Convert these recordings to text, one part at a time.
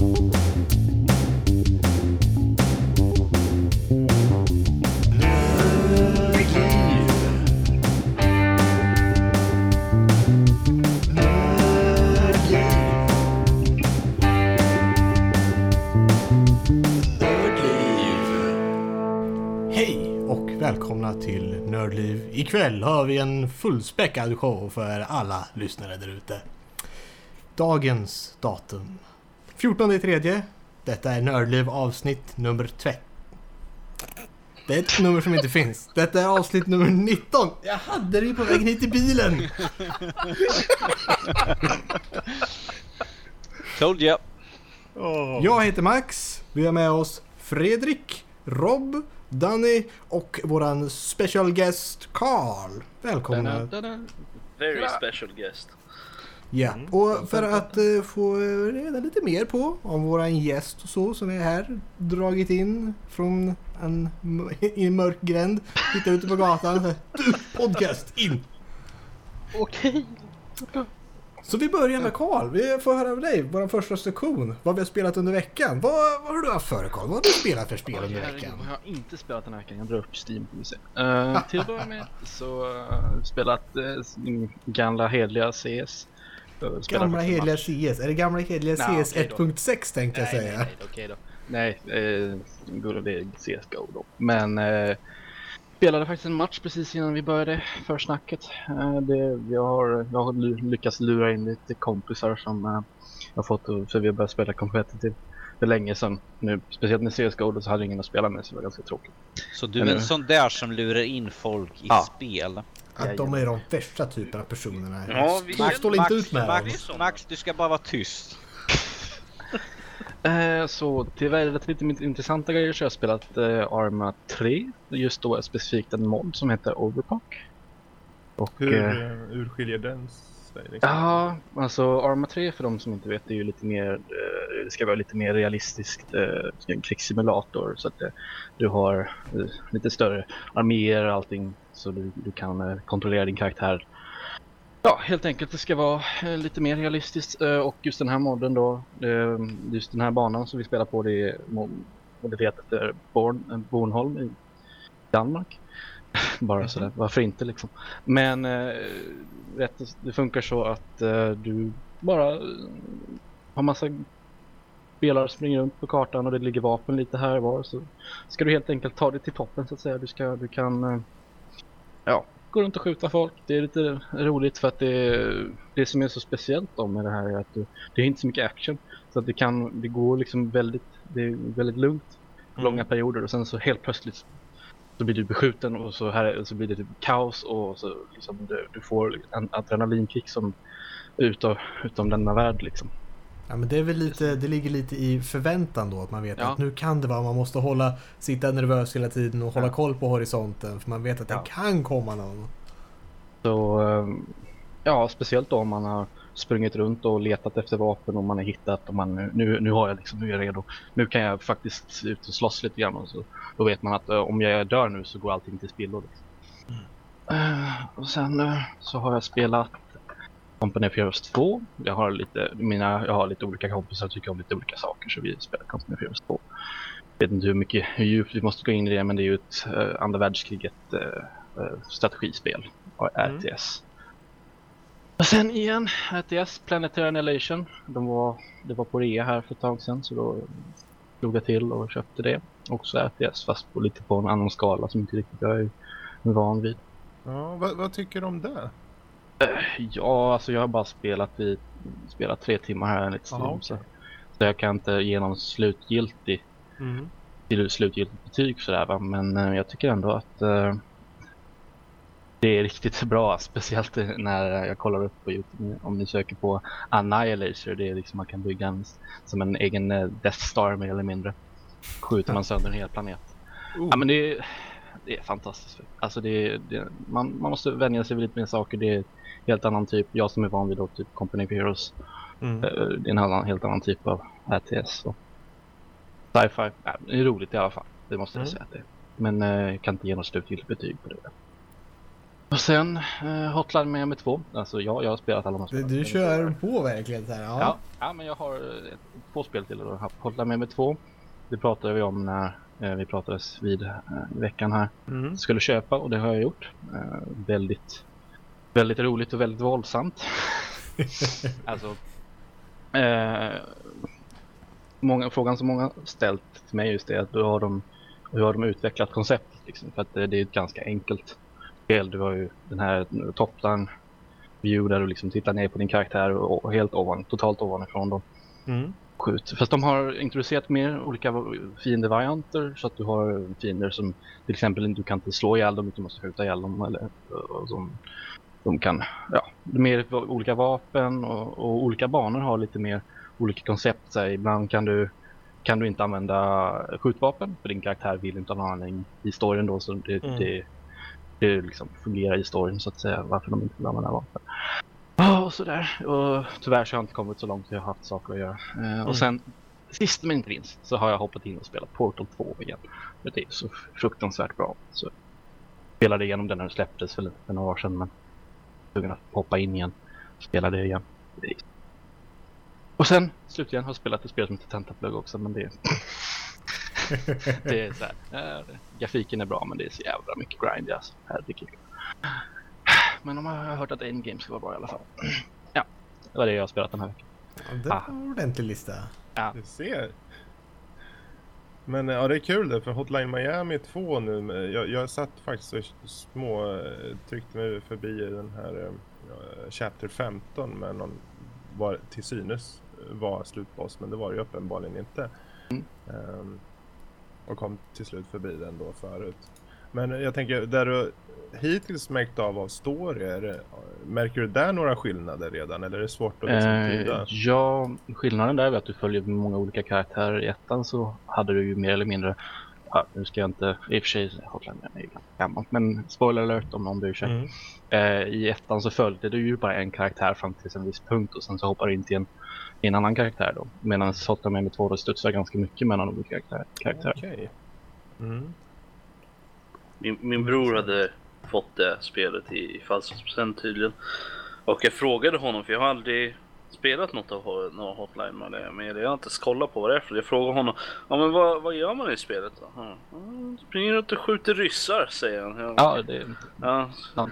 Hej och välkomna till Nördliv. Ikväll har vi en fullspäckad show för alla lyssnare där ute. Dagens datum. 14 tredje. Detta är Nördliv avsnitt nummer 30. Det är ett nummer som inte finns. Detta är avsnitt nummer 19. Jag hade det på vägen hit i bilen. Told you. Jag heter Max. Vi har med oss Fredrik, Rob, Danny och våran special guest Carl. Välkomna. Very special guest. Ja, och för att eh, få reda lite mer på om våran gäst och så som är här, dragit in från en, i en mörk gränd, tittar ute på gatan. Du, podcast, in! Okej. Så vi börjar med Karl. Vi får höra av dig, vår första sektion. Vad vi har spelat under veckan. Vad, vad har du haft för Karl? Vad har du spelat för spel under Herregud, veckan? vad har jag inte spelat den här veckan? Jag drar upp Steam får vi se. Uh, till att börja med så har jag spelat uh, gamla hedliga CS. Gamla match. CS. Är det gamla hedliga Nej, CS okej då. 1.6 tänkte jag Nej, säga? nej, okej då. Nej, eh, det är CSGO då. Men eh, spelade faktiskt en match precis innan vi började försnacket. Eh, det, jag, har, jag har ly- lyckats lura in lite kompisar som eh, jag har fått, för vi har börjat spela competitive för länge sedan. Nu, speciellt med CSGO då, så hade ingen att spela med så det var ganska tråkigt. Så du är en sån där som lurar in folk i Ja. spel? Att de är de värsta typerna av personerna. Ja, vi Jag står inte ut med dem. Max, Max, du ska bara vara tyst. Eh, så till väldigt lite mer intressanta grejer så har jag spelat eh, Arma 3. Just då specifikt en mod som heter Overclock. Och, Hur eh, eh, urskiljer den sig? Liksom? Ja, alltså Arma 3 för de som inte vet är ju lite mer, eh, det ska vara lite mer realistiskt eh, krigssimulator så att eh, du har eh, lite större arméer och allting så du, du kan kontrollera din karaktär. Ja, helt enkelt det ska vara lite mer realistiskt och just den här modden då, just den här banan som vi spelar på det är mo- modellerat efter Born, Bornholm i Danmark. Bara sådär, varför inte liksom. Men eh, rätt, det funkar så att eh, du bara eh, har massa spelare springer runt på kartan och det ligger vapen lite här och var så ska du helt enkelt ta dig till toppen så att säga. Du, ska, du kan eh, ja, gå runt och skjuta folk. Det är lite roligt för att det, det som är så speciellt om med det här är att du, det är inte så mycket action. Så att det kan, det går liksom väldigt, det är väldigt lugnt långa perioder och sen så helt plötsligt så blir du beskjuten och så, här, så blir det typ kaos och så liksom du, du får en adrenalinkick som utav, utom denna värld liksom. Ja men det är väl lite, det ligger lite i förväntan då att man vet Ja. att nu kan det vara, man måste hålla, sitta nervös hela tiden och hålla Ja. koll på horisonten för man vet att det Ja. kan komma någon. Så ehm, ja, speciellt då om man har sprungit runt och letat efter vapen och man har hittat och man nu, nu, nu har jag liksom, nu är jag redo. Nu kan jag faktiskt ut och slåss lite grann och så då vet man att eh, om jag dör nu så går allting till spillo. Liksom. Eh, och sen eh, så har jag spelat Company of Heroes 2. Jag har lite, mina, jag har lite olika kompisar och tycker om lite olika saker så vi spelar Company of Heroes 2. Jag vet inte hur mycket, hur djupt vi måste gå in i det men det är ju ett uh, andra världskriget strategispel. Och Mm. RTS. Och sen igen, RTS, Planetary Annihilation. De var, det var på rea här för ett tag sedan så då slog jag till och köpte det. Också RTS fast på, lite på en annan skala som inte riktigt jag är van vid. Ja, vad, vad tycker du om det? Ja, alltså jag har bara spelat i spelat tre timmar här enligt Steam. Jaha, så, så jag kan inte ge någon slutgiltig, Mm. till slutgiltigt betyg sådär va. Men eh, jag tycker ändå att eh, det är riktigt bra. Speciellt när jag kollar upp på Youtube om ni söker på Annihilator. Det är liksom man kan bygga en som en egen eh, Death Star mer eller mindre. Skjuter man sönder en hel planet. Oh. Ja men det är, det är fantastiskt. Alltså det, det man, man måste vänja sig vid lite mer saker. Det är en helt annan typ. Jag som är van vid då, typ Company of Heroes. Mm. eh, Det är en annan, helt annan typ av RTS. Sci-fi. Ja, det är roligt i alla fall. Det måste jag Mm. säga att det är. Men eh, jag kan inte ge något slutgiltigt betyg på det. Och sen eh, Hotline Miami 2. Alltså ja, jag har spelat alla de här Du, spelen. du kör på verkligen så här. Ja. Ja. ja, men jag har eh, två spel till. Då. Hotline Miami 2. Det pratade vi om när eh, vi pratades vid eh, i veckan här. Mm. skulle köpa och det har jag gjort. Eh, väldigt, väldigt roligt och väldigt våldsamt. alltså, eh, många, frågan som många ställt till mig just är att hur har de, hur har de utvecklat konceptet? Liksom? För att det, det är ett ganska enkelt spel. Du har ju den här top-down view där du liksom tittar ner på din karaktär och, och helt ovan, totalt ovanifrån dem Mm. Skjut. Fast de har introducerat mer olika fiendevarianter så att du har fiender som till exempel du kan inte slå ihjäl dem utan du måste skjuta ihjäl dem. Eller, som, de kan, ja, mer olika vapen och, och olika banor har lite mer olika koncept. Så ibland kan du, kan du inte använda skjutvapen för din karaktär vill inte ha någon användning i storyn då så det, Mm. det, det liksom fungerar i storyn så att säga varför de inte vill använda vapen. Ja, och sådär. Och tyvärr så har jag inte kommit så långt. Jag har haft saker att göra. Eh, Mm. Och sen, sist men inte minst, så har jag hoppat in och spelat Portal 2 igen. Det är så fruktansvärt bra. Så jag spelade igenom den när den släpptes för, några år sedan. Men tvungen att hoppa in igen. Spela det igen. Och sen, slutligen, har jag spelat ett spel som heter Tentaplug också. Men det, det är så här. eh, grafiken är bra men det är så jävla mycket grind alltså. Herregud. Men de har hört att Endgame ska vara bra i alla fall. Ja, det var det jag har spelat den här veckan. Ja, Det var en ordentlig lista. Du ser. Men ja, det är kul det för Hotline Miami 2 nu. Jag, jag satt faktiskt och små eh, tryckte mig förbi den här eh, Chapter 15 med någon var till synes var slutboss men det var det ju uppenbarligen inte. Mm. Ehm, och kom till slut förbi den då förut. Men jag tänker, där du hittills märkt av av story, är det, märker du där några skillnader redan eller är det svårt att liksom tyda? Eh, ja, skillnaden där är att du följer många olika karaktärer. I ettan så hade du ju mer eller mindre, ja, nu ska jag inte, i och för sig Hotline är ju gammalt, men spoiler alert om någon bryr sig. Mm. Eh, I ettan så följde du ju bara en karaktär fram till en viss punkt och sen så hoppar du in till en, en annan karaktär då. Medan Hotline Miami 2 då studsar ganska mycket mellan olika karaktär, karaktärer. Okej. Mm. Min, min bror hade fått det spelet i, i falskpresent tydligen. Och jag frågade honom, för jag har aldrig spelat något av någon Hotline Miami. Jag har inte ens kollat på vad det är för Jag frågade honom, ja men vad, vad gör man i spelet då? "Ja, springer runt och skjuter ryssar, säger han. Ja. Ja, det, Ja.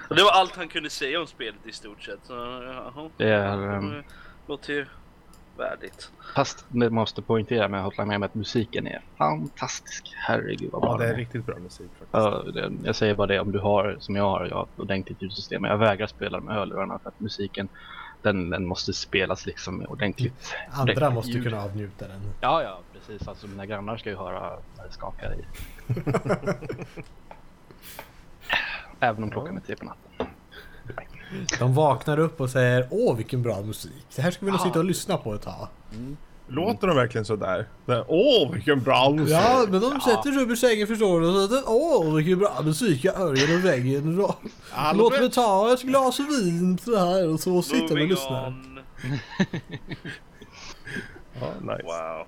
Och det var allt han kunde säga om spelet i stort sett. Så, jaha. det är... Det låter ju värdigt. Fast det måste poängtera med Hotline Miami att musiken är fantastisk. Herregud vad bra Ja, det är riktigt bra musik faktiskt. Ja, det, jag säger bara det om du har, som jag har, jag har ett ordentligt ljudsystem. Jag vägrar spela med hörlurarna för att musiken, den, den måste spelas liksom med ordentligt. Andra ordentligt måste ljud. kunna avnjuta den. Ja, ja, precis. Alltså mina grannar ska ju höra när det skakar i. Även om klockan är tre på natten. De vaknar upp och säger Åh vilken bra musik. Det här ska vi nog sitta och lyssna på ett tag. Låter de verkligen sådär? där? Åh, vilken bra musik! Ja, men de sätter sig upp i sängen förstår du. Och så, Åh vilken bra musik jag hör genom väggen. Låt mig ta ett glas vin så här och så sitter vi och lyssnar. Ja, nice. Wow.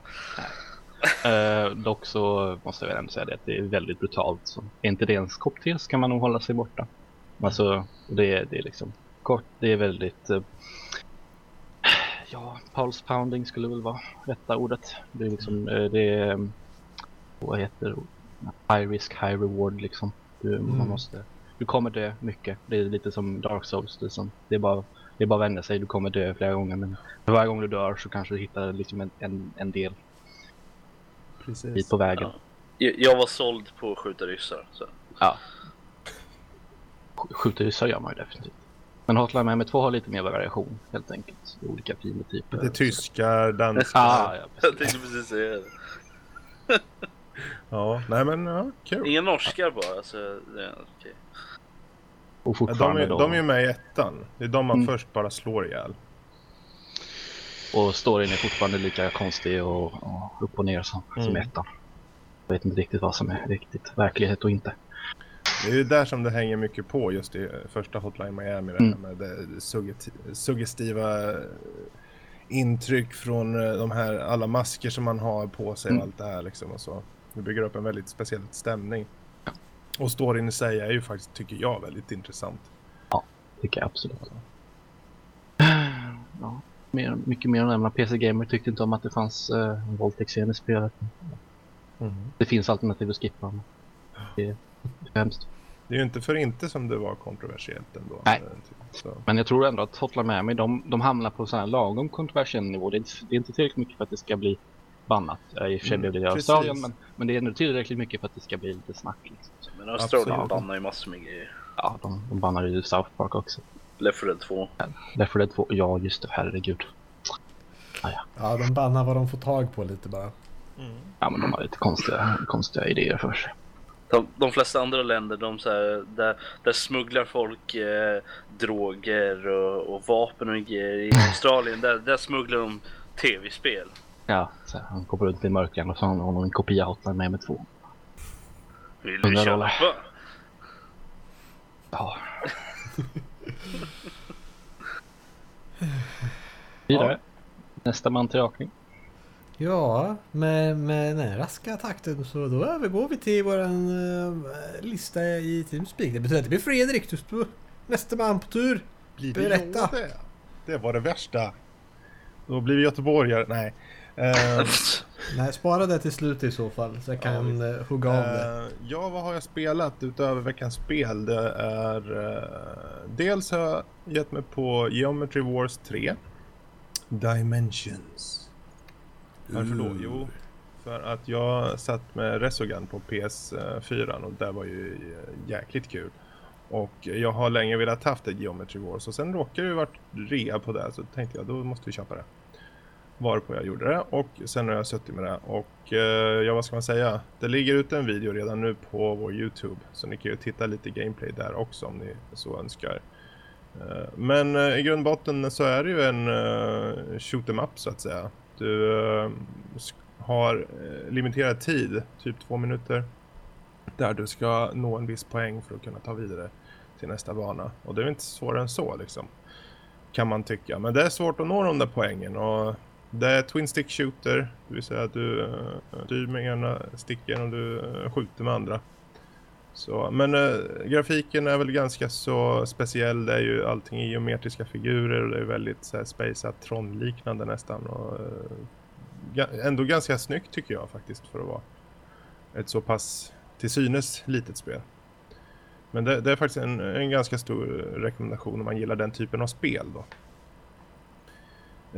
Eh, dock så måste jag väl ändå säga det att det är väldigt brutalt. Så är inte det ens kopp te så kan man nog hålla sig borta. Alltså, det, är- det är liksom kort, det är väldigt... eh, ja, pulse pounding skulle väl vara rätta ordet. Det är liksom, eh, det är... eh, Vad heter det? High risk, high reward liksom. Du, man Mm. måste... Du kommer dö mycket. Det är lite som Dark Souls. Liksom. Det, är bara, det är bara att vända sig. Du kommer dö flera gånger. Men för varje gång du dör så kanske du hittar liksom en, en, en del Precis. bit på vägen. Ja. Jag, jag var såld på att skjuta ryssar. Så. Ja. Sk- Skjuter ryssar gör man ju definitivt. Men Hotline Miami 2 har lite mer variation helt enkelt. Olika fiendetyper. Lite tyskar, danskar. Ah, ja, Jag precis. tänkte precis säga det. Ja, nej men ja, kul. Inga norskar bara. Alltså, det är okej. Och Ja, de, fortfarande är, då. de är ju med i ettan. Det är de man Mm. först bara slår ihjäl. Och storyn är fortfarande lika konstig och, och upp och ner som, som Mm. ettan. Jag vet inte riktigt vad som är riktigt verklighet och inte. Det är ju där som det hänger mycket på just i första Hotline Miami. Det här Mm. med det suggestiva eh, intryck från eh, de här alla masker som man har på sig och Mm. allt det här liksom och så. Det bygger upp en väldigt speciell stämning. Och storyn i sig är ju faktiskt, tycker jag, väldigt intressant. tycker jag absolut. Ja, mer, mycket mer att nämna. PC Gamer tyckte inte om att det fanns uh, en våldtäktsscen i spelet. Mm. Det finns alternativ att skippa. Det hemskt. Det är ju inte för inte som det var kontroversiellt ändå. Nej. Så. Men jag tror ändå att Hotline Miami, de, de hamnar på så här lagom kontroversiell nivå. Det är, inte, det är inte tillräckligt mycket för att det ska bli bannat. Ja, I och för sig Mm, blev det i. Australien, men, men det är ändå tillräckligt mycket för att det ska bli lite snack. Liksom. Men Australien Absolut. bannar ju massor med grejer. Ja, de, de bannar ju South Park också. Left 4 Dead 2. Därför det två, ja just det, herregud. Ja, de bannar vad de får tag på lite bara. Ja, men de har lite konstiga, konstiga idéer för sig. De, de flesta andra länder, de så här, där, där smugglar folk eh, droger och, och vapen och grejer. I Australien, där, där smugglar de tv-spel. Ja, så här, han går runt i mörkren och så har han en kopia Hotline Miami 2. Vill du köpa? dollar. Ja. Vidare. Nästa man till rakning. Ja, med, med den här raska takten så då övergår vi till våran uh, lista i Teamspeak. Det betyder att det blir Fredrik, du nästa man på tur. Blir det Berätta. det? Det var det värsta. Då blir vi göteborgare. Nej. Eh, Nej, spara det till slut i så fall så jag kan uh, hugga av det. Eh, ja, vad har jag spelat utöver veckans spel? Det är... eh, dels har jag gett mig på Geometry Wars 3. Dimensions. Varför då? Jo, för att jag satt med Resogun på PS4 och det var ju jäkligt kul. Och jag har länge velat haft ett Geometry Wars och sen råkade det varit rea på det så tänkte jag då måste vi köpa det. Varpå jag gjorde det och sen har jag suttit med det och eh, ja vad ska man säga? Det ligger ute en video redan nu på vår Youtube så ni kan ju titta lite gameplay där också om ni så önskar. Eh, men eh, i grund och botten så är det ju en shoot em up så att säga. Du eh, har eh, limiterad tid, typ två minuter. Där du ska nå en viss poäng för att kunna ta vidare till nästa bana. Och det är väl inte svårare än så liksom. Kan man tycka. Men det är svårt att nå de där poängen. Och det är Twin Stick Shooter. Det vill säga att du eh, styr med ena sticken och du skjuter med andra. Så, men äh, grafiken är väl ganska så speciell. Det är ju allting i geometriska figurer och det är väldigt så här, Tron-liknande nästan. Och, äh, ändå ganska snyggt tycker jag faktiskt för att vara ett så pass till synes litet spel. Men det, det är faktiskt en, en ganska stor rekommendation om man gillar den typen av spel då.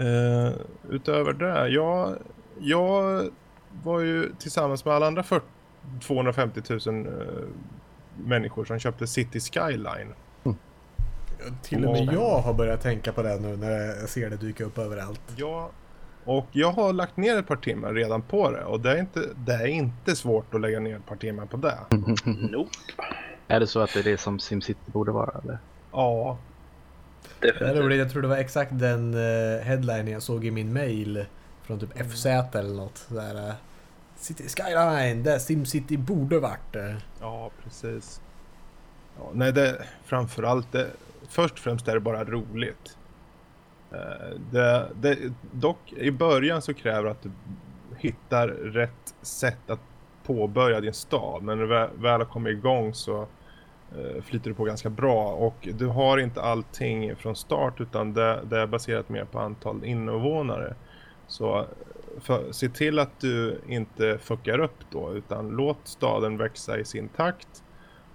Uh, utöver det, jag, jag var ju tillsammans med alla andra 40, 250 000 eh, människor som köpte City Skyline. Till och med jag har börjat tänka på det nu när jag ser det dyka upp överallt. Ja, och jag har lagt ner ett par timmar redan på det och det är inte, det är inte svårt att lägga ner ett par timmar på det. Nope. Är det så att det är det som SimCity borde vara eller? Ja, Det är Definitivt. roligt, jag tror det var exakt den uh, headline jag såg i min mail från typ FZ eller något. Där, City Skyline, där SimCity borde varit. Eh. Ja, precis. Ja, nej, det, framförallt, det, först och främst är det bara roligt. Eh, det, det, dock i början så kräver det att du hittar rätt sätt att påbörja din stad. Men när du väl har kommit igång så eh, flyter du på ganska bra. Och du har inte allting från start utan det, det är baserat mer på antal invånare. Så för, se till att du inte fuckar upp då utan låt staden växa i sin takt.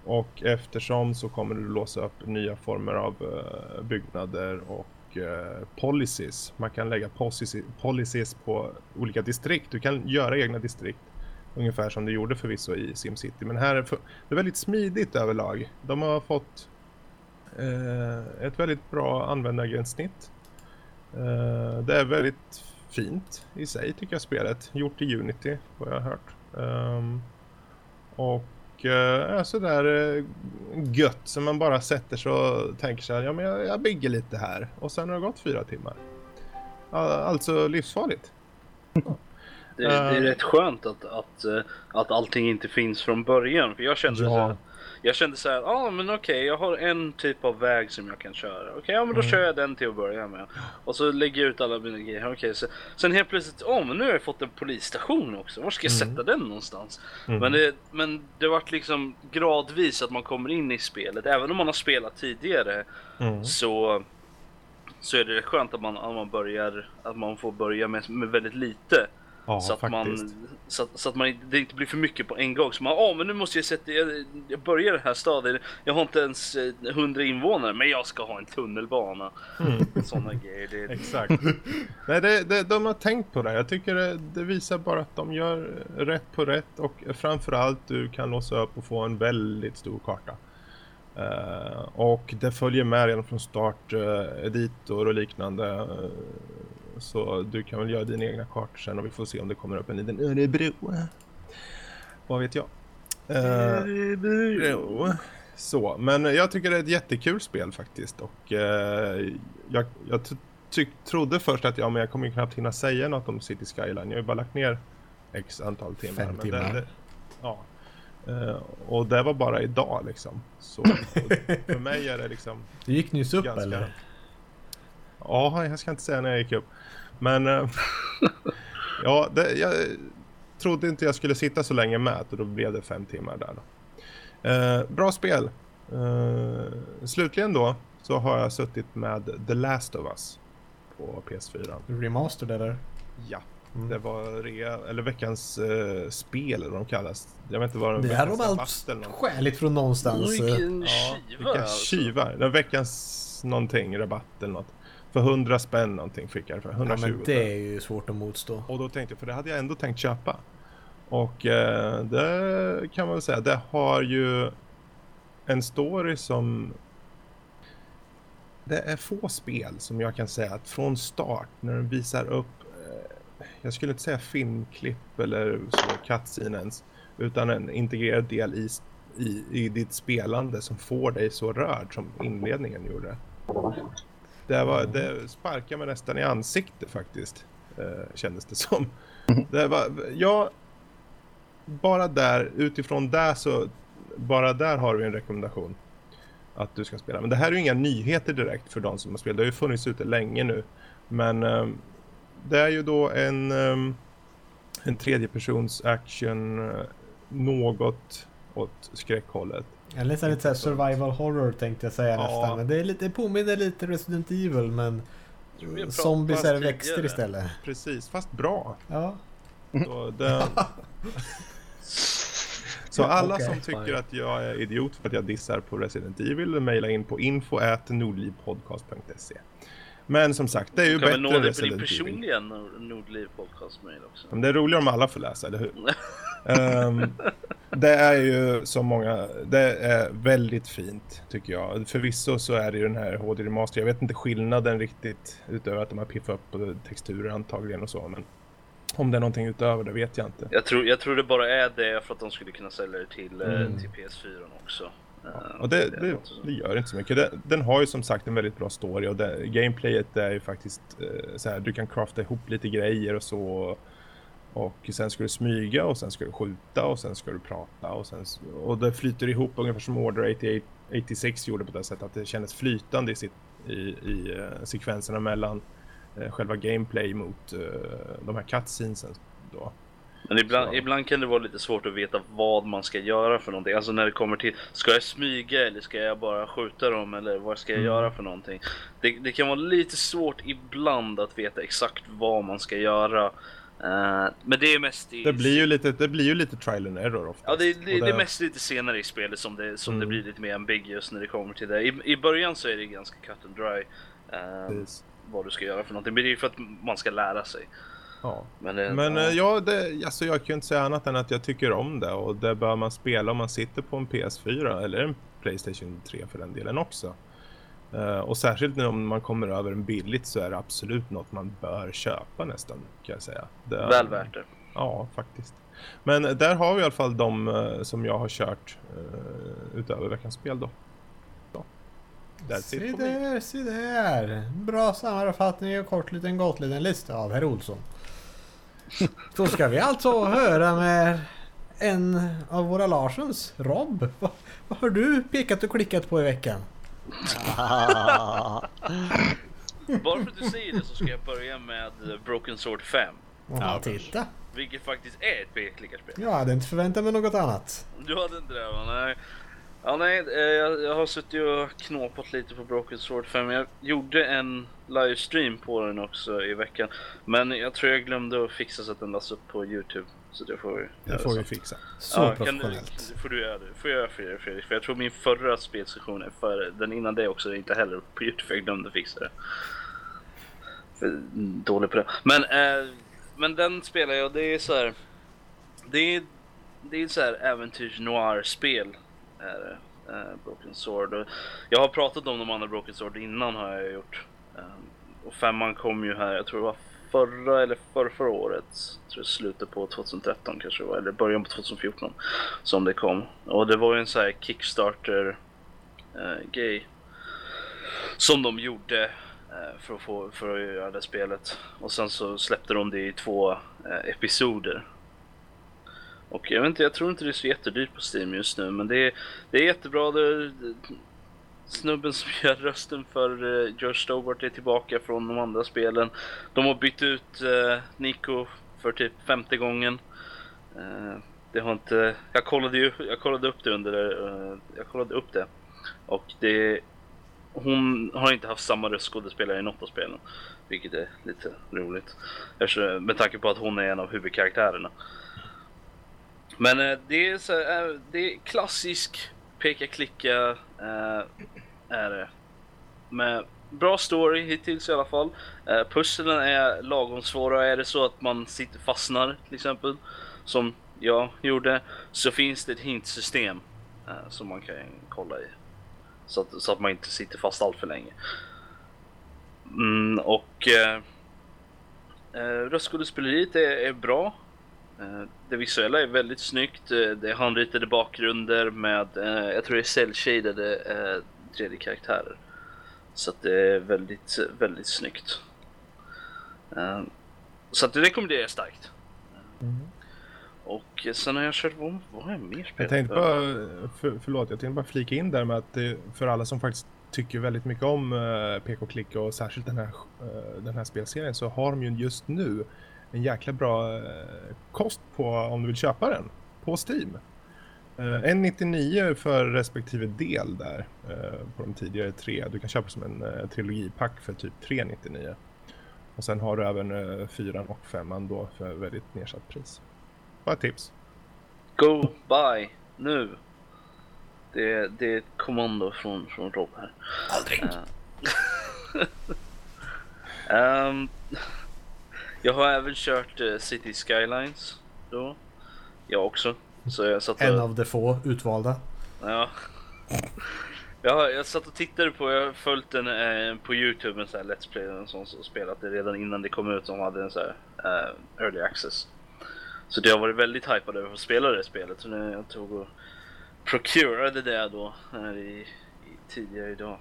Och eftersom så kommer du låsa upp nya former av uh, byggnader och uh, policies. Man kan lägga policies, policies på olika distrikt. Du kan göra egna distrikt. Ungefär som du gjorde förvisso i SimCity. Men här är för, det är väldigt smidigt överlag. De har fått uh, ett väldigt bra användargränssnitt. Det är väldigt fint i sig tycker jag spelet. Gjort i Unity vad jag har hört. Ehm, och eh, är sådär eh, gött som man bara sätter sig och tänker sig ja men jag, jag bygger lite här. Och sen har det gått fyra timmar. Alltså livsfarligt. Det, det är Eh. rätt skönt att, att, eh, att allting inte finns från början. För jag kände Ja. så här, Jag kände så här, ja ah, men okej jag har en typ av väg som jag kan köra. Okej, ja men då Mm. kör jag den till att börja med. Och så lägger jag ut alla mina grejer. Okej, så, sen helt plötsligt, åh men nu har jag fått en polisstation också. Var ska jag Mm. sätta den någonstans? Mm. Men det, men det vart liksom gradvis att man kommer in i spelet. Även om man har spelat tidigare Mm. så, så är det skönt att man, att man börjar, att man får börja med, med väldigt lite. Ja, så att faktiskt. man, så att, så att man det inte blir för mycket på en gång. Så man, åh men nu måste jag sätta, jag, jag börjar det här stadiet. Jag har inte ens eh, 100 invånare men jag ska ha en tunnelbana. Mm. Sådana grejer. Det, Exakt. Nej, det, det, de har tänkt på det. Jag tycker det, det visar bara att de gör rätt på rätt och framförallt du kan låsa upp och få en väldigt stor karta. Eh, och det följer med redan från start, uh, editor och liknande. eh, så du kan väl göra dina egna kartor sen och vi får se om det kommer upp en liten Örebro. Vad vet jag. Örebro. Så, men jag tycker det är ett jättekul spel faktiskt och eh, jag, jag trodde först att ja, men jag kommer knappt hinna säga något om City Skyline. Jag har ju bara lagt ner x antal timmar. Fem men timmar. Det, det, ja. Eh, och det var bara idag liksom. Så för mig är det liksom Du gick nyss upp ganska... eller? Ja, jag ska inte säga när jag gick upp. Men eh, ja, det, jag trodde inte jag skulle sitta så länge med och då blev det fem timmar där då. Eh, bra spel. Eh, slutligen då så har jag suttit med The Last of Us på PS4. Remastered eller? Ja, Mm. det var rea, eller veckans eh, spel eller vad de kallas. Jag vet inte vad Det här har något. skäligt från någonstans. eh. Vilken Ja, skiva vilka alltså. tjuvar. Det var veckans någonting rabatt eller något. För 100 spänn någonting fick jag för. Ja, 120 men det är ju svårt att motstå. Och då tänkte jag, för det hade jag ändå tänkt köpa. Och eh, det kan man väl säga, det har ju en story som... Det är få spel som jag kan säga att från start när den visar upp, eh, jag skulle inte säga filmklipp eller så, cutscene ens, utan en integrerad del i, i, i ditt spelande som får dig så rörd som inledningen gjorde. Det, var, det sparkade mig nästan i ansiktet faktiskt, eh, kändes det som. Det var, ja, bara där, utifrån där så, bara där har vi en rekommendation att du ska spela. Men det här är ju inga nyheter direkt för de som har spelat. Det har ju funnits ute länge nu. Men ehm, det är ju då en, um, en tredjepersons action, eh, något åt skräckhållet. Eller nästan lite såhär survival horror tänkte jag säga Ja. nästan. Men det, är lite, det påminner lite Resident Evil men zombies är tidigare. växter istället. Precis, fast bra. Ja. Så, det... Så alla Okej. som tycker att jag är idiot för att jag dissar på Resident Evil, mejla in på info.nordlivpodcast.se. Men som sagt, det är ju Du kan väl bättre nå än dig på din Resident Evil. personliga Nord- Nordliv podcast mail också. Men det är roligare om alla får läsa, eller hur? Ehm, det är ju som många, det är väldigt fint tycker jag. Förvisso så är det ju den här HD Remaster, jag vet inte skillnaden riktigt utöver att de har piffat upp texturer antagligen och så. Men om det är någonting utöver det vet jag inte. Jag tror, jag tror det bara är det för att de skulle kunna sälja det till, eh, Mm. till PS4 också. Eh, Och det, det, det gör inte så mycket. Det, den har ju som sagt en väldigt bra story och gameplayet är ju faktiskt eh, så här, du kan crafta ihop lite grejer och så. Och sen ska du smyga och sen ska du skjuta och sen ska du prata och sen och det flyter ihop ungefär som Order 88, 86 gjorde på det sättet att det kändes flytande i, sitt, i, i eh, sekvenserna mellan eh, själva gameplay mot eh, de här cutscenesen då. Men ibland, Så. ibland kan det vara lite svårt att veta vad man ska göra för någonting. Alltså när det kommer till, ska jag smyga eller ska jag bara skjuta dem eller vad ska jag Mm. göra för någonting? Det, det kan vara lite svårt ibland att veta exakt vad man ska göra. Eh, men det är mest i... Det blir ju lite, det blir ju lite trial and error oftast. Ja, det, Och det, det är mest lite senare i spelet som det, som det Mm. blir lite mer ambiguous när det kommer till det. I, I början så är det ganska cut and dry Precis. vad du ska göra för någonting. Men det är ju för att man ska lära sig. Ja. Men, det, Men eh, ja, det, alltså jag kan ju inte säga annat än att jag tycker om det och det bör man spela om man sitter på en PS4 eller en Playstation 3 för den delen också. Eh, och särskilt nu om man kommer över en billigt så är det absolut något man bör köpa nästan kan jag säga. Det, Väl värt det. Ja, faktiskt. Men där har vi i alla fall de eh, som jag har kört eh, utöver veckans spel då. Se där, se där. Bra sammanfattning och kort liten gott liten lista av herr Olsson. Då ska vi alltså höra med en av våra Larssons, Rob. Vad, vad har du pekat och klickat på i veckan? Bara för att du säger det så ska jag börja med Broken Sword 5. Ja, titta. Vilket faktiskt är ett B-klickarspel. Jag hade inte förväntat mig något annat. Du hade inte det va? Nej. Ja, nej, eh, jag, jag har suttit och knåpat lite på Broken Sword 5. Jag gjorde en livestream på den också i veckan. Men jag tror jag glömde att fixa så att den lades upp på Youtube. Så det får vi Det göra får vi fixa. Så kan du, professionellt. får du göra det. får jag göra för dig Fredrik. För jag tror min förra spelsession är för den innan det också inte heller på Youtube. för Jag glömde fixa det. För, dålig på det. Men, eh, men den spelar jag. Det är så här. Det är, det är så här äventyrs noir-spel. Är det. Eh, Broken Sword. Och jag har pratat om de andra Broken Sword innan har jag gjort. Eh, och femman kom ju här, jag tror det var förra eller för, förra året. Jag slutet på 2013 kanske det var, eller början på 2014 som det kom. Och det var ju en sån här Kickstarter eh, grej som de gjorde eh, för, att få, för att göra det spelet. Och sen så släppte de det i två eh, episoder. Och jag vet inte, jag tror inte det är så jättedyrt på Steam just nu, men det är, det är jättebra. Det, det, snubben som gör rösten för uh, George Stobart är tillbaka från de andra spelen. De har bytt ut uh, Nico för typ femte gången. Uh, det har inte... Jag kollade ju, jag kollade upp det under... jag kollade upp det. Och det... Hon har inte haft samma röstskådespelare i något av spelen. Vilket är lite roligt. Eftersom, med tanke på att hon är en av huvudkaraktärerna. Men det är så här, det är klassisk peka-klicka Uh, är det. Med bra story hittills i alla fall. Uh, pusslen är lagom svåra. Är det så att man sitter fastnar till exempel, som jag gjorde, så finns det ett hintsystem uh, som man kan kolla i. Så att, så att man inte sitter fast allt för länge. Mm, och uh, röstskådespeleriet är, är bra. Eh, Det visuella är väldigt snyggt. Eh, Det är handritade bakgrunder med, eh, jag tror det är cell-shadade eh, 3D-karaktärer. Så att det är väldigt, väldigt snyggt. Eh, Så att det rekommenderar jag starkt. Och sen har jag kört, vad, vad har jag mer spelat? Jag tänkte bara, för, förlåt, jag tänkte bara flika in där med att det, för alla som faktiskt tycker väldigt mycket om uh, PK-klick och särskilt den här, eh, den här spelserien så har de ju just nu en jäkla bra eh, kost på om du vill köpa den på Steam. Uh, 1,99 för respektive del där eh, på de tidigare tre. Du kan köpa som en uh, trilogipack för typ 3,99. Och sen har du även uh, fyran och femman då för väldigt nedsatt pris. Bara ett tips. Go buy nu. Det, är- det är ett kommando från, från Rob här. Aldrig! Ehm, jag har även kört eh, City Skylines då. Jag också. Så jag satt och... En av de få utvalda. Ja. Jag, jag satt och tittade på, jag har följt den eh, på Youtube, en sån här Let's Play en sån som spelat det redan innan det kom ut, som hade en sån här eh, Early Access. Så det har varit väldigt hypad över att spela det spelet, så nu jag tog och procurade det då här i, i tidigare idag.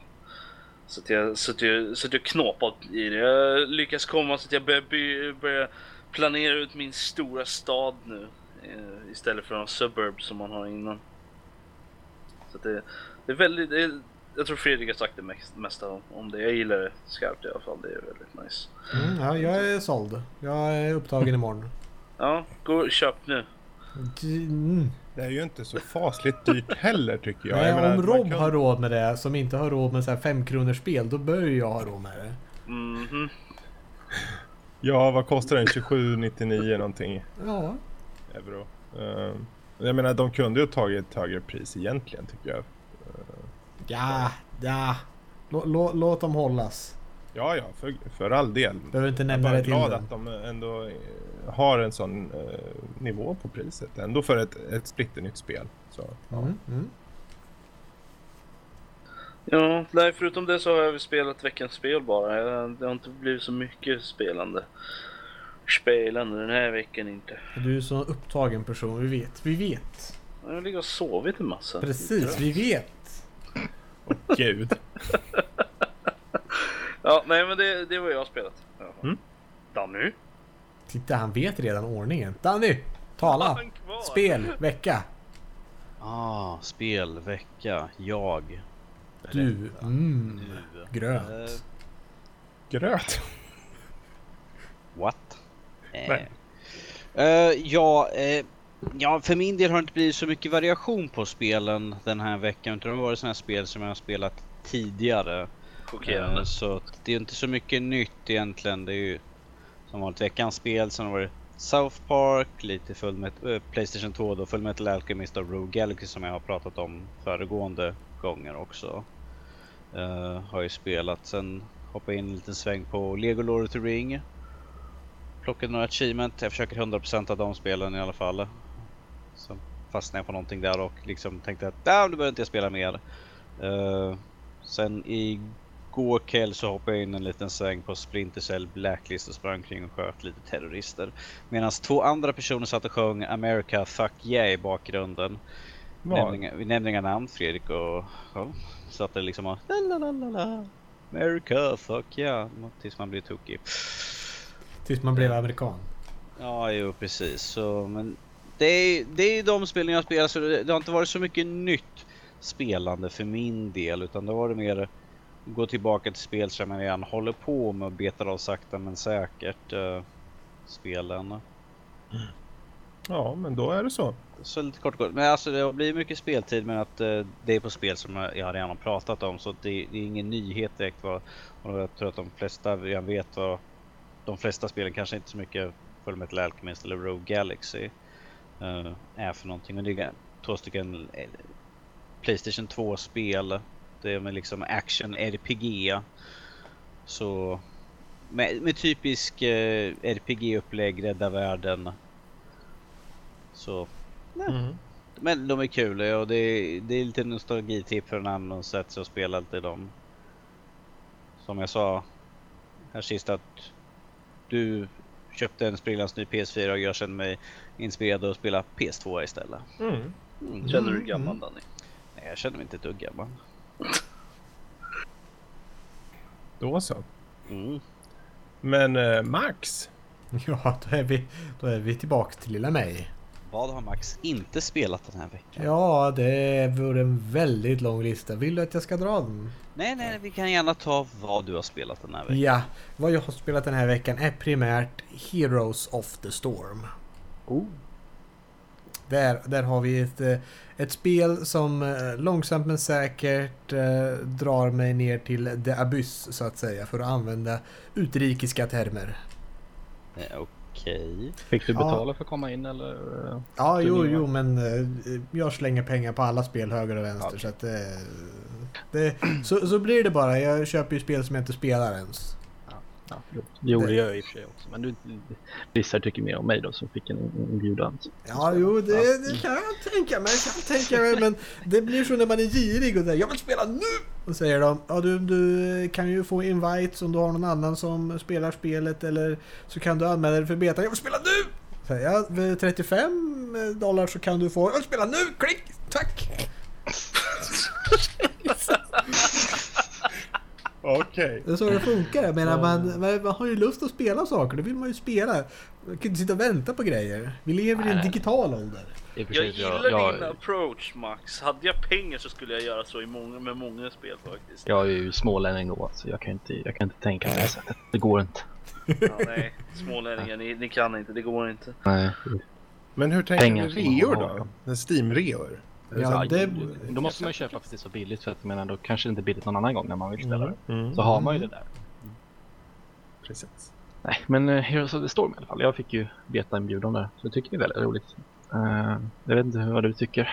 Så att jag så att jag, så att jag knåpat i det. Jag lyckas komma så att jag börjar, by, börjar planera ut min stora stad nu. Eh, istället för de suburbs som man har innan. Så det, det är väldigt, det är, jag tror Fredrik har sagt det mest, mesta om, om det. Jag gillar det skarpt i alla fall. Det är väldigt nice. Mm, ja, jag är såld. Jag är upptagen imorgon. Ja, gå och köp nu. Mm. Det är ju inte så fasligt dyrt heller tycker jag. Nej, jag menar, om Rob kan- har råd med det, som inte har råd med så här 5 kronors spel, då bör ju jag ha råd med det. Mhm. Ja, vad kostar den? 27,99 någonting Ja. euro. Uh, jag menar, de kunde ju ha tagit ett högre pris egentligen tycker jag. Ja, ja. Lå, låt dem hållas. Ja, ja, för, för all del. Behöver inte Jag är nämna det till glad att de ändå eh, har en sån eh, nivå på priset. Ändå för ett, ett splitternytt spel. Så, ja. Mm, mm. Ja, nej, förutom det så har jag spelat veckans spel bara. Jag- Det har inte blivit så mycket spelande. Spelande den här veckan inte. Du är så upptagen person, vi vet. Vi vet. Jag ligger och sovit en massa. Precis, vi vet. Gud. Ja, nej men det, det var jag spelat. Mm. Danny? Titta, han vet redan ordningen. Danny, tala! Han kvar! Spelvecka. Ah, spelvecka. Jag. Du. Mm. Gröt. Eh, Gröt. What? Eh. Nej. Eh, ja, eh, ja, för min del har det inte blivit så mycket variation på spelen den här veckan. Utan det har varit sådana här spel som jag har spelat tidigare. Chockerande. Så det är inte så mycket nytt egentligen. Det är ju som vanligt veckans spel. Sen har det South Park, lite full met- eh, Playstation 2 då, Full Metal Alchemist och Rogue Galaxy som jag har pratat om föregående gånger också. Eh, har ju spelat. Sen hoppade jag in en liten sväng på Lego Lord of the Ring. Plockade några achievement. Jag försöker 100% av de spelen i alla fall. Så fastnade jag på någonting där och liksom tänkte att ah, nu behöver inte jag spela mer. Eh, sen igår kväll så hoppade jag in en liten sväng på Splinter Cell Blacklist och sprang kring och sköt lite terrorister. Medan två andra personer satt och sjöng America Fuck Yeah i bakgrunden. Vi Vad? nämnde, inga, vi nämnde inga namn Fredrik och ja, satt det liksom och la la la la America fuck yeah tills man blir tokig. Tills man blev amerikan. Ja, jo precis. Så, men det är, det är de spelen jag spelar så det, det har inte varit så mycket nytt spelande för min del utan det har varit mer gå tillbaka till spel som jag redan håller på med och betar av sakta men säkert uh, spelen. Ja, men då är det så. Så lite kort kort. Men alltså det blivit mycket speltid men att eh, det är på spel som jag jag redan har pratat om så det, det är ingen nyhet direkt. Vad, och jag tror att de flesta redan vet vad de flesta spelen kanske inte så mycket Full Metal Alchemist eller Rogue Galaxy eh, är för någonting. Och det är två stycken eh, Playstation 2-spel. Det är med liksom action RPG. Så med, med typisk eh, RPG-upplägg, rädda världen. Så Mm. men de är kul och det är, det är lite nostalgitipp för en annan sätt så att spela lite dem. Som jag sa här sist att du köpte en sprillans ny PS4 och jag känner mig inspirerad att spela PS2 istället. Mm. Mm. Känner du dig gammal Danny? Nej, jag känner mig inte ett dugg gammal. Då så. Mm. Men eh, Max. Ja, då är vi, då är vi tillbaka till lilla mig. Vad har Max inte spelat den här veckan? Ja, det vore en väldigt lång lista. Vill du att jag ska dra den? Nej, nej, vi kan gärna ta vad du har spelat den här veckan. Ja, vad jag har spelat den här veckan är primärt Heroes of the Storm. Oh. Där, där har vi ett, eh, ett spel som eh, långsamt men säkert eh, drar mig ner till the abyss så att säga för att använda utrikiska termer. Okej. Fick du Ja. betala för att komma in eller? Ja, jo, jo, men jag slänger pengar på alla spel höger och vänster Ja. så att eh, det, så, så blir det bara. Jag köper ju spel som jag inte spelar ens. Ja, jo, det gjorde jag i och för sig också. Men du, vissa tycker mer om mig då som fick en inbjudan. Ja, jo, det, det kan jag tänka mig. Kan jag tänka mig men det blir så när man är girig och säger jag vill spela nu! Och säger de, ja du, du kan ju få invites om du har någon annan som spelar spelet eller så kan du anmäla dig för beta. Jag vill spela nu! Säger jag, för 35 dollar så kan du få, jag vill spela nu! Klick! Tack! Okej. Det är så det funkar. Jag menar, man, man, har ju lust att spela saker. Då vill man ju spela. Man kan inte sitta och vänta på grejer. Vi lever i en Nej. digital ålder. Jag gillar jag, din jag, approach Max. Hade jag pengar så skulle jag göra så i många, med många spel faktiskt. jag är ju smålänning då så jag kan inte, jag kan inte tänka på det sättet. Det går inte. Ja, nej, smålänningar, ni, ni kan inte, det går inte. Nej. Men hur tänker Pengar man reor då? Steam-reor? Ja, det... Då måste man ju köpa för att det är så billigt för att jag menar då kanske det inte är billigt någon annan gång när man vill spela det. Mm. Så har man ju det där. Precis. Nej, men uh, Heroes of the Storm i alla fall. Jag fick ju beta-inbjudan där. Så det tycker är väldigt roligt. Eh, jag vet inte vad du tycker.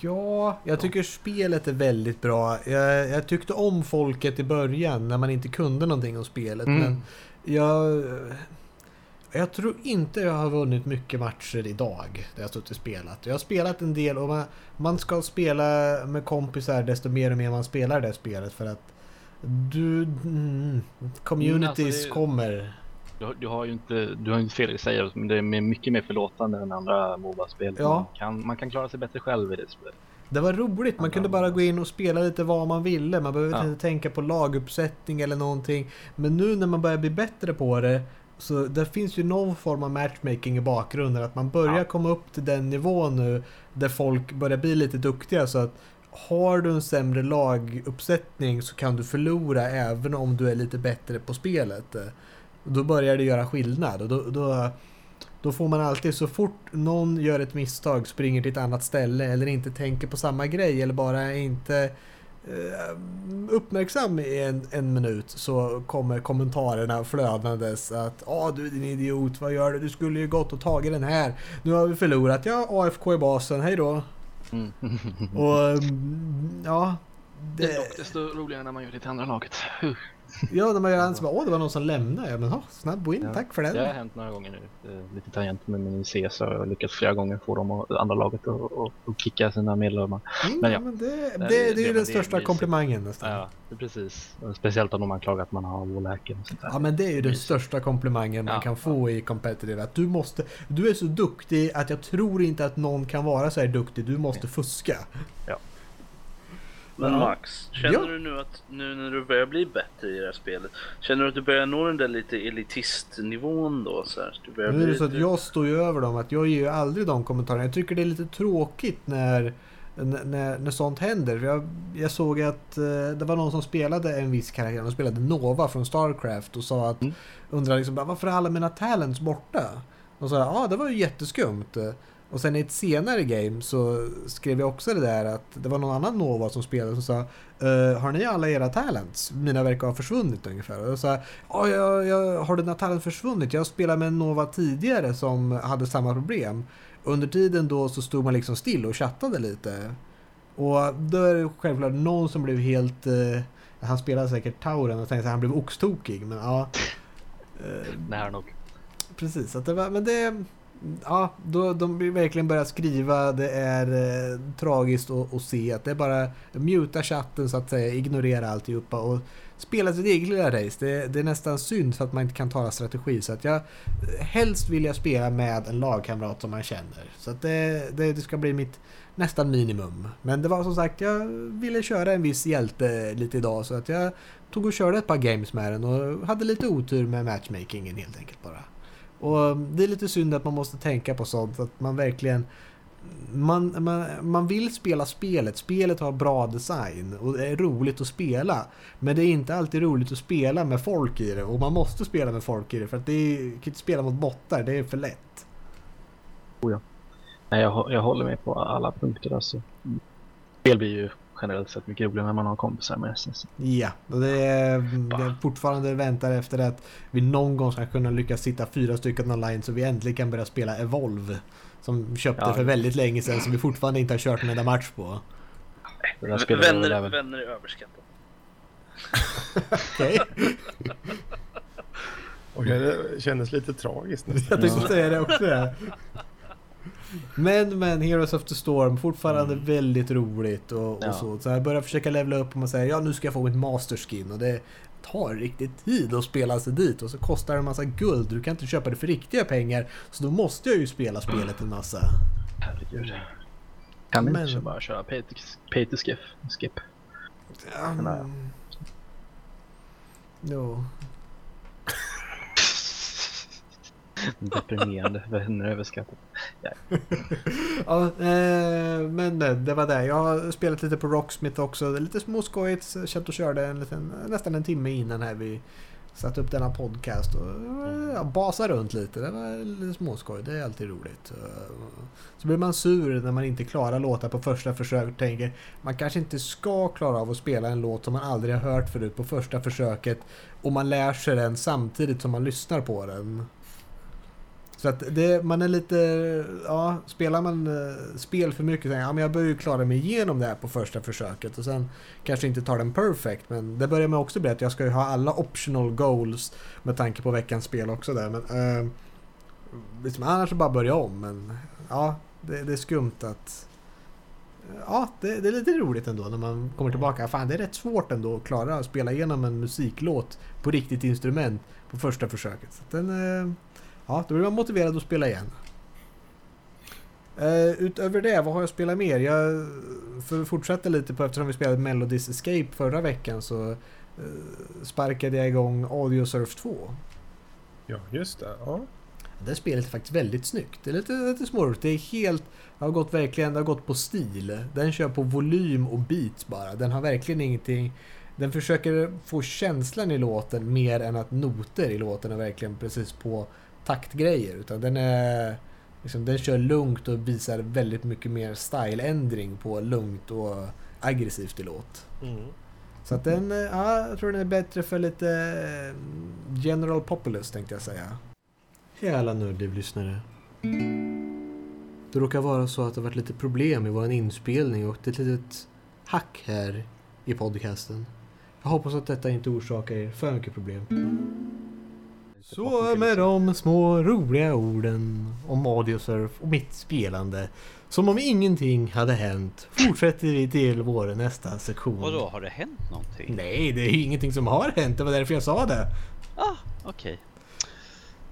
Ja, jag tycker spelet är väldigt bra. Jag, jag tyckte om folket i början när man inte kunde någonting om spelet. Mm. Men jag... Jag tror inte jag har vunnit mycket matcher idag. Där jag har suttit och spelat. Jag har spelat en del och man, man ska spela med kompisar desto mer och mer man spelar det spelet. För att du... Mm, communities Mm, alltså det- kommer. Du, du har ju inte, du har inte fel i säga men det är mycket mer förlåtande än andra Moba-spel. Ja. Man, kan, man kan klara sig bättre själv i det spelet. Det var roligt, man kunde bara gå in och spela lite vad man ville. Man behövde Ja. inte tänka på laguppsättning eller någonting. Men nu när man börjar bli bättre på det Så det finns ju någon form av matchmaking i bakgrunden. Att man börjar Ja. komma upp till den nivån nu där folk börjar bli lite duktiga. Så att har du en sämre laguppsättning så kan du förlora även om du är lite bättre på spelet. Då börjar det göra skillnad och då, då, då får man alltid så fort någon gör ett misstag, springer till ett annat ställe eller inte tänker på samma grej eller bara inte uppmärksam i en, en minut så kommer kommentarerna flödandes att ja du är din idiot, vad gör du? Du skulle ju gått och tagit den här. Nu har vi förlorat. Ja, AFK i basen, hej då. Mm. Och mm, ja. Det är Det, dock desto roligare när man gör det till andra laget. Ja, när man gör så bara åh det var någon som lämnade. Ja, men ha, snabb win, Ja. tack för den. Det har hänt några gånger nu. Lite tangent med min CS har jag lyckats flera gånger få dem och andra laget att och, och kicka sina medlemmar. Mm, Men ja. ja. men det, det, det- det är ju den det är största mysigt. komplimangen nästan. Ja, är precis. Speciellt om de anklagar att man har wallhacken. Ja men det är ju den största komplimangen man Ja, kan få i competitive. Att du måste, du är så duktig att jag tror inte att någon kan vara så här duktig. Du måste fuska. Men. Max, känner Ja. du nu att nu när du börjar bli bättre i det här spelet, känner du att du börjar nå den där lite elitistnivån då? Så här? Du börjar Nu är det så att jag står ju över dem. Att jag ger ju aldrig de kommentarerna. Jag tycker det är lite tråkigt när, när, när sånt händer. Jag, jag såg att eh, det var någon som spelade en viss karaktär. De spelade Nova från Starcraft och sa att Mm. undrade liksom varför är alla mina talents borta? Och sa ja det var ju jätteskumt. Och sen i ett senare game så skrev jag också det där att det var någon annan Nova som spelade som sa "Eh, Har ni alla era talents? Mina verkar ha försvunnit ungefär. Och jag sa Ja, jag, jag, har dina talent försvunnit? Jag spelade med en Nova tidigare som hade samma problem. Under tiden då så stod man liksom still och chattade lite. Och då är det självklart någon som blev helt... Eh, han spelade säkert Tauren och tänkte att han blev oxtokig, men ja. Eh, Nära nog. Precis, att det var, men det... Ja, då de vill verkligen börja skriva. Det är eh, tragiskt att, att se att det är bara muta chatten så att säga, ignorera alltihopa och spela sitt eget lilla race. Det, det är nästan synd för att man inte kan tala strategi. Så att jag eh, helst vill jag spela med en lagkamrat som man känner. Så att det, det, det ska bli mitt nästan minimum. Men det var som sagt, jag ville köra en viss hjälte eh, lite idag så att jag tog och körde ett par games med den och hade lite otur med matchmakingen helt enkelt bara. Och um, det är lite synd att man måste tänka på sånt, att man verkligen man, man, man vill spela spelet, spelet har bra design och det är roligt att spela. Men det är inte alltid roligt att spela med folk i det och man måste spela med folk i det för att det är, kan inte spela mot bottar, det är för lätt. Oh Nej, jag, jag håller med på alla punkter. Alltså. Spel blir ju generellt sett mycket roligare när man har kompisar med sig. Ja, och det är, det är fortfarande väntar efter att vi någon gång ska kunna lyckas sitta fyra stycken online så vi äntligen kan börja spela Evolve. Som köpte Ja. för väldigt länge sedan som vi fortfarande inte har kört en enda match på. Vänner, även... vänner är överskattat. Okej? Och det kändes lite tragiskt nu. Jag tänkte säga det också. Men, men Heroes of the Storm, fortfarande Mm. väldigt roligt och, och Ja. så. Så jag börjar försöka levela upp och man säger ja nu ska jag få mitt masterskin och det tar riktigt tid att spela sig dit och så kostar det en massa guld. Du kan inte köpa det för riktiga pengar så då måste jag ju spela spelet en massa. Herregud. Kan Men- inte bara köra pay to, skip? skip? Um, Nej. Jo. Deprimerande. Vänner är överskattat. Ja, eh, men eh, det var det. Jag har spelat lite på Rocksmith också. Lite småskojigt. Satt och körde en liten, nästan en timme innan här vi satte upp denna podcast. Och eh, ja, basa runt lite. Det var lite småskoj. Det är alltid roligt. Eh, så blir man sur när man inte klarar låtar på första försök tänker man kanske inte ska klara av att spela en låt som man aldrig har hört förut på första försöket och man lär sig den samtidigt som man lyssnar på den. Så att det, man är lite, ja, spelar man eh, spel för mycket så tänker ja, men jag börjar ju klara mig igenom det här på första försöket och sen kanske inte tar den perfect men det börjar man också bli att jag ska ju ha alla optional goals med tanke på veckans spel också där men eh, liksom, annars bara börja om men ja, det, det är skumt att Ja, det, det är lite roligt ändå när man kommer tillbaka. Fan, det är rätt svårt ändå att klara att spela igenom en musiklåt på riktigt instrument på första försöket. Så att den, eh, Ja, då blir man motiverad att spela igen. Uh, utöver det, vad har jag spelat mer? Jag, för att fortsätta lite på eftersom vi spelade Melodies Escape förra veckan så uh, sparkade jag igång Audio Surf 2. Ja, just det. Ja. Det spelet är faktiskt väldigt snyggt. Det är lite, lite småroligt. Det är helt... Det har gått verkligen... Det har gått på stil. Den kör på volym och beats bara. Den har verkligen ingenting... Den försöker få känslan i låten mer än att noter i låten är verkligen precis på taktgrejer. Utan den är... Liksom, den kör lugnt och visar väldigt mycket mer styleändring på lugnt och aggressivt i låt. Mm. Så att den, eh, ja, jag tror den är bättre för lite eh, general populous tänkte jag säga. Hej alla Nördliv-lyssnare. Det råkar vara så att det har varit lite problem i vår inspelning och det är ett litet hack här i podcasten. Jag hoppas att detta inte orsakar er för mycket problem. Så med de små roliga orden om Audiosurf och mitt spelande. Som om ingenting hade hänt fortsätter vi till vår nästa sektion. Och då har det hänt någonting? Nej, det är ju ingenting som har hänt. Det var därför jag sa det. Ah, okej.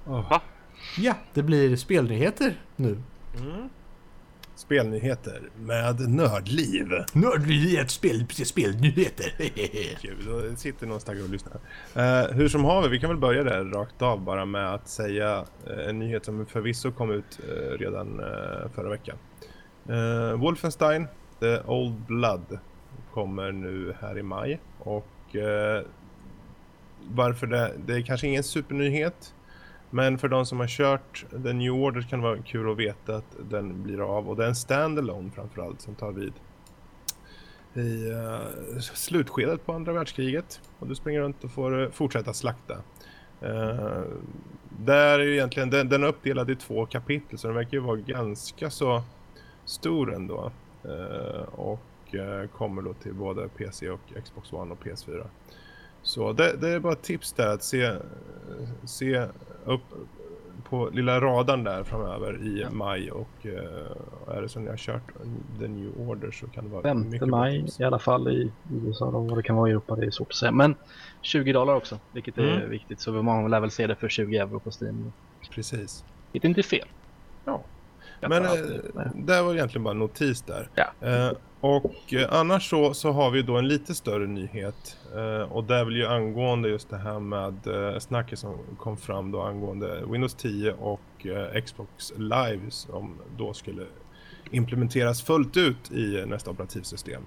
Va? Ja, det blir spelnyheter nu. Mm. Spelnyheter med nördliv. Nördliv, spel, spelnyheter. Kul, då sitter någon stackare och lyssnar. Eh, hur som haver, vi kan väl börja där rakt av bara med att säga eh, en nyhet som förvisso kom ut eh, redan eh, förra veckan. Eh, Wolfenstein, The Old Blood, kommer nu här i maj och eh, varför det, det är kanske ingen supernyhet men för de som har kört The New Order kan det vara kul att veta att den blir av och det är en standalone framförallt som tar vid i uh, slutskedet på andra världskriget och du springer runt och får uh, fortsätta slakta. Uh, där är ju egentligen, den, den är uppdelad i två kapitel så den verkar ju vara ganska så stor ändå. Uh, och uh, kommer då till både PC och Xbox One och PS4. Så det, det är bara ett tips där att se, se upp på lilla radarn där framöver i Ja. maj och uh, är det som ni har kört The New Order så kan det vara 5 mycket bra maj i alla fall i USA då, vad det kan vara i Europa det är svårt att säga. Men 20 dollar också, vilket är Mm. viktigt. Så man lär väl se det för 20 euro på Steam. Precis. Inte är fel. Ja. Jag Men med. det var egentligen bara en notis där. Ja. Eh, och eh, annars så, så har vi då en lite större nyhet. Eh, och det är väl ju angående just det här med eh, snacket som kom fram då angående Windows 10 och eh, Xbox Live som då skulle implementeras fullt ut i eh, nästa operativsystem.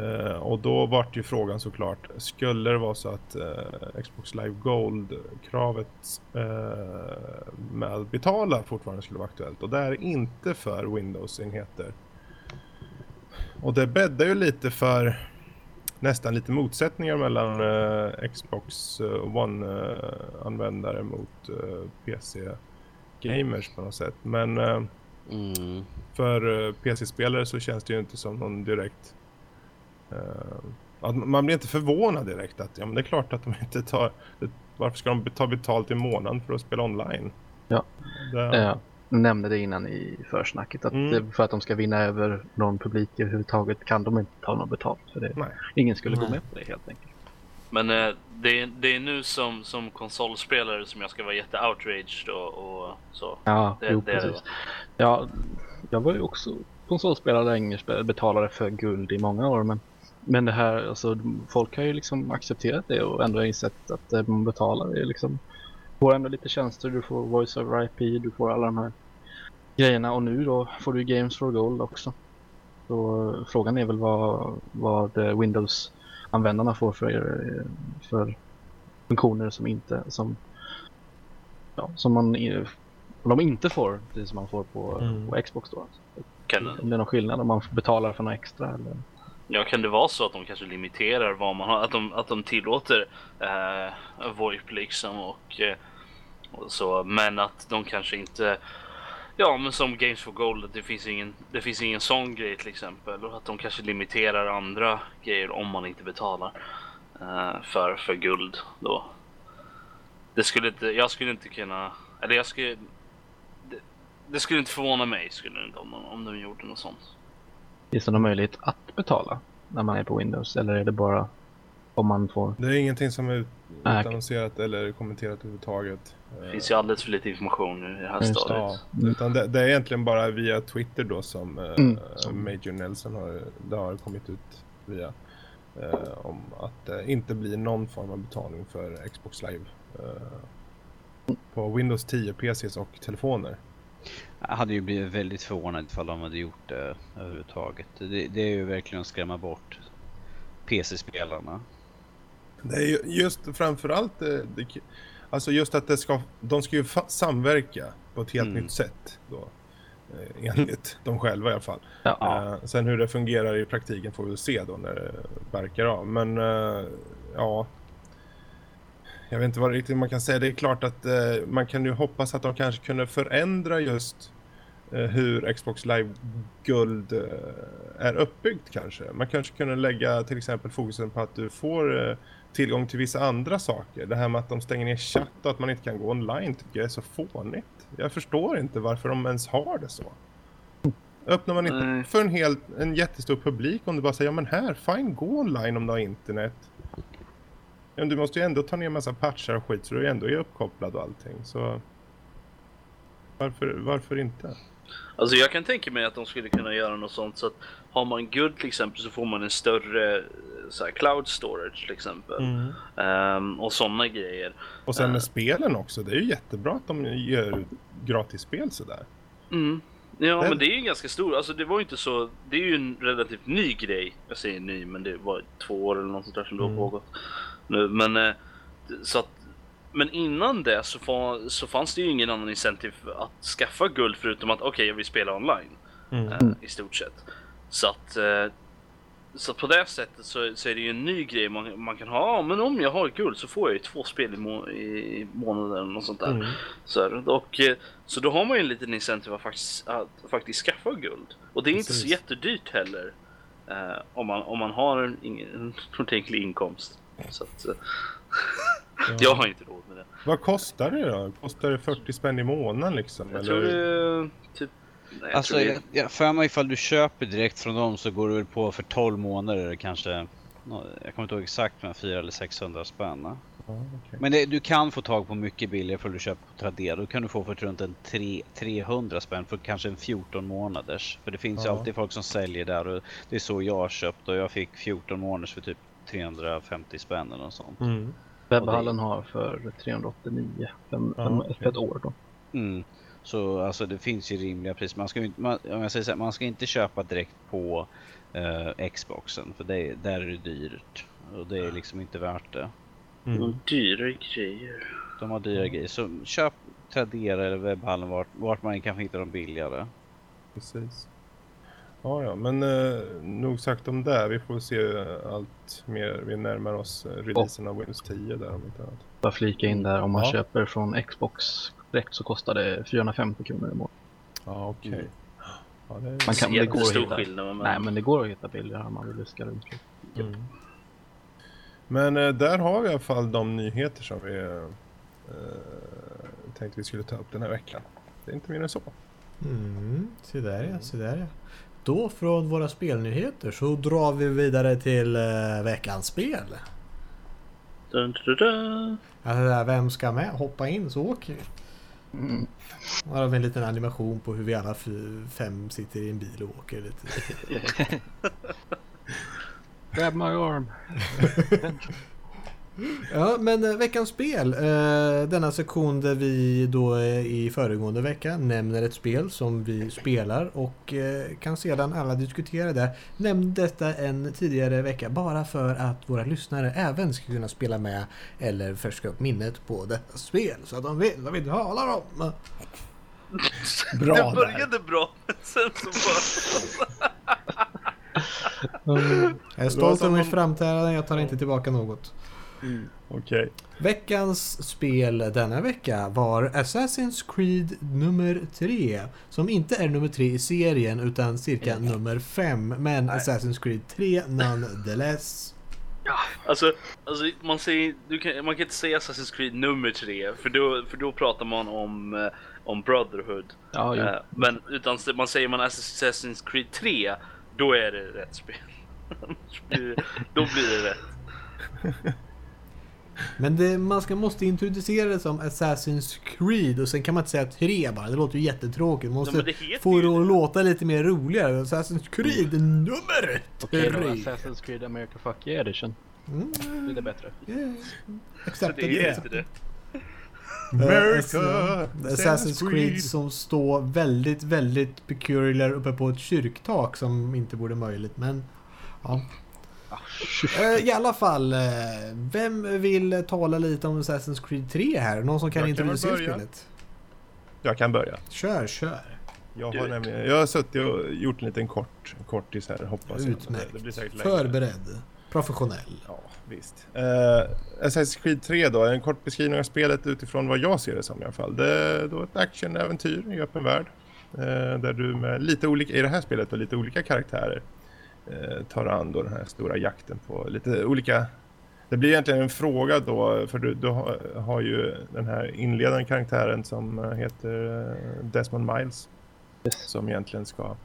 Eh, och då vart ju frågan såklart, skulle det vara så att eh, Xbox Live Gold-kravet eh, med att betala fortfarande skulle vara aktuellt? Och det är inte för Windows-enheter. Och det bäddar ju lite för nästan lite motsättningar mellan eh, Xbox eh, One-användare mot eh, PC-gamers på något sätt. Men eh, Mm. för eh, PC-spelare så känns det ju inte som någon direkt... eh, att man blir inte förvånad direkt att ja, men det är klart att de inte tar... Det, varför ska de ta betalt i månaden för att spela online? Ja. Det, Jag nämnde det innan i försnacket att Mm. för att de ska vinna över någon publik överhuvudtaget kan de inte ta något betalt för det. Nej. Ingen skulle gå Nej. med på det helt enkelt. Men eh, det, är, det är nu som, som konsolspelare som jag ska vara jätte-outraged och, och så. Ja, Det, jo, det precis. Ja, jag var ju också konsolspelare länge, betalade för guld i många år men men det här, alltså folk har ju liksom accepterat det och ändå insett att eh, man betalar det är liksom får ändå lite tjänster, du får voice over IP, du får alla de här grejerna och nu då får du Games for Gold också. Så eh, frågan är väl vad, vad eh, Windows-användarna får för, eh, för funktioner som inte, som, ja, som man de inte får det som man får på, Mm. på Xbox då. Alltså. Kan, Om det är någon skillnad om man betalar för något extra eller? Ja, kan det vara så att de kanske limiterar vad man har? Att de, att de tillåter eh, VoIP liksom och, eh, och så. Men att de kanske inte Ja men som Games for Gold, det finns ingen, det finns ingen sån grej till exempel. Och att de kanske limiterar andra grejer om man inte betalar eh, för, för guld då. Det skulle inte, jag skulle inte kunna, eller jag skulle det, det skulle inte förvåna mig skulle det inte om de, om de gjorde något sånt. Finns det någon möjlighet att betala när man är på Windows eller är det bara om man får? Det är ingenting som är utannonserat eller kommenterat överhuvudtaget. Det finns ju alldeles för lite information nu i det här Just det. stadiet. Ja, Mm. utan det, det är egentligen bara via Twitter då som, eh, Mm, Major Nelson har, det har kommit ut via. Eh, om att det inte blir någon form av betalning för Xbox Live. Eh, på Windows 10 PCs och telefoner. Jag hade ju blivit väldigt förvånad ifall de hade gjort det överhuvudtaget. Det, det är ju verkligen att skrämma bort PC-spelarna. Det är ju just framförallt eh, det, alltså just att det ska, de ska ju samverka på ett helt Mm. nytt sätt då. Eh, Enligt de själva i alla fall. Ja. Eh, sen hur det fungerar i praktiken får vi se då när det verkar av. Men ja. Jag vet inte vad riktigt man kan säga. Det är klart att eh, man kan ju hoppas att de kanske kunde förändra just eh, hur Xbox Live Guld eh, är uppbyggt kanske. Man kanske kunde lägga till exempel fokusen på att du får eh, tillgång till vissa andra saker. Det här med att de stänger ner chatt och att man inte kan gå online tycker jag är så fånigt. Jag förstår inte varför de ens har det så. Öppnar man inte Nej. för en, hel, en jättestor publik om du bara säger ja men här, fine, gå online om du har internet. Men du måste ju ändå ta ner massa patchar och skit så du ändå är uppkopplad och allting. Så varför, varför inte? Alltså jag kan tänka mig att de skulle kunna göra något sånt så att har man guld till exempel så får man en större så här, cloud storage till exempel. Ehm, och sådana grejer. Och sen med spelen också, det är ju jättebra att de gör gratisspel sådär. Mm. Ja Den- men det är ju ganska stor, alltså det var ju inte så, det är ju en relativt ny grej. Jag säger ny men det var två år eller något sånt där som det Mm. har pågått. Nu, men eh, så att men innan det så, fa- så fanns det ju ingen annan incentive att skaffa guld förutom att okej jag vill spela online. eh, i stort sett. Så att, eh, så på det sättet så, så är det ju en ny grej man, man kan ha. Ja, men om jag har guld så får jag ju två spel i, må, i månaden eller något sånt där. Mm. Så, och, så då har man ju en liten incentive att faktiskt, att faktiskt skaffa guld. Och det är inte så Precis. jättedyrt heller. Eh, om, man, om man har en, ingen- en ordentlig inkomst. Så att, eh, jag har inte råd med det. Vad kostar det då? Kostar det 40 spänn i månaden liksom? Jag eller? tror det typ... Nej, jag Alltså, tror det jag, jag för mig ifall du köper direkt från dem så går du väl på för 12 månader kanske. Jag kommer inte ihåg exakt men 400 eller 600 spänn. Ja, okej. Men det, du kan få tag på mycket billigare för du köper på Tradera. Då kan du få för runt en tre, 300 spänn för kanske en 14 månaders. För det finns ju Ja. alltid folk som säljer där och det är så jag har köpt och jag fick 14 månaders för typ 350 spänn eller något sånt. Mm. Webbhallen har för 389 fem, Ja, fem, för ett år då. Mm. Så alltså det finns ju rimliga priser. Man ska ju inte, man, om jag säger så här, man ska inte köpa direkt på eh, Xboxen för det, där är det dyrt. Och det är liksom inte värt det. Mm. är dyra grejer. De har dyra grejer. Så köp Tradera eller webbhallen vart, vart man kan hitta dem billigare. Precis. Ja, ja, men eh, nog sagt om det. Vi får se allt mer. Vi närmar oss eh, releasen av Windows 10 där om inte annat. Bara flika in där, om man Ja. köper från Xbox direkt så kostar det 450 kronor i månaden. Ja, okej. Mm. Ja, det är... Man kan, det går att Jättestor hitta. skillnad. Men... Nej men det går att hitta billigare om man vill luska runt. Mm. Men eh, där har vi i alla fall de nyheter som vi eh, tänkte vi skulle ta upp den här veckan. Det är inte mer än så. Mm, se där ja, se där ja. Då från våra spelnyheter så drar vi vidare till eh, veckans spel. Dun, dun, dun. Alltså det där, vem ska med? Hoppa in så åker vi. Mm. Här har vi en liten animation på hur vi alla fem sitter i en bil och åker lite. Grab my arm. Ja, men eh, veckans spel. Eh, denna sektion där vi då eh, i föregående vecka nämner ett spel som vi spelar och kan sedan alla diskutera det. Nämn detta en tidigare vecka bara för att våra lyssnare även ska kunna spela med eller färska upp minnet på detta spel så att de vet vad vi talar om. Bra det där. började bra, men sen så bara... Jag är stolt över mitt framträdande, jag tar inte tillbaka något. Okej. Veckans spel denna vecka var Assassin's Creed nummer 3. Som inte är nummer 3 i serien utan cirka nummer 5. Men Assassin's Creed 3 nonetheless. Alltså, alltså man, säger, du kan, man kan inte säga Assassin's Creed nummer tre, för då, för då pratar man om, eh, om Brotherhood. Ja, jo. Eh, men utan man säger man Assassin's Creed 3, då är det rätt spel. Då blir det rätt. Men det, man ska, måste introducera det som Assassin's Creed och sen kan man inte säga 3 bara. Det låter ju jättetråkigt. Man måste få det att låta lite mer roligare. Assassin's Creed nummer Okej då, 3. Assassin's Creed America Fuck You Edition. Mm, det bättre? yeah. Så Accepted. det är Yeah. inte det. America, Eh, Assassin's Creed som står väldigt, väldigt peculiar uppe på ett kyrktak som inte vore möjligt. Men ja. Eh, I alla fall, eh, vem vill tala lite om Assassin's Creed 3 här? Någon som kan Jag kan introducera spelet? Jag kan börja. Kör, kör. Jag har, nämligen, jag har suttit och gjort en liten kort, kortis här hoppas jag. Utmärkt. Säkert längre. Förberedd. Professionell. Ja, visst. Uh, Assassin's Creed 3 då, en kort beskrivning av spelet utifrån vad jag ser det som i alla fall. Det är då ett actionäventyr i öppen värld. eh, där du med lite olika, i det här spelet och lite olika karaktärer tar an då den här stora jakten på lite olika det blir egentligen en fråga då, för du, du har, har ju den här inledande karaktären som eh, heter eh, Desmond Miles. Som egentligen ska,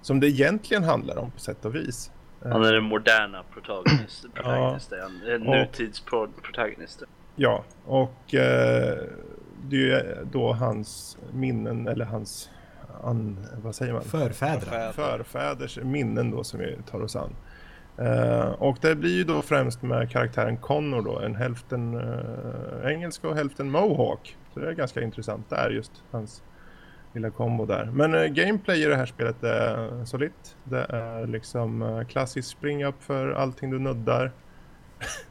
som det egentligen handlar om på sätt och vis. Han är den moderna protagonist, protagonisten. En Och- nutidsprotagonisten. Ja, och eh, det är ju då hans minnen, eller hans, an, vad säger man? Förfäder. Förfäders minnen då som vi tar oss an. Eh, och det blir ju då främst med karaktären Connor då, en hälften eh, engelska och hälften mohawk. Så det är ganska intressant där just hans lilla kombo där. Men eh, gameplay i det här spelet är solitt. Det är liksom klassiskt springa upp för allting du nuddar.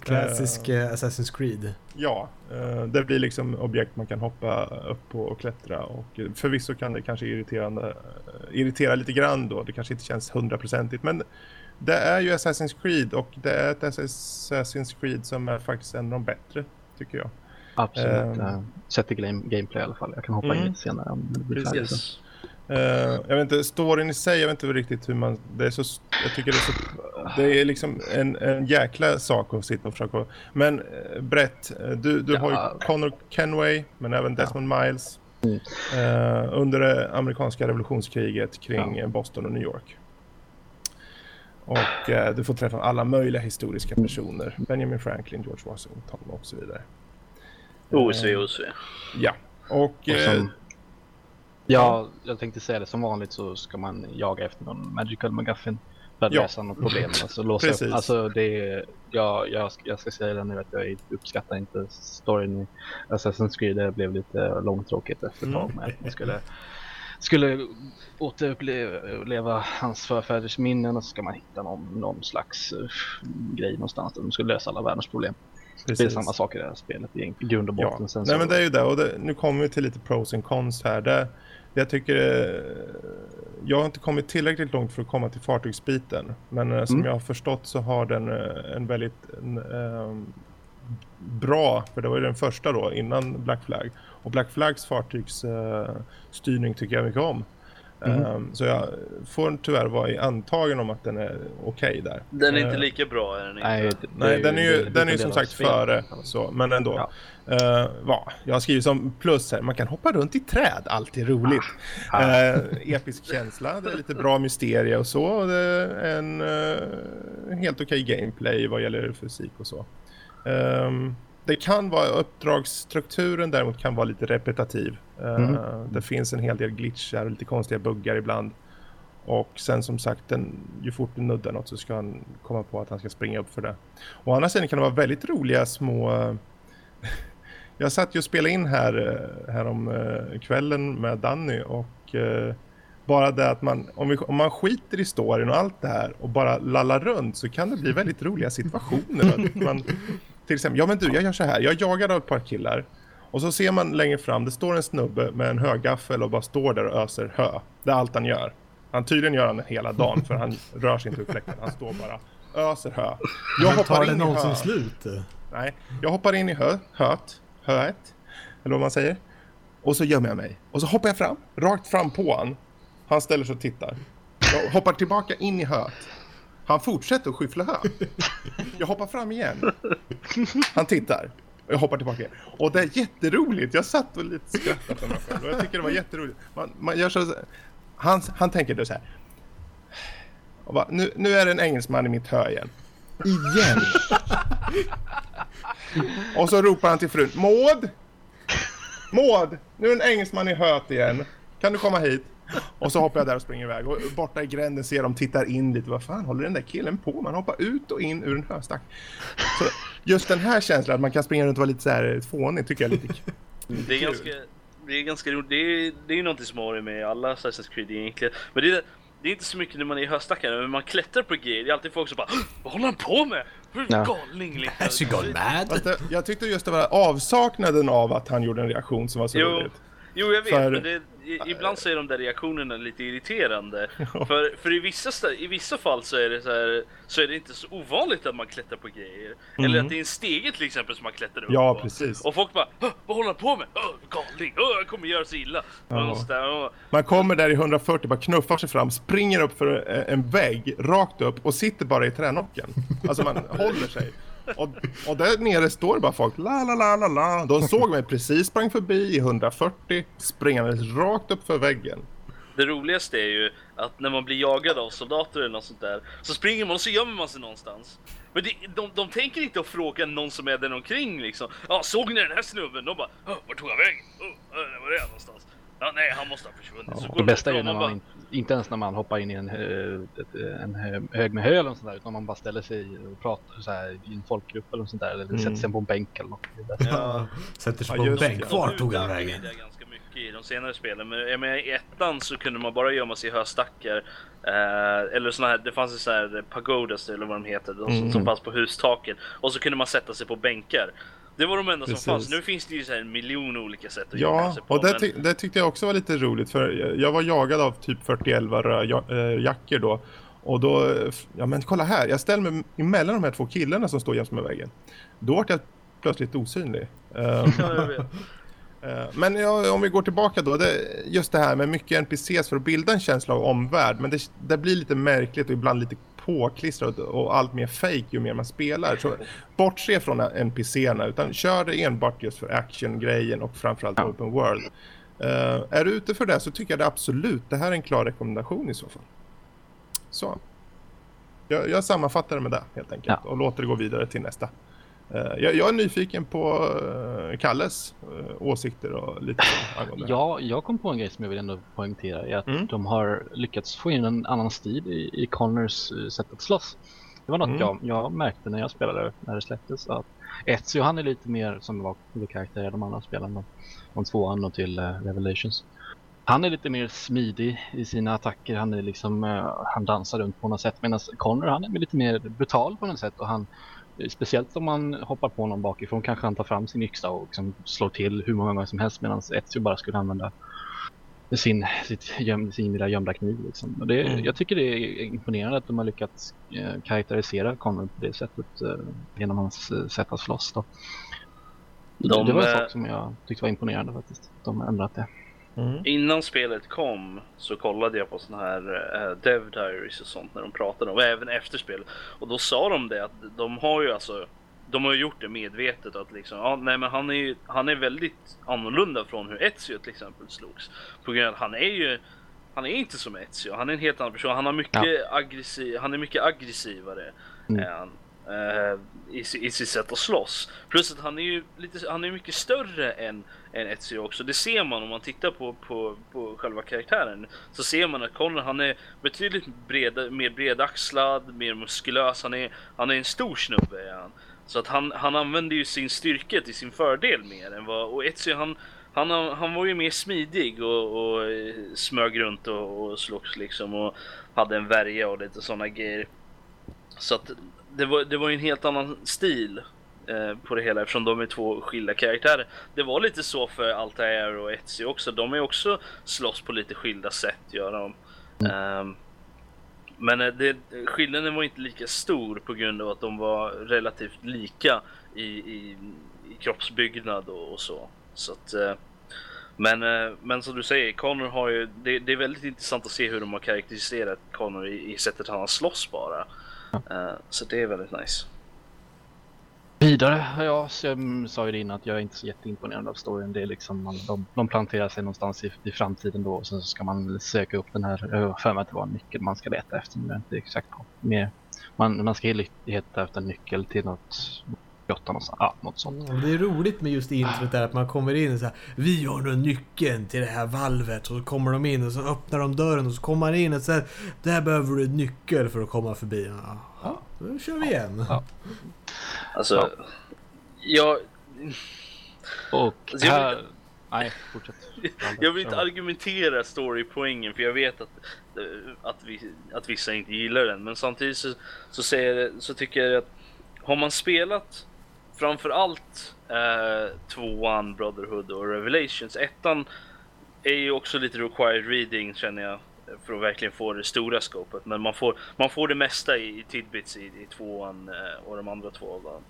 Klassisk eh, Assassin's Creed. Ja, eh, det blir liksom objekt man kan hoppa upp på och klättra och förvisso kan det kanske irriterande, irritera lite grann då. Det kanske inte känns hundraprocentigt men det är ju Assassin's Creed och det är ett Assassin's Creed som är faktiskt en av de bättre tycker jag. Absolut. Uh, sett i game, gameplay i alla fall. Jag kan hoppa Mm. in lite senare om det blir färdigt. Eh, jag vet inte, storyn i sig, jag vet inte riktigt hur man... Det är så, jag tycker det är så... Det är liksom en, en jäkla sak att sitta och försöka... Men eh, Brett, eh, du, du har Ja. ju Connor Kenway, men även Desmond Miles. Mm. eh, under det amerikanska revolutionskriget kring eh, Boston och New York. Och eh, du får träffa alla möjliga historiska personer. Benjamin Franklin, George Washington och så vidare. OSV, OSV. Ja, och... Och som, ja, jag tänkte säga det. Som vanligt så ska man jaga efter någon Magical McGuffin för att Ja. lösa något problem. Alltså, låsa Precis. upp. Alltså, det är, ja, jag, ska- jag ska säga det nu att jag uppskattar inte storyn i Assassin's Creed. Det blev lite långtråkigt efter ett tag. Mm. med att man skulle, skulle återuppleva hans förfäders minnen och så ska man hitta någon, någon slags eh, grej någonstans där de skulle lösa alla världens problem. Det är precis. samma sak i det här spelet i grund och botten. Ja, Sen nej så, men det är ju det och det, nu kommer vi till lite pros and cons här. Det jag tycker, eh, jag har inte kommit tillräckligt långt för att komma till fartygsbiten. Men eh, som Mm. jag har förstått så har den eh, en väldigt en, ehm, bra, för det var ju den första då innan Black Flag. Och Black Flags fartygsstyrning tycker jag mycket om. Ehm, så jag får tyvärr vara i antagen om att den är okej där. Den är inte Eh, lika bra. Är den inte. Nej, det- Nej, den är ju, det- den är ju det som sagt spelet. före så, men ändå. Ja. Eh, va, jag har skrivit som plus här, man kan hoppa runt i träd, alltid roligt. Ah. Eh, episk känsla, det är lite bra mysterie och så. och Det är en eh, helt okej gameplay vad gäller fysik och så. Ehm, det kan vara, uppdragsstrukturen däremot kan vara lite repetitiv. Eh, Mm. Det finns en hel del glitchar och lite konstiga buggar ibland. Och sen som sagt, den, ju fort du nuddar något så ska han komma på att han ska springa upp för det. Å andra sidan kan det vara väldigt roliga små... eh, Jag satt ju och spelade in här, eh, här om kvällen med Danny och eh, bara det att man, om, vi, om man skiter i storyn och allt det här och bara lallar runt så kan det bli väldigt roliga situationer. Man, till exempel, ja men du, jag gör så här, jag jagar av ett par killar och så ser man längre fram, det står en snubbe med en högaffel och bara står där och öser hö. Det är allt han gör. Han tydligen gör han det hela dagen för han rör sig inte ur fläkten. Han står bara öser hö. Jag Men hoppar tar det någonsin slut? Nej, jag hoppar in i hö, höet, höet, eller vad man säger. Och så gömmer jag mig. Och så hoppar jag fram, rakt fram på han. Han ställer sig och tittar. Jag hoppar tillbaka in i höet. Han fortsätter att skyffla hö. Jag hoppar fram igen. Han tittar. Och jag hoppar tillbaka igen. Och det är jätteroligt. Jag satt och lite skrattade för mig själv. Och jag tycker det var jätteroligt. Man, man gör så... Han, han tänker då så här. Och bara, nu, nu är det en engelsman i mitt hö igen. Igen! Och så ropar han till frun. Maud! Maud! Nu är det en engelsman i höet igen. Kan du komma hit? Och så hoppar jag där och springer iväg. Och borta i gränden ser de, tittar in lite. Vad fan håller den där killen på? Man hoppar ut och in ur en höstack. Så just den här känslan att man kan springa runt och vara lite så här fånig tycker jag är lite kul. Det är ganska, det är ganska roligt. Det är, det är ju någonting som har med alla Assassin's Creed egentligen. Men det är, det är inte så mycket när man är i höststackaren, men man klättrar på grejer. Det är alltid folk som bara Vad håller han på med? Hur Ja. galning liksom. Has gone mad? Det, jag tyckte just det var avsaknaden av att han gjorde en reaktion som var så Jo. roligt. Jo jag vet, För- men det, i, ibland så är de där reaktionerna lite irriterande. För, för i, vissa, i vissa fall så är det så här, så är det inte så ovanligt att man klättrar på grejer. Eller att det är en stege till exempel som man klättrar upp. Ja, på. precis. Och folk bara "Åh, Vad håller han på med? Åh, galning! Åh, jag kommer göra så illa! Ja. Där, Man kommer där i 140, bara knuffar sig fram, springer upp för eh, en vägg, rakt upp och sitter bara i tränocken. Alltså man håller sig. Och, och där nere står det bara folk, la la la la la. De såg mig precis, sprang förbi i 140, springandes rakt upp för väggen. Det roligaste är ju att när man blir jagad av soldater eller något sånt där så springer man och så gömmer man sig någonstans. Men det, de, de tänker inte att fråga någon som är där omkring liksom. Ja, såg ni den här snubben? De bara, "Åh, vart tog han vägen? Oh, var är han någonstans? Ja, nej, han måste ha försvunnit. så Ja, går det de bästa är ju när man, in- inte ens när man hoppar in i en, hö- ett- en hö- hög med hö eller något sånt där, utan man bara ställer sig och pratar så här, i en folkgrupp eller något sånt där, eller Mm. sätter sig på en bänk eller något. Ja. Sätter sig Ja, på en bänk. Var tog han vägen? det ganska mycket i de senare spelen. Men jag menar, i ettan så kunde man bara gömma sig i höstackar. Eh, eller såna här, det fanns ju så här pagodas eller vad de heter, de som, Mm. som fanns på hustaken. Och så kunde man sätta sig på bänkar. Det var de enda Precis. som fanns. Nu finns det ju så här en miljon olika sätt att Ja, sig på. och det, men- det tyckte jag också var lite roligt för jag- var jagad av typ 40 jackor då. Och då, eh, ja men kolla här, jag ställer mig emellan de här två killarna som står jäms med väggen. Då vart jag plötsligt osynlig. Ehm, Ja, jag vet. Eh, Men ja, om vi går tillbaka då, det, just det här med mycket NPCs för att bilda en känsla av omvärld, men det, det blir lite märkligt och ibland lite påklistrat och allt mer fake ju mer man spelar. Så bortse från NPCerna, utan kör det enbart just för action-grejen och framförallt Ja. open world. Eh, är du ute för det så tycker jag det absolut, det här är en klar rekommendation i så fall. Så. Jag, jag sammanfattar det med det helt enkelt Ja. och låter det gå vidare till nästa. Eh, jag, jag är nyfiken på eh, Kalles eh, åsikter och lite angående. Ja, jag kom på en grej som jag vill ändå poängtera. Är att Mm. de har lyckats få in en annan stil i, i Connors sätt att slåss. Det var något Mm. jag, jag märkte när jag spelade när det släpptes. Att Ezio han är lite mer som var huvudkaraktär i de andra spelen. då. Från tvåan och till Revelations. Han är lite mer smidig i sina attacker. Han är liksom, han dansar runt på något sätt. Medan Connor han är lite mer brutal på något sätt. Och han, speciellt om man hoppar på någon bakifrån kanske han tar fram sin yxa och liksom slår till hur många gånger som helst. Medan Ezio bara skulle använda sin, sitt göm, sin lilla gömda kniv. Liksom. Och det, Mm. Jag tycker det är imponerande att de har lyckats eh, karaktärisera Connor på det sättet eh, genom hans eh, sätt att slåss. Då. De, det var en eh, sak som jag tyckte var imponerande faktiskt. De har ändrat det. Mm. Innan spelet kom så kollade jag på såna här uh, Dev Diaries och sånt när de pratade om, och även efter spelet. Och då sa de det att de har ju alltså, de har ju gjort det medvetet att liksom, ja nej men han är ju, han är väldigt annorlunda från hur Ezio till exempel slogs. På grund av att han är ju, han är inte som Ezio, han är en helt annan person. Han har mycket aggressiv, han är mycket aggressivare Mm. än han i, i sitt sätt att slåss. Plus att han är ju lite, han är mycket större än, än Ezio också. Det ser man om man tittar på, på, på själva karaktären. Så ser man att Connor han är betydligt bred, mer bredaxlad, mer muskulös. Han är, han är en stor snubbe är han. Så att han, han använder ju sin styrka till sin fördel mer än vad... Och Ezio han, han, han var ju mer smidig och, och eh, smög runt och, och slogs liksom och hade en värja och lite sådana grejer. Så att det var, det var ju en helt annan stil eh, på det hela eftersom de är två skilda karaktärer. Det var lite så för Altair och Ezio också. De är också slåss på lite skilda sätt gör de. Ehm, men eh, det, skillnaden var inte lika stor på grund av att de var relativt lika i, i, i kroppsbyggnad och, och så. så att, eh, men, eh, men som du säger, Connor har ju, det, det är väldigt intressant att se hur de har karaktäriserat Connor i, i sättet han slåss bara. Eh, så det är väldigt nice. Vidare, ja, så jag sa ju det innan att jag är inte så jätteimponerad av storyn. Det är liksom, man, de, de planterar sig någonstans i, i framtiden då och sen så ska man söka upp den här, jag för mig att det var en nyckel man ska leta efter, men jag är inte exakt på. Mer, man, man ska leta efter en nyckel till något, någonstans, ja, något sånt. Ja, Det är roligt med just introt där att man kommer in och så här, Vi har nu nyckeln till det här valvet. Och så kommer de in och så öppnar de dörren och så kommer man in och så här, Där behöver du en nyckel för att komma förbi. Ja, då kör vi igen. Ja. Alltså, Ja. jag, Och Alltså, jag här... vill- Nej, fortsätt. jag vill inte argumentera storypoängen för jag vet att, att, vi, att vissa inte gillar den. Men samtidigt så, så, säger, så tycker jag att har man spelat framförallt eh, tvåan, Brotherhood och Revelations, ettan är ju också lite required reading känner jag för att verkligen få det stora scopet. Men man får, man får det mesta i, i tidbits i, i tvåan eh, och de andra två va?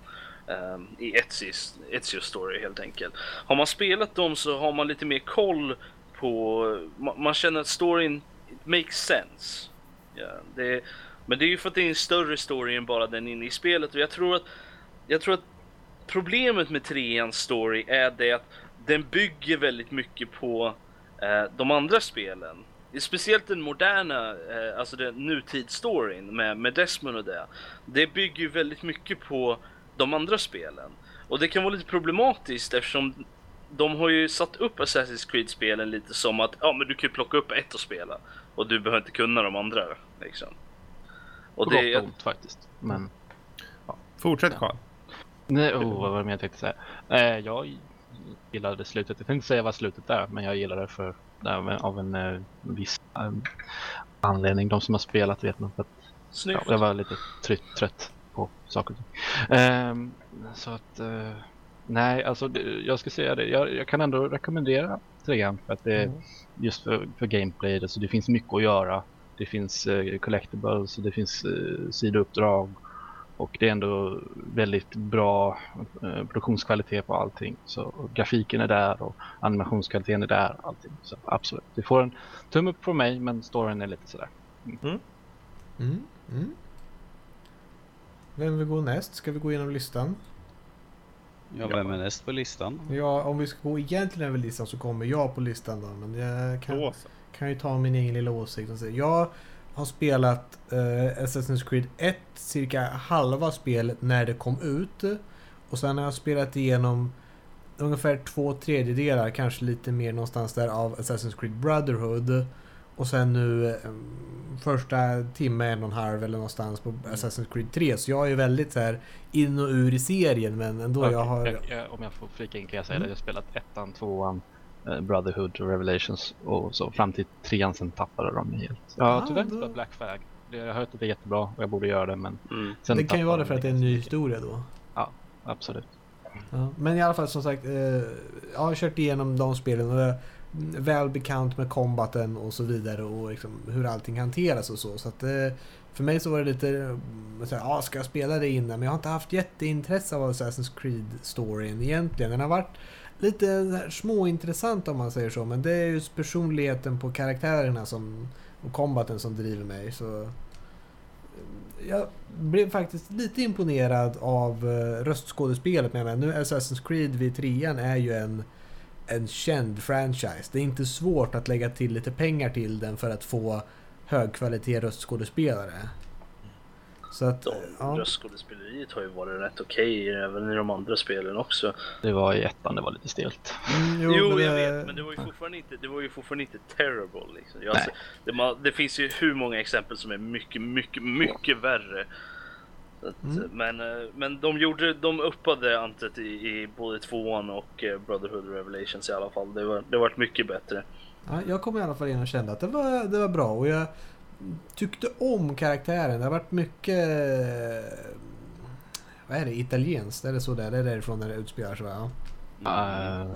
Ehm, i Etsy's, Etsy's story helt enkelt. Har man spelat dem så har man lite mer koll på, man, man känner att storyn makes sense. Yeah, det, men det är ju för att det är en större story än bara den inne i spelet och jag tror att, jag tror att problemet med treans story är det att den bygger väldigt mycket på eh, de andra spelen. Speciellt den moderna, eh, alltså den nutidsstoryn med, med Desmond och det. Det bygger ju väldigt mycket på de andra spelen. Och det kan vara lite problematiskt eftersom de har ju satt upp Assassin's Creed-spelen lite som att ja men du kan ju plocka upp ett och spela. Och du behöver inte kunna de andra liksom. Och På det, och ont faktiskt. Men... Fortsätt Ja. Karl. Nej, oh, vad var det jag tänkte säga? Eh, jag gillade slutet. Jag tänkte säga vad slutet är, men jag gillade det för av en, av en eh, viss eh, anledning. De som har spelat vet nog ja, jag var lite trött, trött på saker. Ehm, så att eh, nej, alltså jag ska säga det. Jag, jag kan ändå rekommendera trean för att det är just för, för gameplay. Alltså det finns mycket att göra. Det finns eh, collectibles, det finns sidouppdrag och det är ändå väldigt bra eh, produktionskvalitet på allting. Så grafiken är där och animationskvaliteten är där. Allting. Så absolut, det får en tumme upp från mig men storyn är lite sådär. Mm. Mm. Vem vill gå näst? Ska vi gå igenom listan? Ja, vem är näst på listan? Ja, om vi ska gå egentligen över listan så kommer jag på listan då. Men jag kan, kan ju ta min egen lilla åsikt och säga. Jag har spelat eh, Assassin's Creed 1 cirka halva spelet när det kom ut. Och sen har jag spelat igenom ungefär två tredjedelar, kanske lite mer någonstans där av Assassin's Creed Brotherhood. Och sen nu eh, första timme, en och en halv eller någonstans på Assassin's Creed 3. Så jag är väldigt så här in och ur i serien men ändå jag Okej, har... jag, jag, om jag får flika in kan jag säga Mm. det. Jag har spelat ettan, tvåan, Brotherhood och Revelations och så fram till trean sen tappade de mig helt. Jag har Ah, tyvärr inte spelat Black Flag. Jag har hört att det är jättebra och jag borde göra det men Mm. sen Det kan ju vara det de för att det är en ny historia då. Absolut. Ja, men i alla fall som sagt, eh, jag har kört igenom de spelen och är väl bekant med combaten och så vidare och liksom hur allting hanteras och så. Så att eh, för mig så var det lite eh, så här, ja ska jag spela det innan? Men jag har inte haft jätteintresse av Assassin's Creed-storyn egentligen. Den har varit lite småintressant om man säger så. Men det är just personligheten på karaktärerna som, och kombaten som driver mig. Så eh, jag blev faktiskt lite imponerad av eh, röstskådespelet men mig. Nu Assassin's Creed vid trean är ju en, en känd franchise. Det är inte svårt att lägga till lite pengar till den för att få högkvalitet röstskådespelare. Så att, De, ja. Röstskådespeleriet har ju varit rätt okej även i de andra spelen också. Det var i ettan det var lite stelt. Mm, Jo, men jag det- vet, men det var ju fortfarande inte, det var ju fortfarande inte terrible liksom. Jag, alltså, det, ma- det finns ju hur många exempel som är mycket, mycket, mycket värre. Att, Mm. men, eh, men de gjorde, de uppade antet i, i både tvåan och eh, Brotherhood Revelations i alla fall. Det var, det varit mycket bättre. Ja, jag kom i alla fall in och kände att det var, det var bra och jag tyckte om karaktären. Det har varit mycket... Vad är det? Italienskt? Är det så där? Det är därifrån det utspelar sig va? Ja. Eh,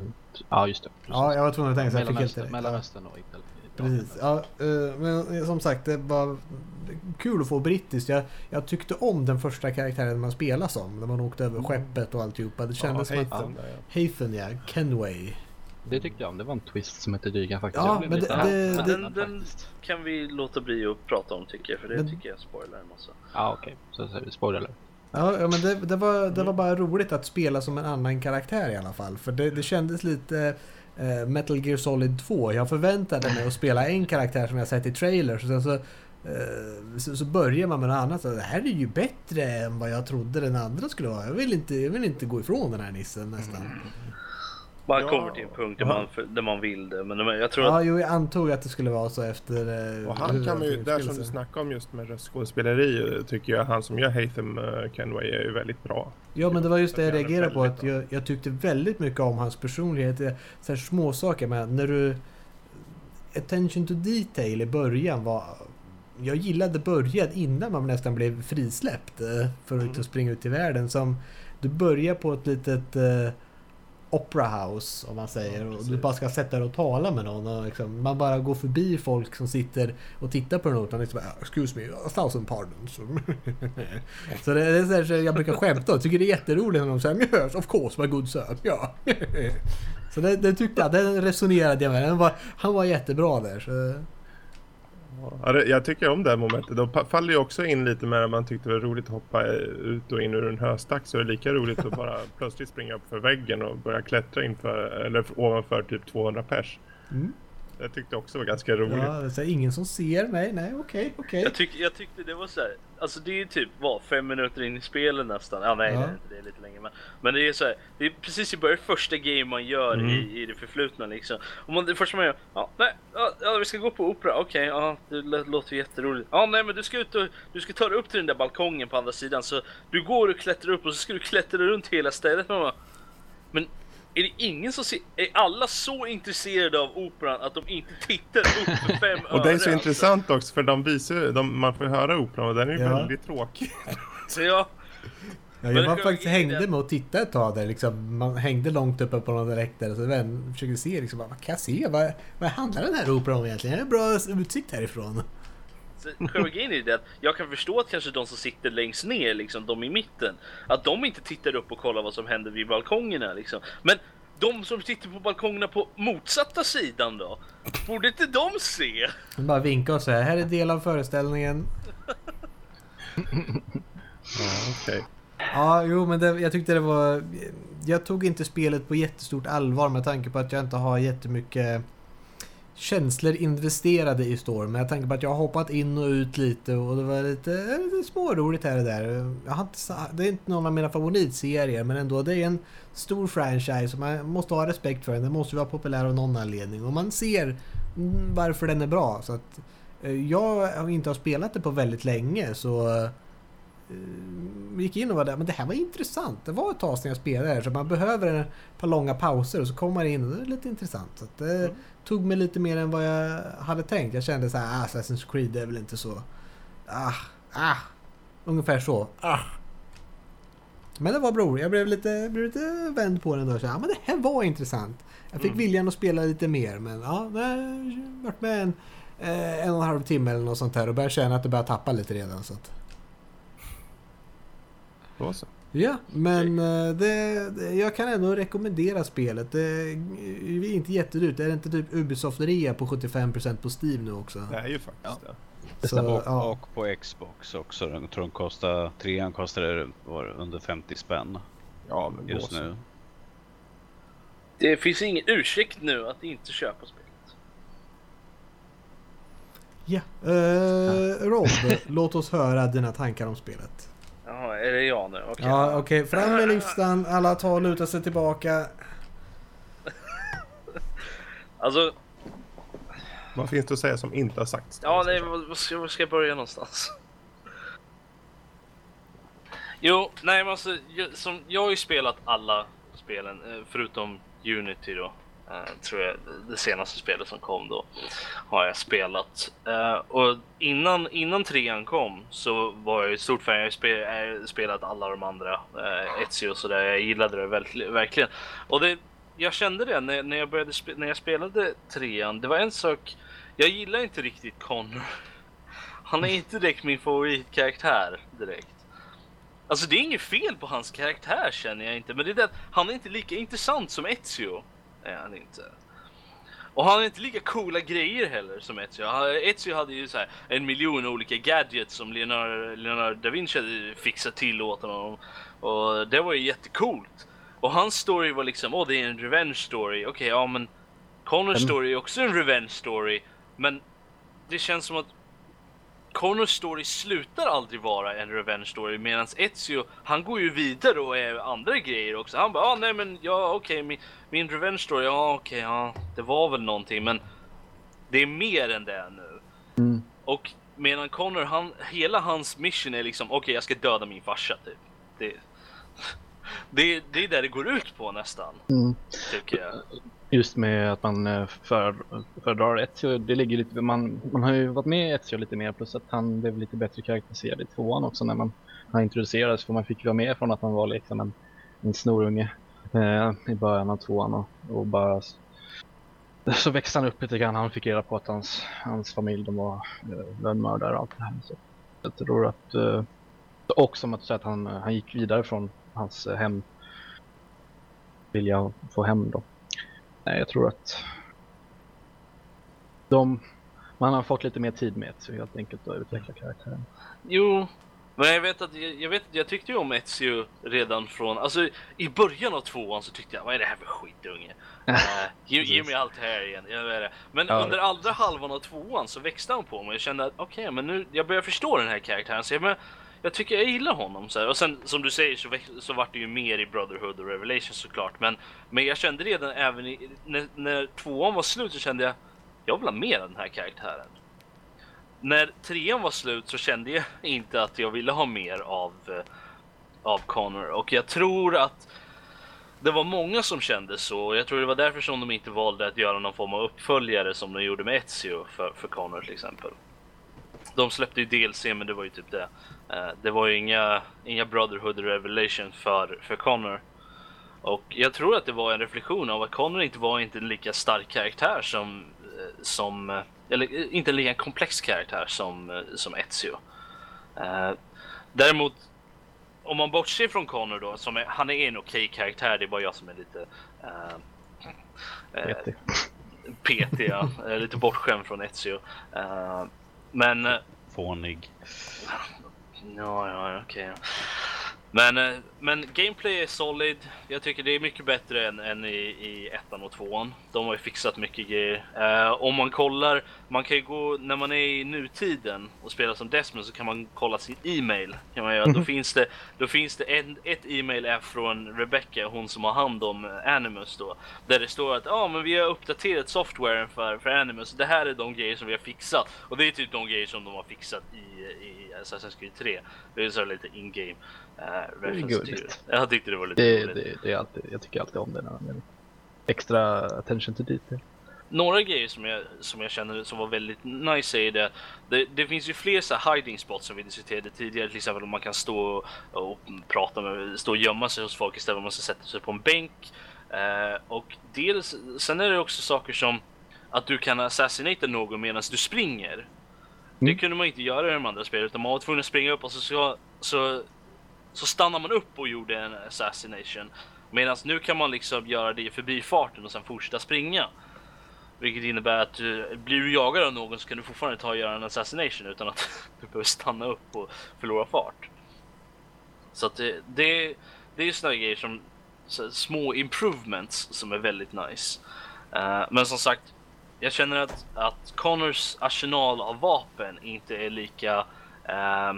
ja, just det. Ja, jag var tvungen att tänka så jag fick helt rätt. Mellanöstern och Italien. Precis. Ja, eh, men som sagt, det var kul att få brittiskt. Jag, jag tyckte om den första karaktären man spelade som. När man åkte över skeppet och alltihopa. Det kändes ja, som att... Hafen ja, Kenway. Det tyckte jag om. Det var en twist som hette dyga faktiskt. Ja, men det- det- det- den- faktiskt. Kan vi låta bli att prata om tycker jag, för det Men- tycker jag spoilar en massa. Ja, okej. Så säger vi spoiler. Ja, ja men det, det, var, det var bara roligt att spela som en annan karaktär i alla fall. För det, det kändes lite eh, Metal Gear Solid 2. Jag förväntade mig att spela en karaktär som jag sett i trailers. Och sen så, eh, så, så börjar man med något annat. Så, det här är ju bättre än vad jag trodde den andra skulle vara. Jag vill inte, jag vill inte gå ifrån den här nissen nästan. Man Ja. kommer till en punkt där man, där man vill det. Men jag tror Ja, att jo, jag antog att det skulle vara så efter... eh, Och han kan man ju, där som du snackade om just med röstskådespeleri eh, tycker jag han som gör Hatham uh, Kenway är ju väldigt bra. Ja men det var just det jag reagerade på. Att jag, jag tyckte väldigt mycket om hans personlighet. Så här små saker med när du... Attention to detail i början var... Jag gillade början innan man nästan blev frisläppt. eh, För att inte springa ut i världen. Som du börjar på ett litet... Opera house om man säger. Ja, och du bara ska sätta dig och tala med någon. Och liksom, man bara går förbi folk som sitter och tittar på den och liksom, Excuse me, a thousand pardons. så det, det är så jag brukar skämta och tycker det är jätteroligt när de säger yes, of course my good son. Ja. så det, det tyckte jag, den resonerade jag med. Den var, han var jättebra där. Så, Ja, jag tycker om det här momentet. Då faller ju också in lite med att man tyckte det var roligt att hoppa ut och in ur en höstack så är det lika roligt att bara plötsligt springa upp för väggen och börja klättra inför, eller ovanför typ 200 pers. Mm. Det tyckte jag också var ganska roligt. ja, det är så här, ingen som ser mig. Nej, okej, okej. jag, tyck, jag tyckte det var så här. Alltså det är ju typ vad, fem minuter in i spelet nästan. Ja nej Ja. det inte det är lite längre men. Men det är så här, det är precis i början första game man gör Mm. i, i det förflutna liksom. Och man, det första man gör, ja nej, ja, ja vi ska gå på opera, okej, ja det låter jätteroligt. Ja nej men du ska ut och, du ska ta dig upp till den där balkongen på andra sidan så du går och klättrar upp och så ska du klättra runt hela stället. Man bara, men är det ingen som ser, är alla så intresserade av operan att de inte tittar upp för fem Och det är så öre, intressant också för de visar de, man får höra operan och den är ju Ja. väldigt tråkig. Alltså. Så jag, Ja, jag det var faktiskt hängde det- med och tittade ett tag där liksom. Man hängde långt uppe på någon läktare så vän försökte se liksom, vad kan jag se? Vad, vad handlar den här operan om egentligen? Det är bra utsikt härifrån. Själva grejen är det att jag kan förstå att kanske de som sitter längst ner, liksom de i mitten, att de inte tittar upp och kollar vad som händer vid balkongerna liksom. Men de som sitter på balkongerna på motsatta sidan då? Borde inte de se? Man bara vinka och säga, här är del av föreställningen. Ja, okej. Ja, jo men det, jag tyckte det var... Jag tog inte spelet på jättestort allvar med tanke på att jag inte har jättemycket känslor investerade i Storm. Med tanke på att jag har hoppat in och ut lite och det var lite, eh, lite småroligt här och där. Jag har inte, det är inte någon av mina favoritserier men ändå, det är en stor franchise och man måste ha respekt för den. Den måste vara populär av någon anledning och man ser varför den är bra. Så att, eh, jag har inte har spelat det på väldigt länge så vi gick in och var där, men det här var intressant. Det var ett tag sedan jag spelade här så man behöver ett par långa pauser och så kommer man in och det är lite intressant. Så att mm tog mig lite mer än vad jag hade tänkt. Jag kände så här, ah, Assassin's Creed är väl inte så... Ah, ah. Ungefär så. Ah. Men det var bror, jag blev lite, blev lite vänd på den då. Så, ja, men det här var intressant. Jag fick Mm. viljan att spela lite mer men ja, har varit med en, eh, en och en halv timme eller något sånt här och börjar känna att det börjar tappa lite redan. Så att. Då så. Ja, men eh, det, det, jag kan ändå rekommendera spelet. Det är inte jättedyrt. Är det inte typ Ubisoft-rea på 75% på Steam nu också? Det är ju faktiskt det. Så, och, ja. och på Xbox också. Jag tror den kostar, trean kostar var under 50 spänn Ja, men just nu. Det finns ingen ursäkt nu att inte köpa spelet. ja. Eh, Rob, låt oss höra dina tankar om spelet. Är det jag nu? Okej. Ja, okej. Fram med listan. Alla tar och lutar sig tillbaka. Alltså, Vad finns det att säga som inte har sagts? Ja, nej, vad ska, var ska jag börja någonstans? Jo, nej men alltså, jag, som, jag har ju spelat alla spelen, eh, förutom Unity då. Eh, tror jag, det senaste spelet som kom då. Har jag spelat. Eh, och innan, innan trean kom så var jag ett stort fan. Jag har spelat alla de andra, eh, Etsy och sådär. Jag gillade det verkligen. Och det, jag kände det när, när, jag började spe, när jag spelade trean. Det var en sak, jag gillar inte riktigt Connor. Han är inte direkt min favoritkaraktär direkt. Alltså det är inget fel på hans karaktär känner jag inte, men det är det att han är inte lika intressant som Ezio. Är han inte. Och han har inte lika coola grejer heller som Ezio. Ezio hade ju så här en miljon olika gadgets som Leonardo, Leonardo da Vinci hade fixat till åt honom. Och det var ju jättecoolt. Och hans story var liksom, åh det är en revenge story. Okej, ja men Connors story är också en revenge story. Men det känns som att Connors story slutar aldrig vara en revenge story medan Ezio, han går ju vidare och är andra grejer också. Han bara, ah, nej men ja okej, min, min revenge story, ja okej, ja det var väl någonting men det är mer än det nu. Mm. Och medan Connor, han, hela hans mission är liksom, okej jag ska döda min farsa typ. Det, det, det är där det går ut på nästan, Mm. tycker jag. Just med att man eh, för, föredrar Ezio, det ligger lite, man, man har ju varit med i Ezio lite mer plus att han blev lite bättre karaktäriserad i tvåan också när man han introducerades för man fick vara med från att han var liksom en, en snorunge eh, i början av tvåan och, och bara så växte han upp lite grann. Han fick reda på att hans, hans familj de var eh, lönnmördare och allt det här. Så jag tror att eh, och som att säga att han, han gick vidare från hans eh, hem vilja få hem då. Nej, jag tror att de, man har fått lite mer tid med Ezio helt enkelt att utveckla karaktären. Jo, men jag vet att jag, jag vet jag tyckte ju om Ezio redan från, alltså i början av tvåan så tyckte jag vad är det här för skitunge? Uh, ge, ge mig allt här igen, jag. Men Ja. under andra halvan av tvåan så växte han på mig och kände att okej, men nu, jag börjar förstå den här karaktären så jag, men, jag tycker jag gillar honom så här. Och sen som du säger så, så vart det ju mer i Brotherhood och Revelation såklart. Men, men jag kände redan även i, när, när tvåan var slut så kände jag, jag vill ha mer av den här karaktären när trean var slut så kände jag inte att jag ville ha mer av, eh, av Connor och jag tror att det var många som kände så och jag tror det var därför som de inte valde att göra någon form av uppföljare som de gjorde med Ezio för, för Connor till exempel. De släppte ju DLC men det var ju typ det. Eh, Det var ju inga, inga Brotherhood Revelation för, för Connor. Och jag tror att det var en reflektion av att Connor inte var inte en lika stark karaktär som, eh, som eh, eller inte en lika komplex karaktär som, som Ezio. Däremot, om man bortser från Connor då, som är, han är en okej karaktär, det är bara jag som är lite PT. PT, ja. Lite bortskämd från Ezio. Men eh, Fånig. Ja, ja, okej. Men, eh, men gameplay är solid. Jag tycker det är mycket bättre än, än i, i ettan och tvåan. De har ju fixat mycket grejer. Eh, om man kollar, man kan ju gå, när man är i nutiden och spelar som Desmond så kan man kolla sin e-mail. Kan man göra. Då finns det, då finns det en, ett e-mail från Rebecca, hon som har hand om Animus då. Där det står att ja, men vi har uppdaterat softwaren för, för Animus. Det här är de grejer som vi har fixat. Och det är typ de grejer som de har fixat i, i Assassin's Creed 3. Det är så lite in-game uh, reference till. Jag tyckte det var lite Det, det, det är alltid, jag tycker alltid om det när är extra attention to detail. Några grejer som jag, som jag känner som var väldigt nice är det, det, det finns ju fler så hiding spots som vi diskuterade tidigare, till exempel om man kan stå och, och prata med, stå och gömma sig hos folk istället för att man ska sätta sig på en bänk. Eh, och dels, sen är det också saker som att du kan assassinata någon medan du springer. Mm. Det kunde man inte göra i de andra spelen utan man var tvungen att springa upp och så, så, så, så stannar man upp och gjorde en assassination. Medan nu kan man liksom göra det i förbifarten och sen fortsätta springa. Vilket innebär att du, blir du jagad av någon så kan du fortfarande ta och göra en assassination utan att du behöver stanna upp och förlora fart. Så att det, det, det är ju sådana grejer som så, små improvements som är väldigt nice. Uh, men som sagt, jag känner att, att Connors arsenal av vapen inte är lika Eh,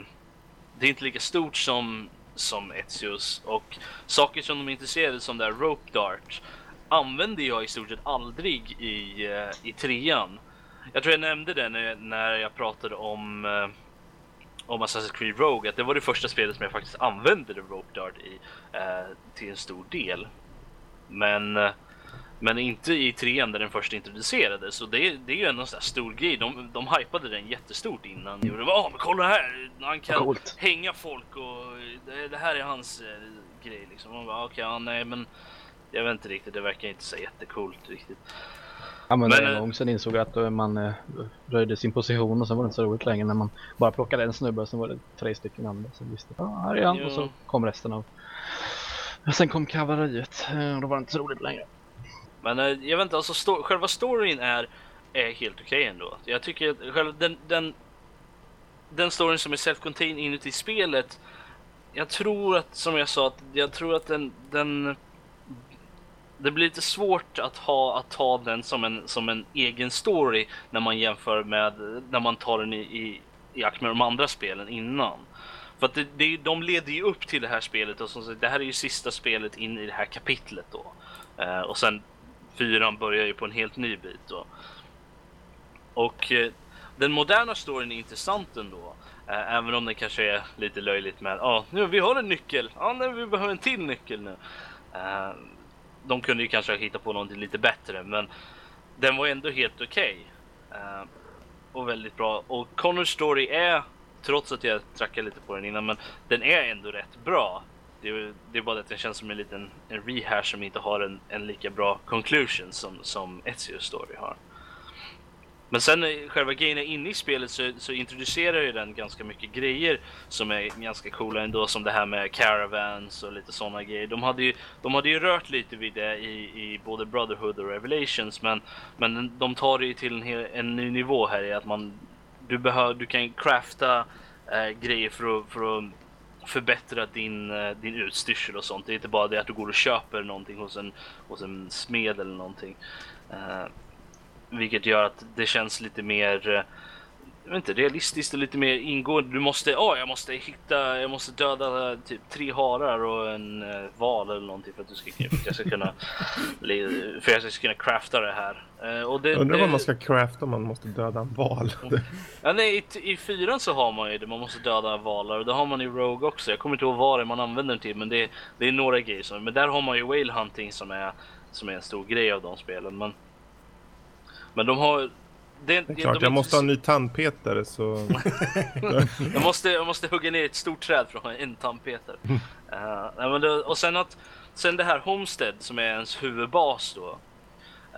det är inte lika stort som, som Ezios och saker som de är intresserade som där rope dart använder jag i stort sett aldrig i, eh, i trean. Jag tror jag nämnde det när, när jag pratade om eh, om Assassin's Creed Rogue att det var det första spelet som jag faktiskt använde rope dart i eh, till en stor del. Men eh, men inte i trean där den först introducerades. Så det, det är ju ändå en stor grej. De, de hypade den jättestort innan. Det var, "Åh, men kolla här! Han kan Coolt. hänga folk och det, det här är hans eh, grej liksom. Man bara, okej, ja, nej men jag vet inte riktigt. Det verkar inte så jättecoolt riktigt. Ja, men, Men, en eh, gång sen insåg jag att eh, man eh, röjde sin position och sen var det inte så roligt längre när man bara plockade en snubbe och sen var det tre stycken andra som visste att ah, här är han Jo. och så kom resten av. Och sen kom kavalleriet eh, och då var det inte så roligt längre. Men eh, jag vet inte, alltså sto- själva storyn är, är helt okej ändå. Jag tycker att själva den, den, den storyn som är self-contained inuti spelet, jag tror att, som jag sa, att jag tror att den, den det blir lite svårt att ha att ta den som en, som en egen story när man jämför med när man tar den i, i jämfört med de andra spelen innan. För att det, det, de leder ju upp till det här spelet och som sagt, det här är ju sista spelet in i det här kapitlet då. Eh, och sen fyran börjar ju på en helt ny bit då. Och eh, den moderna storyn är intressant ändå. Eh, även om den kanske är lite löjligt med, ja ah, nu vi har en nyckel, ja ah, nej, vi behöver en till nyckel nu. Eh, de kunde ju kanske hitta på någonting lite bättre men den var ändå helt okej. Okay. Och väldigt bra. Och Connors story är, trots att jag trackade lite på den innan, men den är ändå rätt bra. Det är, det är bara att den känns som en liten en rehash som inte har en, en lika bra conclusion som, som Ezio's story har. Men sen eh, själva grejen inne i spelet så, så introducerar ju den ganska mycket grejer som är ganska coola ändå som det här med caravans och lite sådana grejer. De hade ju, de hade ju rört lite vid det i, i både Brotherhood och Revelations men, men de tar det ju till en, hel, en ny nivå här i att man du, behör, du kan crafta äh, grejer för att, för att förbättra din, eh, din utstyrsel och sånt. Det är inte bara det att du går och köper någonting hos en, hos en smed eller någonting. Uh, vilket gör att det känns lite mer eh, jag vet inte, realistiskt och lite mer ingående. Du måste, ja, oh, jag måste hitta, jag måste döda typ tre harar och en uh, val eller någonting för att, du ska, för att jag ska kunna, för att jag ska kunna crafta det här. Uh, och det, Undrar vad man ska crafta om man måste döda en val. ja, nej, i, i fyran så har man ju det, man måste döda valar och det har man i Rogue också. Jag kommer inte ihåg vad det man använder den till, men det, det är några grejer. Som, men där har man ju whale hunting som är, som är en stor grej av de spelen. Men, men de har... Det, det är klart, de jag måste ha en ny tandpetare så... jag, måste, jag måste hugga ner ett stort träd för att ha en tandpetare. uh, men det, och sen att... Sen det här Homestead som är ens huvudbas då.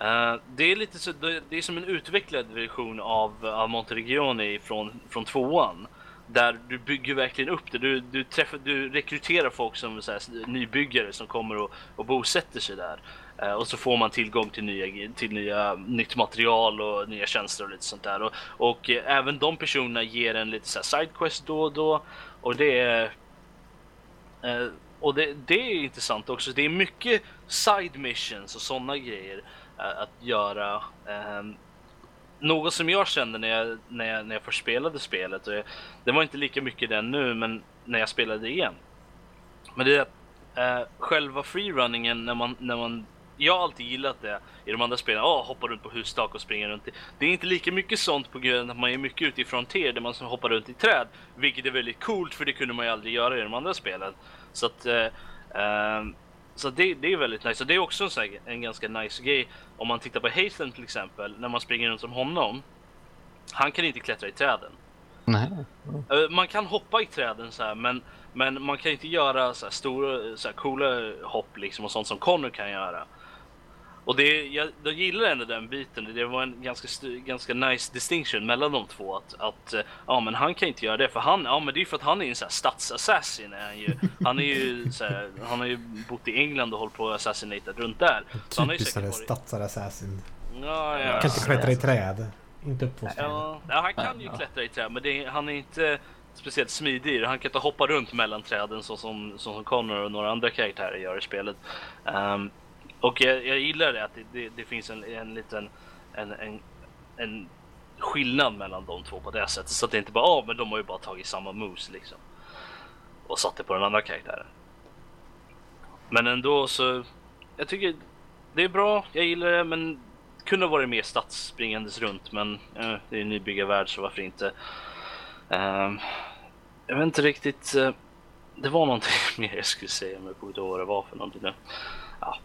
Uh, det är lite så, det är som en utvecklad version av, av Monteregioni från, från tvåan. Där du bygger verkligen upp det. Du, du, träffar, du rekryterar folk som så här, nybyggare som kommer och, och bosätter sig där. Eh, och så får man tillgång till, nya, till nya, eh, nytt material och nya tjänster och lite sånt där. Och, och eh, även de personerna ger en lite så sidequest då och då. Och det är... Och det, det, är intressant också. Det är mycket side missions och sådana grejer att göra. Ehm, något som jag kände när jag, när jag, när jag först spelade spelet, och jag, det var inte lika mycket den nu, men när jag spelade igen. Men det är uh, själva freerunningen när man, när man jag har alltid gillat det i de andra spelen. Oh, hoppa runt på hustak och springa runt. Det är inte lika mycket sånt på grund av att man är mycket ute i Frontier där man hoppar runt i träd. Vilket är väldigt coolt för det kunde man ju aldrig göra i de andra spelen. Så att uh, uh, så det, det är väldigt nice. Och det är också en, sån här, en ganska nice grej. Om man tittar på Hasten till exempel, när man springer runt som honom. Han kan inte klättra i träden. Nej. Uh, man kan hoppa i träden så här, men, men man kan inte göra så här stora, så här coola hopp liksom och sånt som Connor kan göra. Och det, jag, jag gillar ändå den biten. Det var en ganska, ganska nice distinction mellan de två. Att, att ja, men han kan inte göra det för han, ja, men det är för att han är en sån här. Är han, ju, han är ju så här, han har ju bott i England och hållit på att assassinata runt där. Typiskt varit stadsassassin. Ja, ja. Kan inte klättra i träd. Inte upp på ja, ja, han kan ju klättra i träd, men det, han är inte speciellt smidig. Han kan inte hoppa runt mellan träden så som, så som Connor och några andra karaktärer gör i spelet. Um, och jag, jag gillar det att det, det, det finns en, en liten en, en, en skillnad mellan de två på det sättet. Så att det inte bara, ja oh, men de har ju bara tagit samma moves liksom. Och satt det på den andra karaktären. Men ändå så, jag tycker det är bra, jag gillar det men kunde ha varit mer stadsspringandes runt men eh, det är en nybyggarvärld så varför inte. Eh, jag vet inte riktigt, eh, det var någonting mer jag skulle säga men jag kommer inte ihåg vad det var för någonting nu ja.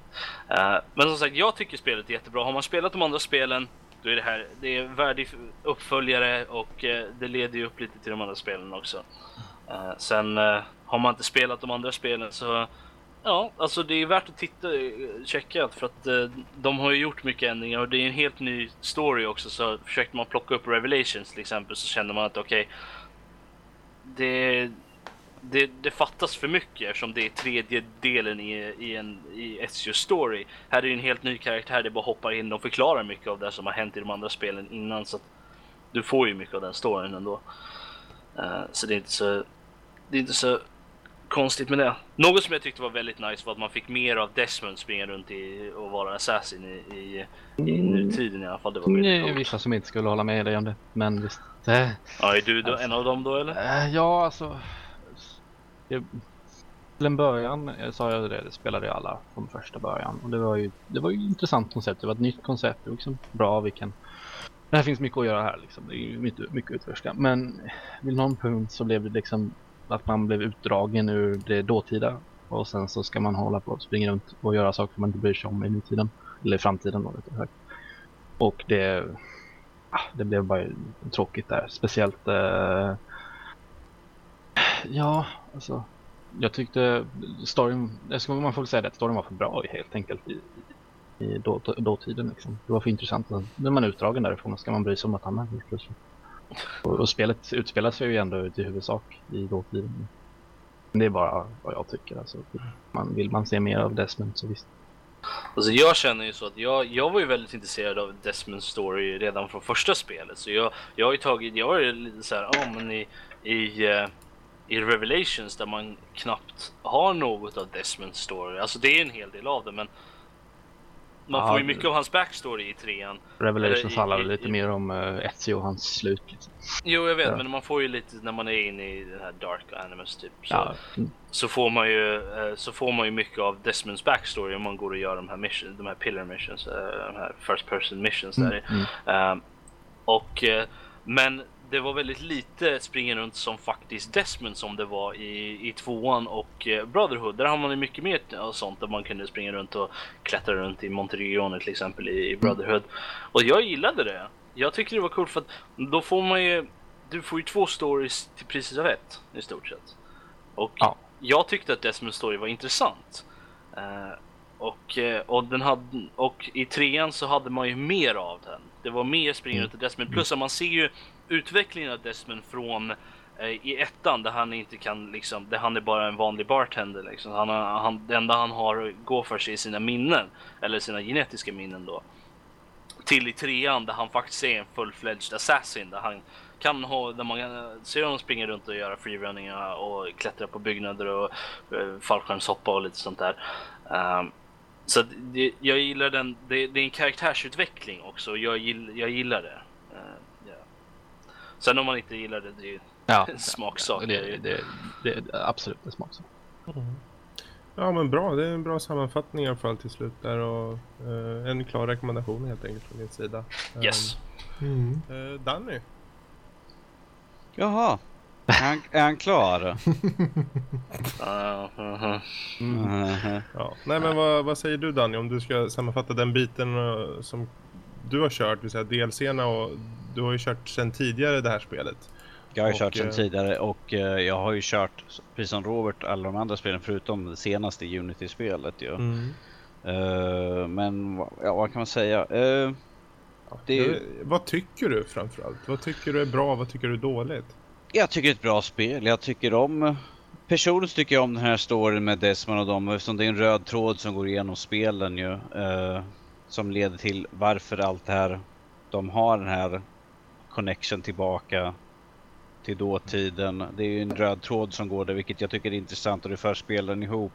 Eh, men som sagt, jag tycker spelet är jättebra. Har man spelat de andra spelen, då är det här det är värdig uppföljare och eh, det leder ju upp lite till de andra spelen också. Eh, sen har man inte spelat de andra spelen så Ja, alltså det är värt att titta, checka för att de har ju gjort mycket ändringar och det är en helt ny story också så försökte man plocka upp Revelations till exempel så känner man att okej okay, det det, det, fattas för mycket eftersom det är tredje delen i, i en i Ezio story. Här är det en helt ny karaktär, det bara hoppar in och förklarar mycket av det som har hänt i de andra spelen innan. Så du får ju mycket av den storyn ändå. Uh, så det är inte så... Det är inte så konstigt med det. Något som jag tyckte var väldigt nice var att man fick mer av Desmond springa runt i och vara assassin i, i, i nutiden i alla fall. Det var Det är vissa som inte skulle hålla med dig om det. Men visst. Det, Ja, är du då, en av dem då eller? Eh, ja, alltså. Det, till en början eh, sa jag det, det spelade ju alla från första början. Och det var ju, det var ju ett intressant koncept. Det var ett nytt koncept. Det var liksom bra. Vi kan, det här finns mycket att göra här liksom. Det är ju mycket, mycket att utforska. Men vid någon punkt så blev det liksom att man blev utdragen ur det dåtida. Och sen så ska man hålla på och springa runt och göra saker man inte bryr sig om i nutiden. Eller i framtiden då rättare sagt. Och det, ah, det blev bara tråkigt där. Speciellt eh, Ja, alltså. Jag tyckte storyn, jag ska, man får väl säga det, att storyn var för bra helt enkelt i, i då, dåtiden. Liksom. Det var för intressant. Nu är man utdragen därifrån ska man bry sig om att han är helt plötsligt. Och, och spelet utspelar sig ju ändå i huvudsak i dåtiden. Men det är bara vad jag tycker. Alltså, man, vill man se mer av Desmond så visst. Alltså jag känner ju så att jag, jag var ju väldigt intresserad av Desmond story redan från första spelet. Så jag, jag har ju tagit, jag har ju lite så här, ja men i, i, eh, i Revelations där man knappt har något av Desmond story. Alltså det är en hel del av det men man Ja, får ju mycket av hans backstory i trean. Revelations handlar väl lite i- mer om uh, Ezio och hans slut. Liksom. Jo jag vet Ja. men man får ju lite när man är inne i den här Dark Animus typ. Så, Ja, mm, så får man ju eh, så får man ju mycket av Desmonds backstory om man går och gör de här mission, de här pillar missions, eh, de här first person missions där. mm. Ehm, och, eh, men det var väldigt lite springa runt som faktiskt Desmond som det var i, i tvåan och eh, Brotherhood. Där har man ju mycket mer sånt där man kunde springa runt och klättra runt i Monteregione till exempel i, i Brotherhood. Och jag gillade det. Jag tycker det var coolt för att då får man ju, du får ju två stories till priset av ett i stort sett. Och Ja. jag tyckte att Desmonds story var intressant. Eh, och, eh, och, den hade, och i trean så hade man ju mer av den. Det var mer springa runt i Desmond. Plus att man ser ju utvecklingen av Desmond från eh, i ettan där han inte kan liksom, där han är bara en vanlig bartender liksom. Han, han, det enda han har att gå för sig är sina minnen. Eller sina genetiska minnen då. Till i trean där han faktiskt är en full-fledged assassin. Där han kan ha, där man ser honom springa runt och göra freerunningar och klättra på byggnader och uh, fallskärmshoppa och lite sånt där. Um, så det, jag gillar den, det, det är en karaktärsutveckling också. Jag, gill, jag gillar det. Sen om man inte gillar det, det är ju Ja, en smaksak. det, det, det, det är absolut en smaksak. Ja men bra, det är en bra sammanfattning i alla fall till slut där och eh, en klar rekommendation helt enkelt från din sida. Eh, Yes. Mm. eh, Danny? Jaha. Är han, är han klar? Uh. Mhm. Ja. Nej men vad, vad säger du Danny om du ska sammanfatta den biten eh, som du har kört, vill säga DLCerna och du har ju kört sedan tidigare det här spelet. Jag har ju Och, kört sedan eh, tidigare och eh, jag har ju kört, precis som Robert, alla de andra spelen förutom det senaste Unity-spelet ju. Mm. Eh, men ja, vad kan man säga? Det är ju- Vad tycker du framförallt? Vad tycker du är bra, vad tycker du är dåligt? jag tycker det är ett bra spel. Jag tycker om... Personligen tycker jag om den här storyn med Desmond och dem eftersom det är en röd tråd som går igenom spelen ju som leder till varför allt det här... De har den här connection tillbaka till dåtiden. Det är ju en röd tråd som går där vilket jag tycker är intressant och det för spelen ihop.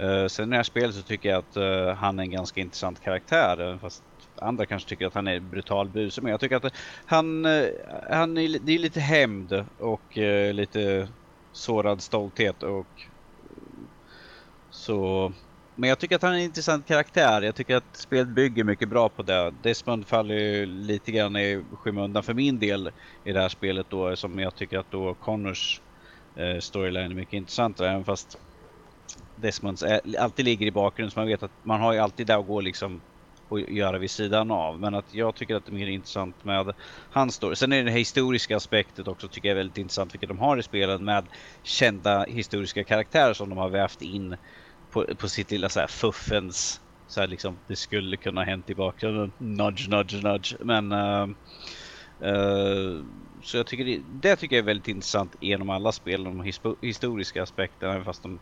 Uh, sen i det här spelet så tycker jag att uh, han är en ganska intressant karaktär. även Fast andra kanske tycker att han är brutal buse. Men jag tycker att han, uh, han är, det är lite hämnd och uh, lite sårad stolthet och så. Men jag tycker att han är en intressant karaktär. Jag tycker att spelet bygger mycket bra på det. Desmond faller ju lite grann i skymundan för min del i det här spelet då som jag tycker att då Connors eh, storyline är mycket intressantare även fast Desmonds är, alltid ligger i bakgrunden så man vet att man har ju alltid det att gå liksom och göra vid sidan av. Men att jag tycker att det är mer intressant med hans story. Sen är det historiska aspektet också tycker jag är väldigt intressant vilket de har i spelet med kända historiska karaktärer som de har vävt in på, på sitt lilla så här fuffens så här liksom det skulle kunna ha hänt i bakgrunden. Nudge, nudge, nudge. Men eh, eh, så jag tycker det, det tycker jag är väldigt intressant genom alla spel, de historiska aspekterna även fast de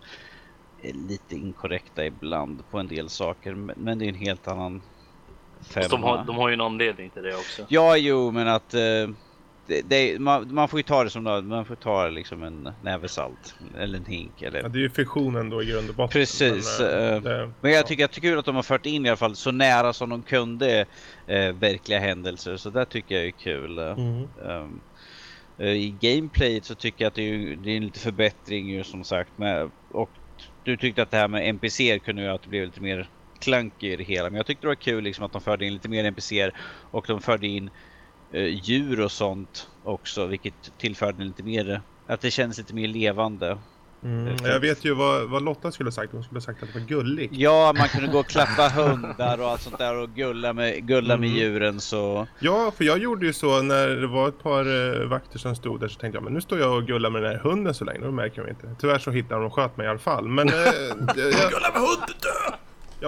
är lite inkorrekta ibland på en del saker. Men, men det är en helt annan Fast de, femma. har, de har ju en anledning till det också. Ja, jo, men att... Eh, det, det, man, man får ju ta det som man får ta liksom en näve salt. Eller en hink. Eller... Ja, det är ju fiktionen då i grund och botten. Precis, Men, eh, eh, det, Men jag ja. tycker att det är kul att de har fört in i alla fall så nära som de kunde eh, verkliga händelser. Så det tycker jag är kul. Mm. Um, I gameplayet så tycker jag att det är, det är en lite förbättring ju som sagt. Med, och du tyckte att det här med NPCer kunde göra att det blev lite mer clunky i det hela. Men jag tyckte det var kul liksom att de förde in lite mer NPCer och de förde in djur och sånt också. Vilket tillförde lite mer, att det känns lite mer levande. Mm, jag vet ju vad, vad Lotta skulle ha sagt. Hon skulle ha sagt att det var gulligt. Ja, man kunde gå och klappa hundar och allt sånt där och gulla med, gulla med Mm. djuren så. Ja, för jag gjorde ju så när det var ett par eh, vakter som stod där så tänkte jag men nu står jag och gullar med den här hunden så länge, då märker de inte. Tyvärr så hittade de och sköt mig i alla fall. Men... Eh, jag, Gulla med hunden!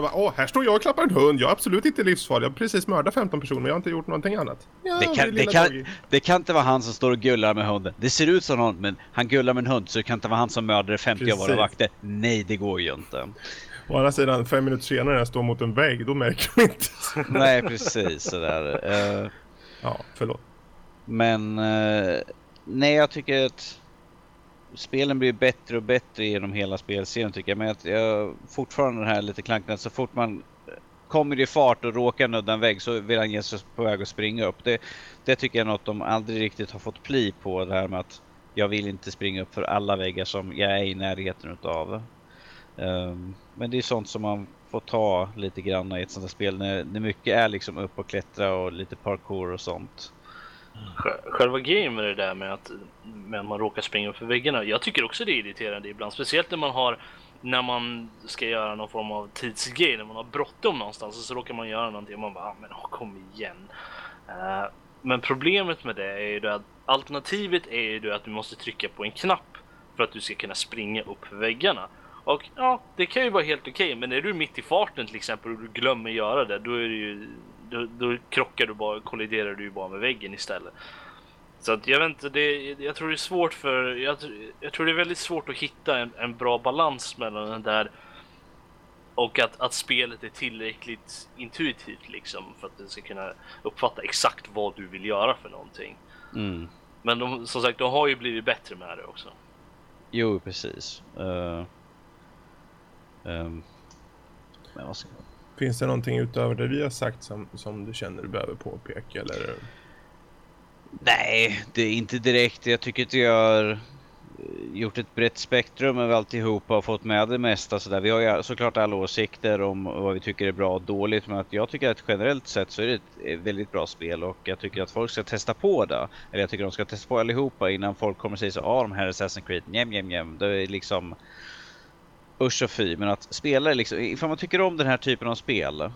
Jag bara, åh, här står jag och klappar en hund. Jag är absolut inte livsfarlig. Jag har precis mördat 15 personer men jag har inte gjort någonting annat. Ja, Det kan, det, kan, det kan inte vara han som står och gullar med hunden. Det ser ut som någon, men han gullar med en hund så det kan inte vara han som mördade 50 av våra Precis. vakter. Nej, det går ju inte. Å andra sidan, fem minuter senare när jag står mot en vägg, då märker de inte. Nej, precis sådär. Eh, Ja, förlåt. Men eh, nej, jag tycker att spelen blir bättre och bättre genom hela spelserien tycker jag. Men att jag fortfarande den här lite klanken så fort man kommer i fart och råkar nudda en vägg så vill han ge sig på väg att springa upp. Det, det tycker jag är något de aldrig riktigt har fått pli på det här med att jag vill inte springa upp för alla väggar som jag är i närheten utav. Um, men det är sånt som man får ta lite grann i ett sånt här spel när, när mycket är liksom upp och klättra och lite parkour och sånt. Själva grejen med det där med att, med att man råkar springa upp för väggarna. Jag tycker också det är irriterande ibland. Speciellt när man har när man ska göra någon form av tidsgrej, när man har bråttom någonstans och så råkar man göra någonting och man bara ah, men oh, kom igen. Uh, men problemet med det är ju det att alternativet är ju att du måste trycka på en knapp för att du ska kunna springa upp för väggarna. Och ja, det kan ju vara helt okej, men är du mitt i farten till exempel och du glömmer göra det, då är det ju då, då krockar du bara, kolliderar du ju bara med väggen istället. Så att jag vet inte, det, jag tror det är svårt för, jag, jag tror det är väldigt svårt att hitta en, en bra balans mellan den där och att, att spelet är tillräckligt intuitivt liksom för att du ska kunna uppfatta exakt vad du vill göra för någonting. Mm. Men de, som sagt, de har ju blivit bättre med det också. Jo, precis. Uh, um, men vad ska... Finns det någonting utöver det vi har sagt som, som du känner du behöver påpeka eller? Nej, det är inte direkt. Jag tycker att jag har eh, gjort ett brett spektrum över alltihopa och fått med det mesta. Så där. Vi har ju såklart alla åsikter om vad vi tycker är bra och dåligt. Men att jag tycker att generellt sett så är det ett väldigt bra spel och jag tycker att folk ska testa på det. Eller jag tycker de ska testa på allihopa innan folk kommer säga så ah, de här Assassin's Creed, njem njem njem. Det är liksom usch och fy. Men att spela liksom, ifall man tycker om den här typen av spel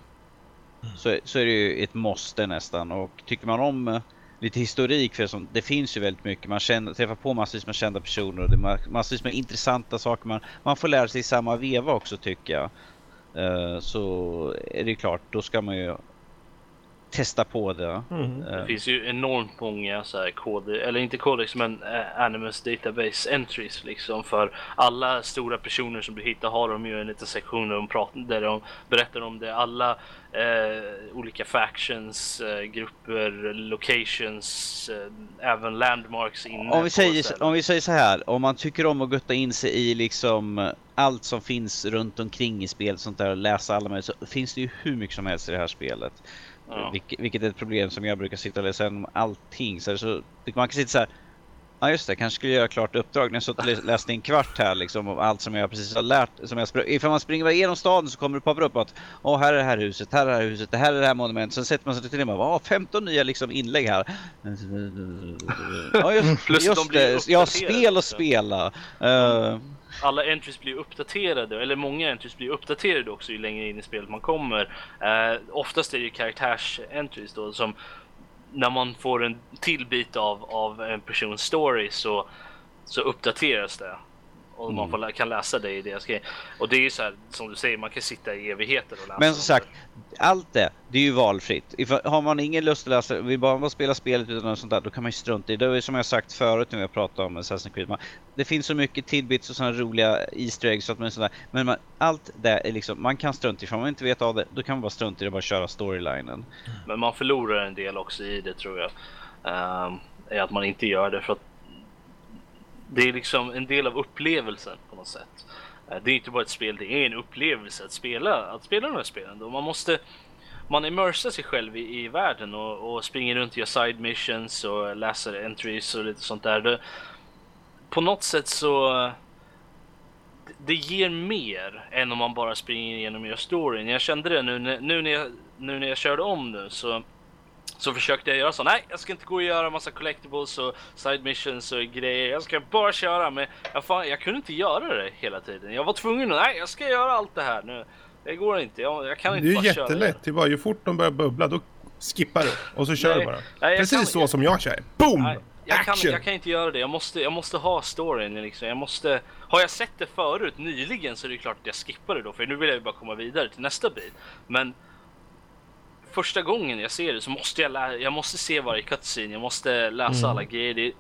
så, så är det ju ett måste nästan. Och tycker man om eh, lite historik för som, det finns ju väldigt mycket. Man känner, träffar på massvis med kända personer och det är ma- massvis med intressanta saker. Man, man får lära sig i samma veva också tycker jag. Eh, så är det klart, då ska man ju testa på det. Mm. Eh, Det finns ju enormt många så här koder, eller inte codex men eh, Animus Database Entries liksom för alla stora personer som du hittar har de ju en liten sektion där de, pratar, där de berättar om det. Alla eh, olika factions, eh, grupper, locations, eh, även landmarks inne Om vi, säger, om vi säger så här, om man tycker om att gutta in sig i liksom allt som finns runt omkring i spelet sånt där och läsa alla med så finns det ju hur mycket som helst i det här spelet. Ja. Vilket, vilket är ett problem som jag brukar sitta och läsa om allting. Så, så man kan sitta så här. Ja just det, kanske skulle göra klart uppdrag. När jag suttit och lä- läst i en kvart här liksom om allt som jag precis har lärt. Som jag spr- ifall man springer igenom staden så kommer det poppa upp att Åh här är det här huset, här är det här huset, det här är det här monumentet. Sen sätter man sig till det och bara, "Åh, 15 nya liksom inlägg här. Ja just, Plus de just blir det, ja spel och också. spela. Eh, alla entries blir uppdaterade, eller många entries blir uppdaterade också ju längre in i spelet man kommer. Eh, oftast är det ju karaktärs-entries då som när man får en till bit av, av en persons story så, så uppdateras det. Och man Mm. får, lä- kan läsa det i deras grej. Och det är ju så här, som du säger, man kan sitta i evigheter och läsa. Men om som sagt, allt det, det är ju valfritt. Ifall, har man ingen lust att läsa, vill bara spela spelet utan något sånt där, då kan man ju strunta i det. Är som jag sagt förut när vi har pratat om Assassin's Creed. Man, det finns så mycket tidbits och sådana roliga Easter eggs så att man är sådär. Men man, allt det är liksom, man kan strunta i. För om man inte vet av det, då kan man bara strunta i det och bara köra storylinen. Men man förlorar en del också i det tror jag. Ehm, är att man inte gör det för att det är liksom en del av upplevelsen på något sätt. Eh, det är inte bara ett spel, det är en upplevelse att spela, att spela de här spelen. Man måste man immersar sig själv i, i världen och, och springer runt och gör side missions och läser entries och lite sånt där. Det, på något sätt så det- det ger mer än om man bara springer igenom och gör storyn. Jag kände det nu, när- nu, när, jag, nu när jag körde om nu så så försökte jag göra så. Nej, jag ska inte gå och göra massa collectibles och side missions och grejer. Jag ska bara köra. Men jag, fan, jag kunde inte göra det hela tiden. Jag var tvungen att, nej, jag ska göra allt det här nu. Det går inte. Jag, jag kan Det inte ju bara köra. jättelätt. Det är bara ju fort de börjar bubbla då skippar du och så kör Nej, du bara. nej, Precis kan- så som jag kör. Boom! Nej, jag, kan, jag kan inte göra det. Jag måste, jag måste ha storyn. Liksom. Jag måste, har jag sett det förut nyligen så är det klart att jag skippar det då. För nu vill jag ju bara komma vidare till nästa bit. Men första gången jag ser det så måste jag, lä- jag måste se varje cutscene. Jag måste läsa Mm. alla grejer. Det,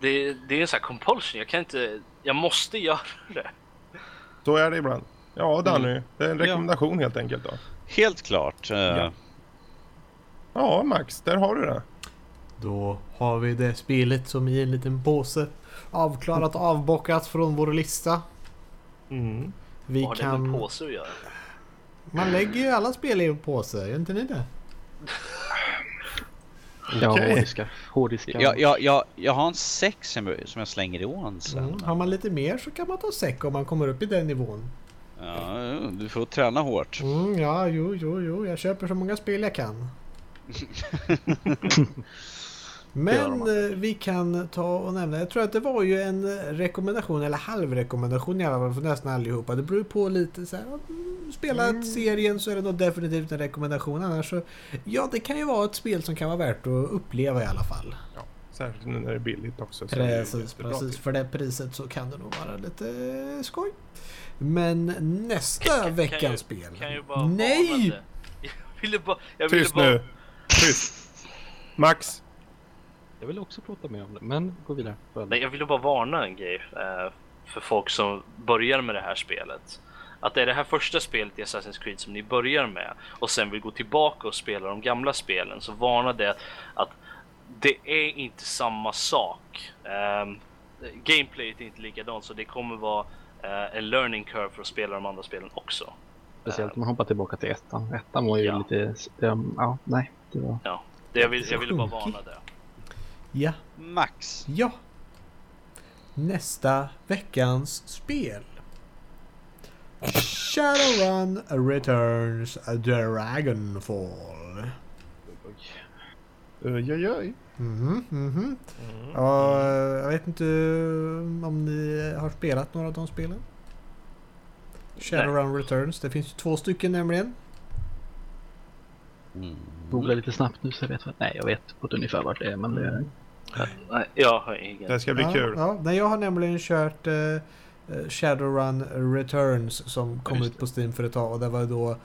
det, det är en sån här compulsion. Jag kan inte, jag måste göra det. Så är det ibland. Ja Danny, Mm. det är en rekommendation helt enkelt då. Helt klart. eh, Ja. Ja Max, där har du det. Då har vi det spelet som i en liten påse. Avklarat avbockat från vår lista. Mm. Vi Vad har det med kan... påse att göra? Man lägger ju alla spel i en påse, gör inte ni det? Ja, Okej. hårddiskar. Hårddiskar. Jag, jag, jag, jag har en säck som jag, som jag slänger i ån sen. Mm. Har man lite mer så kan man ta säck om man kommer upp i den nivån. Ja, du får träna hårt. Mm, ja, jo, jo, jo. Jag köper så många spel jag kan. Men eh, vi kan ta och nämna, jag tror att det var ju en eh, rekommendation eller halvrekommendation i alla fall för nästan allihopa. Det beror på lite så här, mm, spelat serien så är det nog definitivt en rekommendation. Annars så, ja det kan ju vara ett spel som kan vara värt att uppleva i alla fall. Särskilt nu när det är billigt också. Precis, precis. till. För det priset så kan det nog vara lite eh, skoj. Men nästa Kan- veckans kan ju- spel. Kan ju bara Nej! Jag ville bara... Jag ville Tyst bara, nu! Tyst! Max! Jag vill också prata mer om det, men gå vidare. Nej, jag ville bara varna en grej eh, för folk som börjar med det här spelet. Att det är det här första spelet i Assassin's Creed som ni börjar med och sen vill gå tillbaka och spela de gamla spelen så varna det att det är inte samma sak. Um, gameplayet är inte likadant så det kommer vara eh, en learning curve för att spela de andra spelen också. Speciellt om man hoppar tillbaka till ettan. Ettan var ju Ja. lite... Ja, nej. Det var... Ja, det jag, vill, jag ville bara varna det. Ja, Max. ja. Nästa veckans spel. Shadowrun Returns Dragonfall. Oj, oj, oj. Mhm, mhm. Mm. Ja, jag vet inte om ni har spelat några av de spelen? Shadowrun Returns. Det finns ju två stycken nämligen. Mm. Googla lite snabbt nu så jag vet vad... Nej, jag vet på ett ungefär vart det är, men det är... Nej, jag har ingen. Det ska bli ja, kul. Ja, nej, jag har nämligen kört eh, eh, Shadowrun Returns som kom Just ut på Steam för ett tag och det var då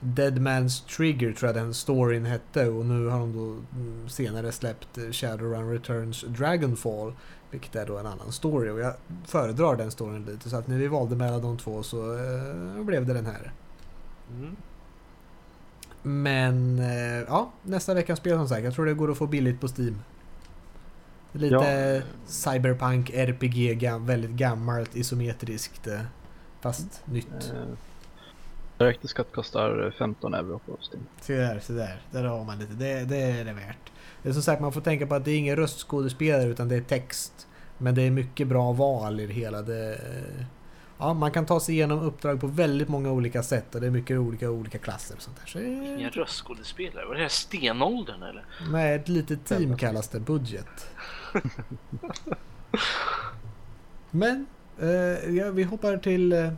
Dead Man's Trigger tror jag den storyn hette och nu har de då mm, senare släppt eh, Shadowrun Returns Dragonfall vilket är då en annan story och jag föredrar den storyn lite så att när vi valde mellan de två så eh, blev det den här. Mm. Men eh, ja, nästa veckans spel som sagt. Jag tror det går att få billigt på Steam. Lite Ja. cyberpunk, RPG, gam, väldigt gammalt, isometriskt. eh, Fast nytt. Eh, Director's Cut kostar 15 euro på Steam. Se där, se där. Där har man lite. Det, det är det värt. Det är som sagt, man får tänka på att det är ingen röstskådespelare utan det är text. Men det är mycket bra val i det hela. Det, ja, man kan ta sig igenom uppdrag på väldigt många olika sätt och det är mycket olika olika klasser och sånt där. Så Ingen det, röstskådespelare? Var det här stenåldern eller? med ett litet team kallas det budget. Men eh, ja, vi hoppar till eh,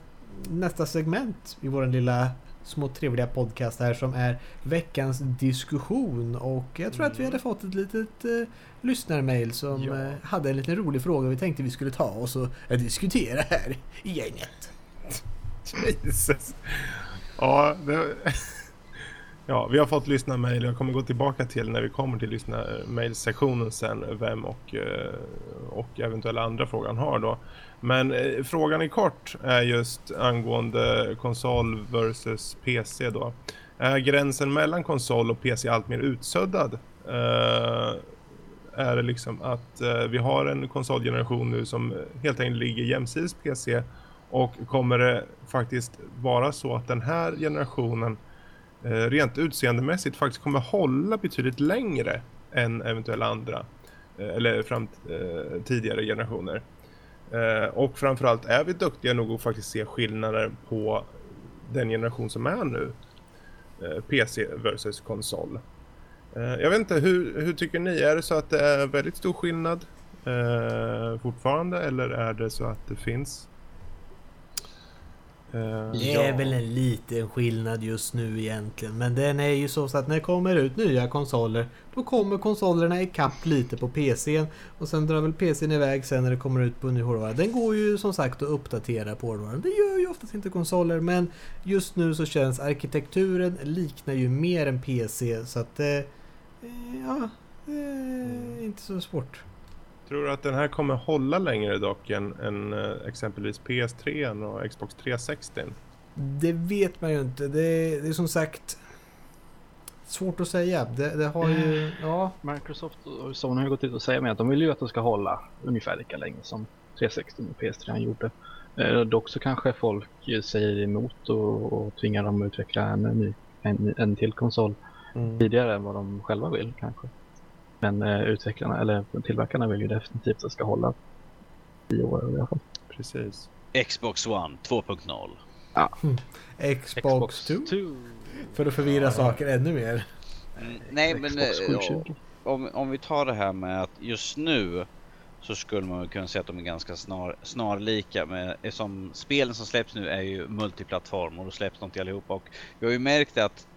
nästa segment i vår lilla små trevliga podcast här som är veckans diskussion och jag tror att vi hade fått ett litet eh, lyssnarmail som Ja. eh, hade en liten rolig fråga vi tänkte vi skulle ta och så eh, diskutera här i gänget. Jesus. Ja, det... ja, vi har fått lyssna mejl. Jag kommer gå tillbaka till när vi kommer till lyssna mejlsektionen sen vem och, eh, och eventuella andra frågan har då. Men frågan i kort är just angående konsol versus PC då. Är gränsen mellan konsol och PC allt mer utsuddad? Eh, är det liksom att eh, vi har en konsolgeneration nu som helt enkelt ligger jämsides PC och kommer det faktiskt vara så att den här generationen eh, rent utseendemässigt faktiskt kommer hålla betydligt längre än eventuella andra eh, eller fram, eh, tidigare generationer. Eh, och framförallt är vi duktiga nog att faktiskt se skillnader på den generation som är nu. Eh, PC versus konsol. Eh, jag vet inte, hur, hur tycker ni? Är det så att det är väldigt stor skillnad eh, fortfarande eller är det så att det finns? Eh, Det är väl en liten skillnad just nu egentligen. Men den är ju så att när det kommer ut nya konsoler då kommer konsolerna ikapp lite på PCn. Och sen drar väl PCn iväg sen när det kommer ut på ny hårdvara. Den går ju som sagt att uppdatera på hårdvaran. Det gör ju oftast inte konsoler men just nu så känns arkitekturen liknar ju mer en PC så att. Eh, ja, eh, inte så svårt. Tror du att den här kommer hålla längre dock än, än eh, exempelvis PS3 och Xbox 360? Det vet man ju inte. Det, det är som sagt svårt att säga. Det, det har ju... Ja. Microsoft och Sony har ju gått ut och säger med att de vill ju att de ska hålla ungefär lika länge som 360 och PS3 gjorde. Eh, dock så kanske folk säger emot och, och tvingar dem att utveckla en, ny, en, en till konsol tidigare än vad de själva vill kanske. Men eh, utvecklarna eller tillverkarna vill ju definitivt att det ska hålla 10 år i alla fall. Precis. Xbox One 2.0. Xbox 2. För att förvirra saker ännu mer. Mm, nej men Xbox eh, 720. om, om vi tar det här med att just nu så skulle man kunna säga att de är ganska snar, snarlika. Men som spelen som släpps nu är ju multiplattform och då släpps de till allihopa. Och vi har ju märkt att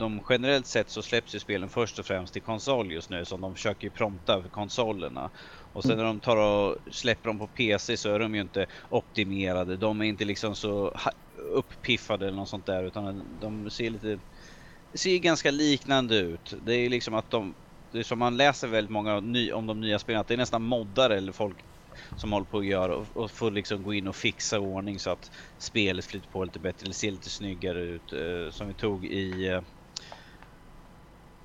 de generellt sett så släpps ju spelen först och främst till konsol just nu. som de försöker ju prompta för konsolerna. Och sen när de tar och släpper dem på PC så är de ju inte optimerade. De är inte liksom så upppiffade uppiffade eller något sånt där utan de ser lite ser ganska liknande ut. Det är ju liksom att de, det är som man läser väldigt många om de nya spelen, att det är nästan moddare eller folk som håller på att göra och, och får liksom gå in och fixa ordning så att spelet flyter på lite bättre eller ser lite snyggare ut. Eh, som vi tog i... Eh,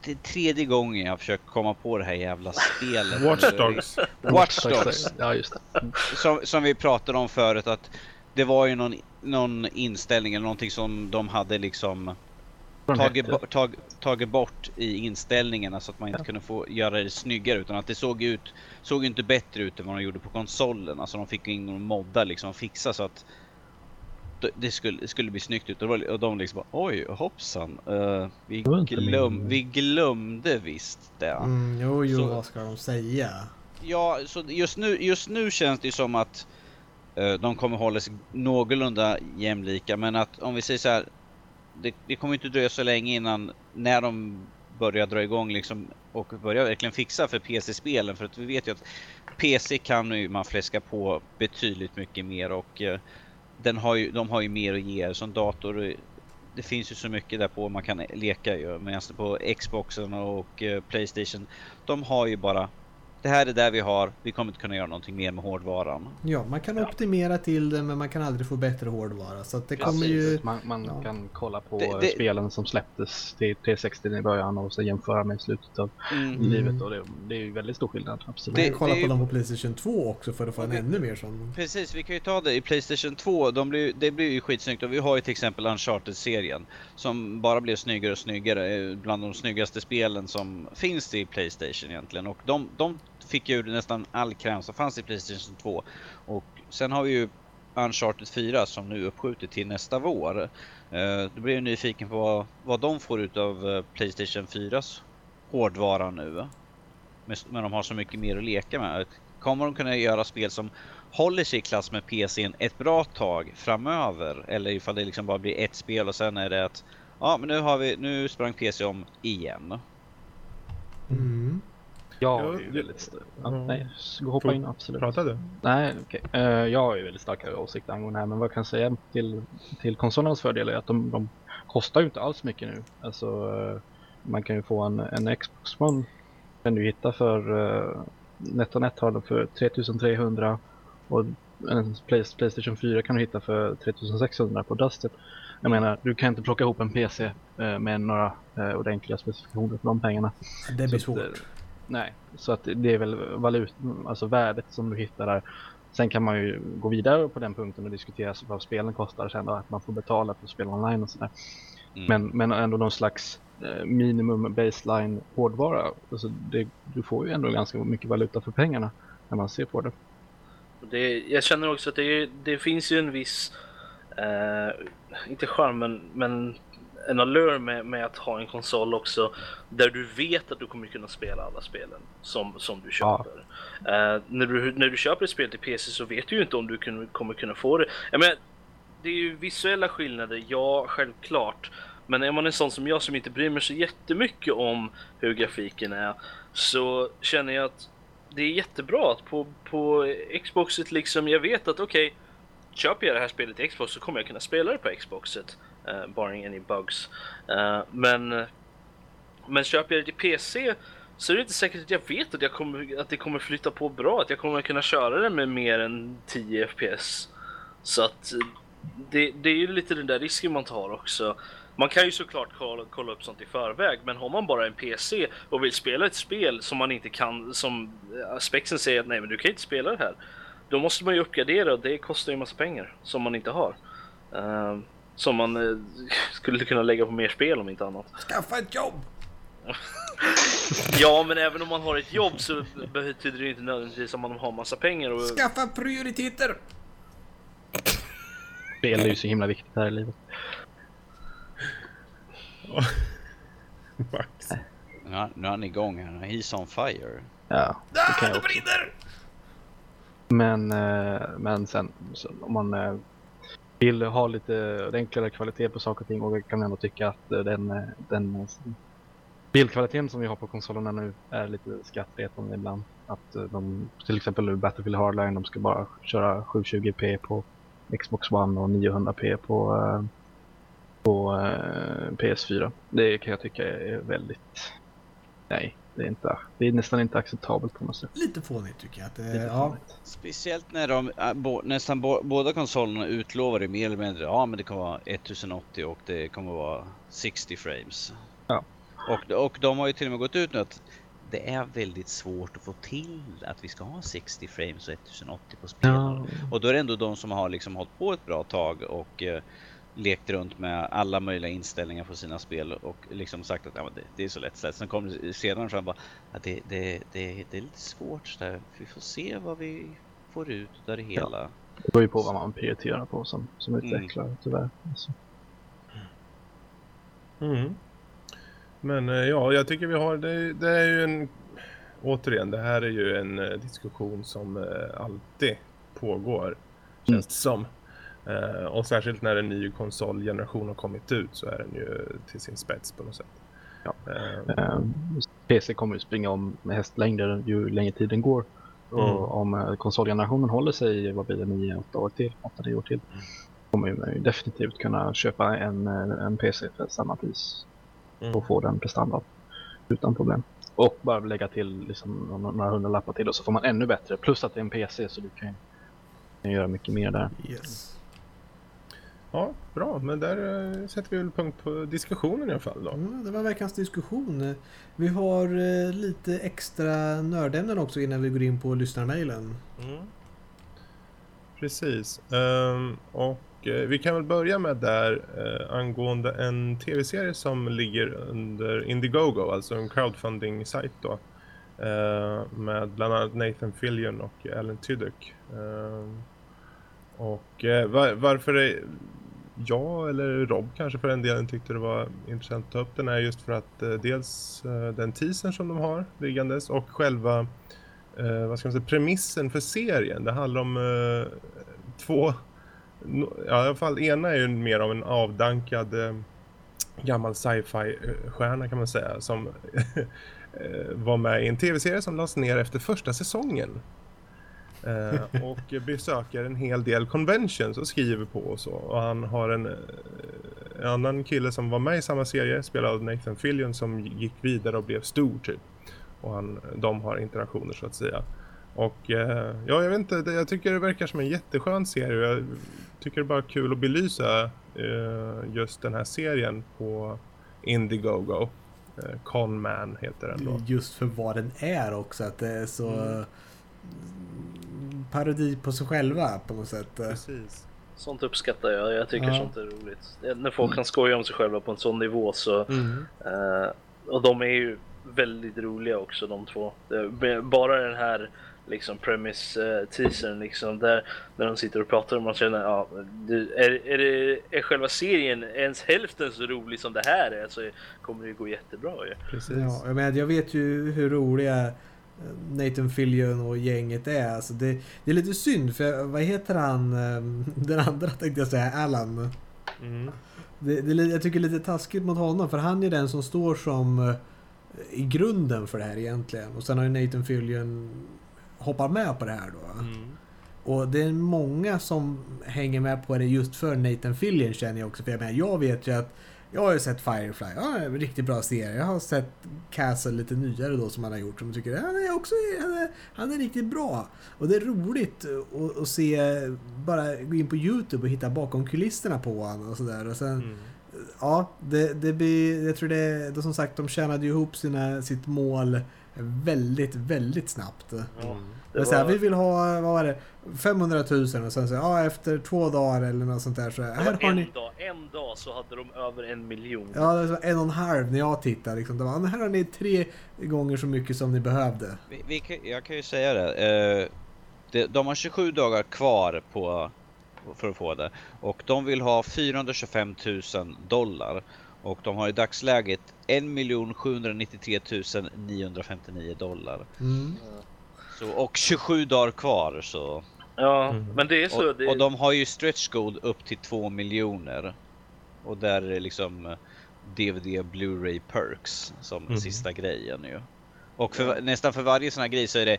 det är tredje gången jag försöker komma på det här jävla spelet. Watch Dogs. Watch Dogs Ja just det. Mm. som, som vi pratade om förut att det var ju någon, någon inställning eller någonting som de hade liksom tagit, bo- tag, tagit bort i inställningarna så att man inte Ja. kunde få göra det snyggare utan att det såg ut såg inte bättre ut än vad de gjorde på konsolen. Alltså de fick in och modda liksom fixa så att det skulle, det skulle bli snyggt ut och, och de liksom bara, oj hoppsan uh, vi, glöm, vi glömde visst det. Mm, jo, jo, Så- vad ska de säga? Ja, så just nu, just nu känns det ju som att eh, de kommer hålla sig någorlunda jämlika. Men att om vi säger så här. Det, det kommer inte dröja så länge innan när de börjar dra igång liksom och börjar verkligen fixa för PC-spelen. För att vi vet ju att PC kan ju man fläska på betydligt mycket mer och eh, den har ju, de har ju mer att ge. Som dator, det finns ju så mycket där på man kan leka ju. Medan på Xboxen och eh, Playstation, de har ju bara det här är där vi har, vi kommer inte kunna göra någonting mer med hårdvaran. Ja, man kan optimera till det men man kan aldrig få bättre hårdvara. Så att det Precis. kommer ju... Man, man ja. kan kolla på Det- det- spelen som släpptes till 360 i början och sen jämföra med slutet av Mm. livet och det, det är ju väldigt stor skillnad. Absolut. Man Det- kan kolla det på ju- dem på Playstation 2 också för att få en Det- ännu mer sån... Precis, vi kan ju ta det i Playstation 2. De blir, det blir ju skitsnyggt och vi har ju till exempel Uncharted-serien som bara blev snyggare och snyggare. eh, Bland de snyggaste spelen som finns i Playstation egentligen. Och de, de fick ju nästan all kräm som fanns i Playstation 2. Och sen har vi ju Uncharted 4 som nu är uppskjutet till nästa vår. Eh, då blir jag nyfiken på vad, vad de får ut av eh, Playstation 4s hårdvara nu. Men, men de har så mycket mer att leka med. Kommer de kunna göra spel som håller sig i klass med PCn ett bra tag framöver? Eller ifall det liksom bara blir ett spel och sen är det att ja, men nu har vi, nu sprang PC om igen. Mm. Jag Ja, är väldigt... st- Ja, Ja. nej, gå hoppa in absolut. Pratar du? Nej, okej. Eh, jag har ju väldigt starka åsikter angående det här, men vad jag kan säga till, till konsolernas fördel är att de, de kostar ju inte alls mycket nu. Alltså, eh, man kan ju få en, en Xbox One kan du hitta för uh, NetOnNet har den för 3300 och en Play- Playstation 4 kan du hitta för 3600 på Dustin. Jag menar, du kan inte plocka ihop en PC eh, med några eh, ordentliga specifikationer för de pengarna. Det blir svårt. Nej, så att det är väl valut, alltså värdet som du hittar där. Sen kan man ju gå vidare på den punkten och diskutera vad spelen kostar sen att man får betala för att spela online och sådär. Mm. Men, men ändå någon slags eh, minimum baseline hårdvara. Alltså det, du får ju ändå ganska mycket valuta för pengarna när man ser på det. Det, jag känner också att det, det finns ju en viss, eh, inte charm men, men en allure med, med att ha en konsol också där du vet att du kommer kunna spela alla spelen som, som du Ja. köper. Eh, när, du, när du köper ett spel till PC så vet du ju inte om du kun, kommer kunna få det. Jag menar, det är ju visuella skillnader, ja självklart. Men är man en sån som jag som inte bryr mig så jättemycket om hur grafiken är så känner jag att det är jättebra att på, på Xboxet liksom, jag vet att okej, köper jag det här spelet till Xbox så kommer jag kunna spela det på Xboxet. Uh, barring any bugs. Uh, men, men köper jag det till PC så är det inte säkert att jag vet att, jag kommer, att det kommer flytta på bra, att jag kommer kunna köra det med mer än 10 FPS. Så att det, det är ju lite den där risken man tar också. Man kan ju såklart kolla, kolla upp sånt i förväg, men har man bara en PC och vill spela ett spel som man inte kan, som eh, spexen säger att nej men du kan inte spela det här. Då måste man ju uppgradera och det kostar ju en massa pengar som man inte har. Uh, som man eh, skulle kunna lägga på mer spel om inte annat. Skaffa ett jobb! Ja, men även om man har ett jobb så betyder det ju inte nödvändigtvis att man har massa pengar och... Skaffa prioriteter! Spel är ju så himla viktigt här i livet. Max. Nu är- Nu är han igång här. He's on fire. Ja, det Ah, kan jag det brinner! Men, eh, men sen om man eh, vill ha lite enklare kvalitet på saker och ting och kan ändå tycka att eh, den, eh, den eh, bildkvaliteten som vi har på konsolerna nu är lite skrattretande ibland. Att de, till exempel nu Battlefield Hardline, de ska bara köra 720p på Xbox One och 900p på, på PS4. Det kan jag tycka är väldigt... Nej, det är, inte, det är nästan inte acceptabelt på något sätt. Lite fånigt tycker jag. Att, eh, Det är ja. fånigt. Speciellt när de, äh, bo, nästan bo, båda konsolerna utlovade mer eller mindre, ja men det kommer vara 1080 och det kommer vara 60 frames. Ja. Och, och de har ju till och med gått ut nu att det är väldigt svårt att få till att vi ska ha 60 frames och 1080 på spel. Ja, Och då är det ändå de som har liksom hållit på ett bra tag och eh, lekt runt med alla möjliga inställningar på sina spel och liksom sagt att ja, det, det är så lätt. Sen kommer det senare fram bara att det, det, det, det är lite svårt så där. Vi får se vad vi får ut av det hela. Det beror ju på vad man prioriterar på som, som Mm. utvecklare tyvärr. Alltså. Mm. Men eh, ja, jag tycker vi har, det, det är ju en, återigen, det här är ju en eh, diskussion som eh, alltid pågår, känns det som. Eh, och särskilt när en ny konsolgeneration har kommit ut så är den ju till sin spets på något sätt. Ja. Eh, Eh, PC kommer ju springa om med hästlängder ju längre tiden går. Mm. Och om konsolgenerationen håller sig, vad blir det, 9-8 år till, 8-9 år till, kommer ju man ju definitivt kunna köpa en, en PC för samma pris Mm. och få den prestanda utan problem. Och bara lägga till liksom några några hundralappar till och så får man ännu bättre. Plus att det är en PC så du kan, kan göra mycket mer där. Yes. Ja, bra, men där eh, sätter vi väl punkt på diskussionen i alla fall då. Mm, det var veckans diskussion. Vi har eh, lite extra nördämnen också innan vi går in på lyssnarmailen. Mm. Precis. Ehm, och eh, vi kan väl börja med där eh, angående en tv-serie som ligger under Indiegogo, alltså en crowdfunding-sajt då. eh, med bland annat Nathan Fillion och Alan Tudyk. Ehm, och var, varför det, jag eller Rob kanske för den delen tyckte det var intressant att ta upp den är just för att eh, dels eh, den teasern som de har liggandes och själva eh, vad ska man säga, premissen för serien. Det handlar om eh, två, no, ja, i alla fall ena är ju mer av en avdankad eh, gammal sci-fi stjärna kan man säga som eh, var med i en tv-serie som lades ner efter första säsongen. Eh, och besöker en hel del conventions och skriver på och så. Och han har en, eh, en annan kille som var med i samma serie, spelad av Nathan Fillion, som gick vidare och blev stor typ. Och han, de har interaktioner så att säga. Och eh, ja, jag vet inte, det, jag tycker det verkar som en jätteskön serie. Jag tycker det är bara kul att belysa eh, just den här serien på Indiegogo. Eh, Conman heter den då. Just för vad den är också. Att det är så... Mm. Parodi på sig själva på något sätt. Precis. Sånt uppskattar jag. Jag tycker Ja. sånt är roligt. När folk kan skoja om sig själva på en sån nivå så... Mm. eh, och de är ju väldigt roliga också de två. Bara den här liksom premise eh, teasern liksom där, där de sitter och pratar och man känner ja, är, är, det, är själva serien ens hälften så rolig som det här är så kommer det ju gå jättebra ju. Precis. Ja, jag, menar, jag vet ju hur roliga Nathan Fillion och gänget är. Alltså det, det är lite synd för vad heter han? eh, Den andra tänkte jag säga, Alan. Mm. Det, det, jag tycker det är lite taskigt mot honom för han är den som står som eh, i grunden för det här egentligen. Och sen har ju Nathan Fillion hoppat med på det här då. Mm. Och det är många som hänger med på det just för Nathan Fillion känner jag också. För jag menar, jag vet ju att jag har ju sett Firefly, ja, en riktigt bra serie. Jag har sett Castle lite nyare då som han har gjort som jag tycker han är också han är, han är riktigt bra. Och det är roligt att, att se, bara gå in på Youtube och hitta bakom kulisserna på honom och sådär. Och sen, Mm. ja, det, det blir, jag tror det, det som sagt de tjänade ju ihop sina, sitt mål väldigt, väldigt snabbt. Mm. Det Men så här, var- vi vill ha, vad var det, 500 000 och sen så, ja efter två dagar eller något sånt där så, här var har en ni... dag, en dag så hade de över en miljon. Ja, det var en och en halv när jag tittade liksom. Det var, "Ja, här har ni tre gånger så mycket som ni behövde. Vi, vi, jag kan ju säga det. Eh, det. De har 27 dagar kvar på, för att få det. Och de vill ha 425 000 dollar. Och de har i dagsläget 1 793 959 dollar. Mm. Så, och 27 dagar kvar så. Ja, Mm. men det är så. Och, det, och de har ju stretch goal upp till 2 miljoner. Och där är liksom eh, DVD Blu-ray perks som Mhm. sista grejen ju. Och för, nästan för varje sån här grej så är det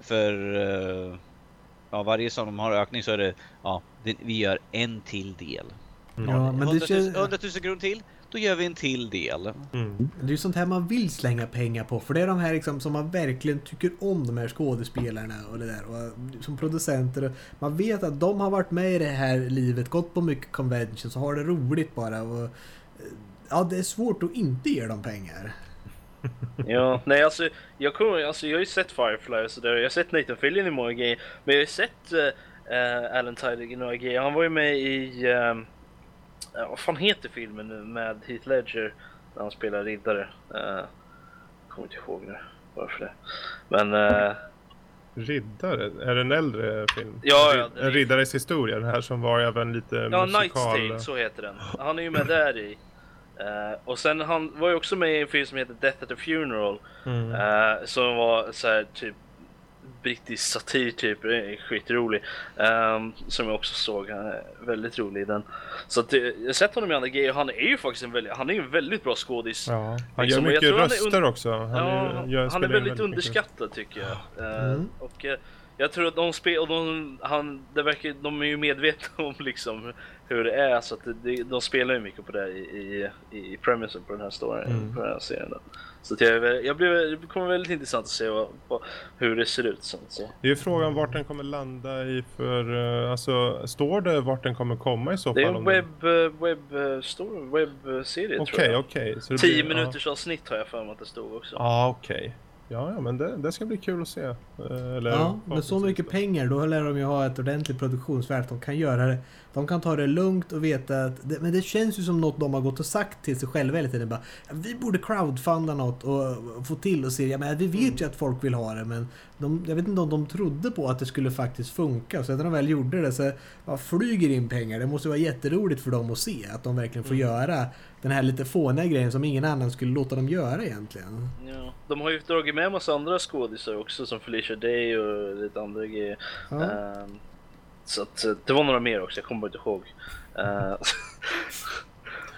för eh, ja, varje som de har ökning så är det ja, det, vi gör en till del. Mm. Ja, men det 100 000, känns... 100 000 kronor till, då gör vi en till del. Mm. Det är ju sånt här man vill slänga pengar på. För det är de här liksom som man verkligen tycker om de här skådespelarna och det där. Och som producenter. och Man vet att de har varit med i det här livet, gått på mycket conventions och har det roligt bara. Och, eh, ja, det är svårt att inte ge dem pengar. Ja, nej alltså jag, kommer, alltså jag har ju sett Firefly och sådär, jag har sett Nathan Fillion i många grejer, men jag har ju sett uh, Alan Tudyk i några grejer. Han var ju med i, ehm, ja, vad fan heter filmen nu med Heath Ledger när han spelar riddare? Uh, kommer inte ihåg nu varför det. Men eh, Riddare? Är det en äldre film? Ja, ja, är- En riddares historia, den här som var även lite ja, Night's musikal. Tale, så heter den. Han är ju med där i. Eh, och sen han var ju också med i en film som heter Death at a Funeral. Mm. Eh, som var så här typ brittisk satir typ, skitrolig. Ehm, som jag också såg, han är väldigt rolig i den. Så att, eh, jag har sett honom i andra grejer, han är ju faktiskt en väldigt, han är ju en väldigt bra skådis. Ja, han Liksom, gör mycket röster också. Han, ja, är, gör, han är väldigt mycket. underskattad tycker jag. Eh, Mm. och eh, jag tror att de spelar, och de, han, det verkar, de är ju medvetna om liksom hur det är så att det, det, de spelar ju mycket på det i, i, i premisen på den här storyn, Mm. på den här serien. då. Så att jag, jag blev, det kommer väldigt intressant att se vad, vad, hur det ser ut sen. Så. Det är ju frågan vart den kommer landa i för... eh, Alltså, står det vart den kommer komma i så Det är fall? en om webb, eh, webb, story, webbserie Okej, tror jag. okej. det 10 blir- minuters avsnitt har jag för mig att det stod också. Ja, ja okej. Ja, ja, men det, det ska bli kul att se. Eh, Eller, Ja, med så mycket pengar då lär de ju ha ett ordentligt produktionsvärde. De kan göra det. De kan ta det lugnt och veta att... Det, men det känns ju som något de har gått och sagt till sig själva hela tiden. Bara, "Ja, vi borde crowdfunda något och få till och se. Ja, men vi vet ju att folk vill ha det men de, jag vet inte om de trodde på att det skulle faktiskt funka. Så när de väl gjorde det så ja, flyger in pengar. Det måste vara jätteroligt för dem att se att de verkligen får göra den här lite fåniga grejen som ingen annan skulle låta dem göra egentligen. Ja. De har ju dragit med massa andra skådisar också som Felicia Day och lite andra grejer. Ja. Ehm, så att, eh, det var några mer också, jag kommer bara inte ihåg. Eh,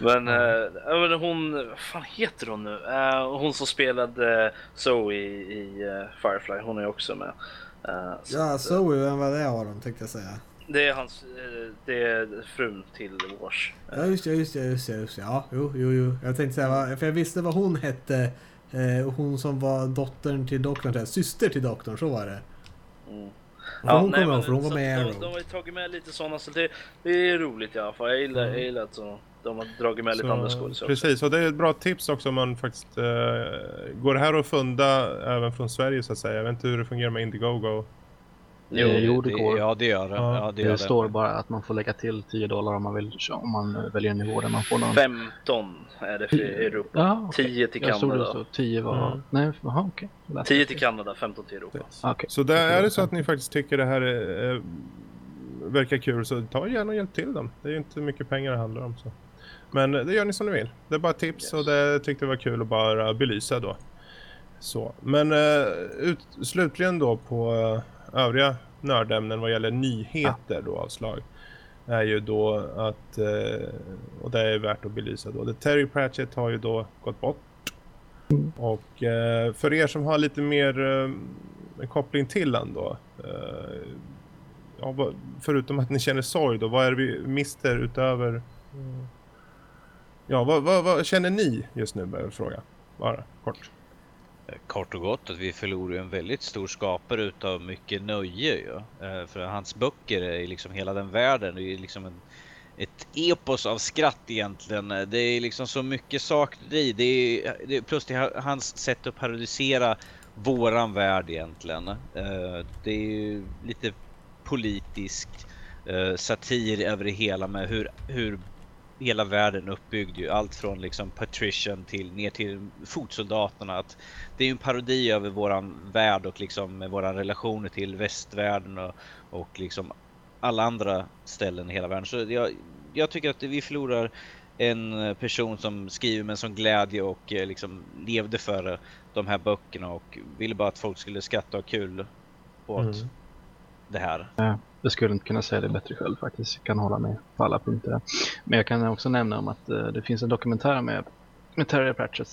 men, uh, men hon, vad fan heter hon nu? Eh, hon som spelade Zoe i, i Firefly, hon är också med. Eh, så Ja, så vem var det av dem tänkte jag säga. Det är hans, eh, det är frun till Wash. Ja just det, just det, just det. Just det. Ja, jo, jo, jo. Jag tänkte säga, för jag visste vad hon hette. Eh, hon som var dottern till doktorn, eller syster till doktorn, så var det. Mm. För hon nej, kommer för hon var så med de, de har ju tagit med lite sådana så det, det är roligt i alla fall. Jag gillar, jag gillar att så, de har dragit med lite andra skådisar. Precis, och det är ett bra tips också om man faktiskt... Uh, går här att funda även från Sverige så att säga? Jag vet inte hur det fungerar med Indiegogo. Jo, jo, det går. Ja, det gör det. Ja, det, Det, gör står bara att man får lägga till 10 dollar om man vill om man eh, väljer en nivå där man får någon. 15 är det för Europa. Ja, okej. 10 till Jag såg det Kanada. så 10 var... Mm. Nej. Jag läste 10 fel. till Kanada, 15 till Europa. Okej. Så där är det så att ni faktiskt tycker det här är, eh, verkar kul så ta gärna och hjälp till dem. Det är ju inte mycket pengar det handlar om. Så. Men eh, det gör ni som ni vill. Det är bara tips Yes. och det tyckte jag var kul att bara belysa då. Så. Men eh, ut, slutligen då på eh, övriga nördämnen vad gäller nyheter då av slag. Är ju då att, eh, och det är värt att belysa då. Det Terry Pratchett har ju då gått bort. Och eh, för er som har lite mer eh, koppling till han då. Ja, förutom att ni känner sorg då, vad är det vi mister utöver? Mm. Ja, vad, vad, vad känner ni just nu? Jag fråga. Bara kort. Eh, kort och gott att vi förlorar en väldigt stor skapare utav mycket nöje ju. Eh, för hans böcker är liksom hela den världen. Det är liksom en, ett epos av skratt egentligen. Eh, det är liksom så mycket saker i. Det är, det är plus det är hans sätt att parodisera våran värld egentligen. Det är ju lite politisk satir över det hela med hur, hur hela världen uppbyggd ju. Allt från liksom patrician till ner till fotsoldaterna. Att det är ju en parodi över våran värld och liksom med relationer till västvärlden och, och liksom alla andra ställen i hela världen. Så jag, jag tycker att vi förlorar en person som skriver med sån glädje och eh, liksom levde för de här böckerna och ville bara att folk skulle skratta och ha kul åt Mm det här. Jag skulle inte kunna säga det bättre själv faktiskt. Jag kan hålla med på alla punkter. där. Men jag kan också nämna om att eh, det finns en dokumentär med, med Terry Pratchett.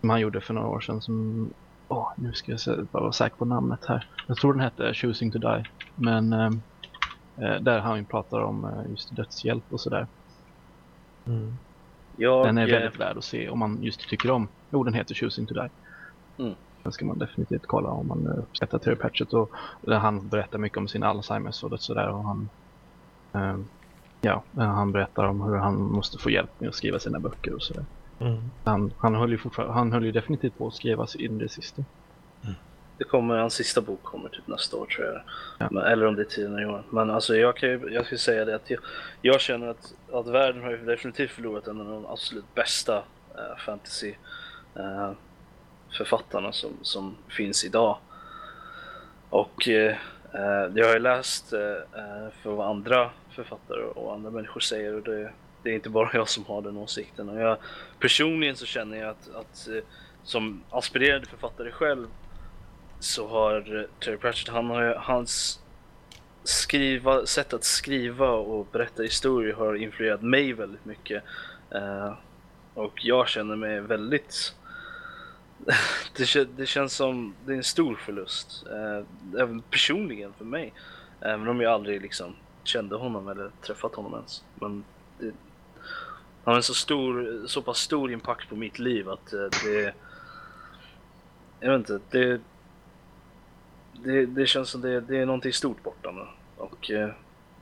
Som han gjorde för några år sedan. Som, åh, nu ska jag se, bara vara säker på namnet här. Jag tror den hette Choosing to Die. Men eh, eh, där han pratar om eh, just dödshjälp och sådär. Jag, Den är eh, väldigt värd att se om man just tycker om. Jo, den heter Choosing to Die. Mm. Den ska man definitivt kolla om man eh, uppskattar Terry Pratchett. Och, där han berättar mycket om sin Alzheimers och sådär. Och han, eh, ja, eh, han berättar om hur han måste få hjälp med att skriva sina böcker och sådär. Mm. Han, han, höll ju fortfarande, han höll ju definitivt på att skriva in det sista. Det kommer, hans sista bok kommer typ nästa år tror jag. Ja. Men, eller om det är tidigare i år. Men alltså jag kan ju, jag ska säga det att jag, jag känner att, att världen har ju definitivt förlorat en av de absolut bästa eh, fantasy eh, författarna som, som finns idag. Och eh, jag har ju läst eh, för vad andra författare och andra människor säger och det, det är inte bara jag som har den åsikten. Och jag, personligen så känner jag att, att eh, som aspirerande författare själv så har eh, Terry Pratchett, han har hans skriva, sätt att skriva och berätta historier har influerat mig väldigt mycket. Eh, och jag känner mig väldigt det, det känns som det är en stor förlust. Eh, även personligen för mig. Även om jag aldrig liksom kände honom eller träffat honom ens. Men det, han har en så stor, så pass stor impact på mitt liv att eh, det... Jag vet inte, det, det, det känns som det, det är någonting stort borta nu. Och eh,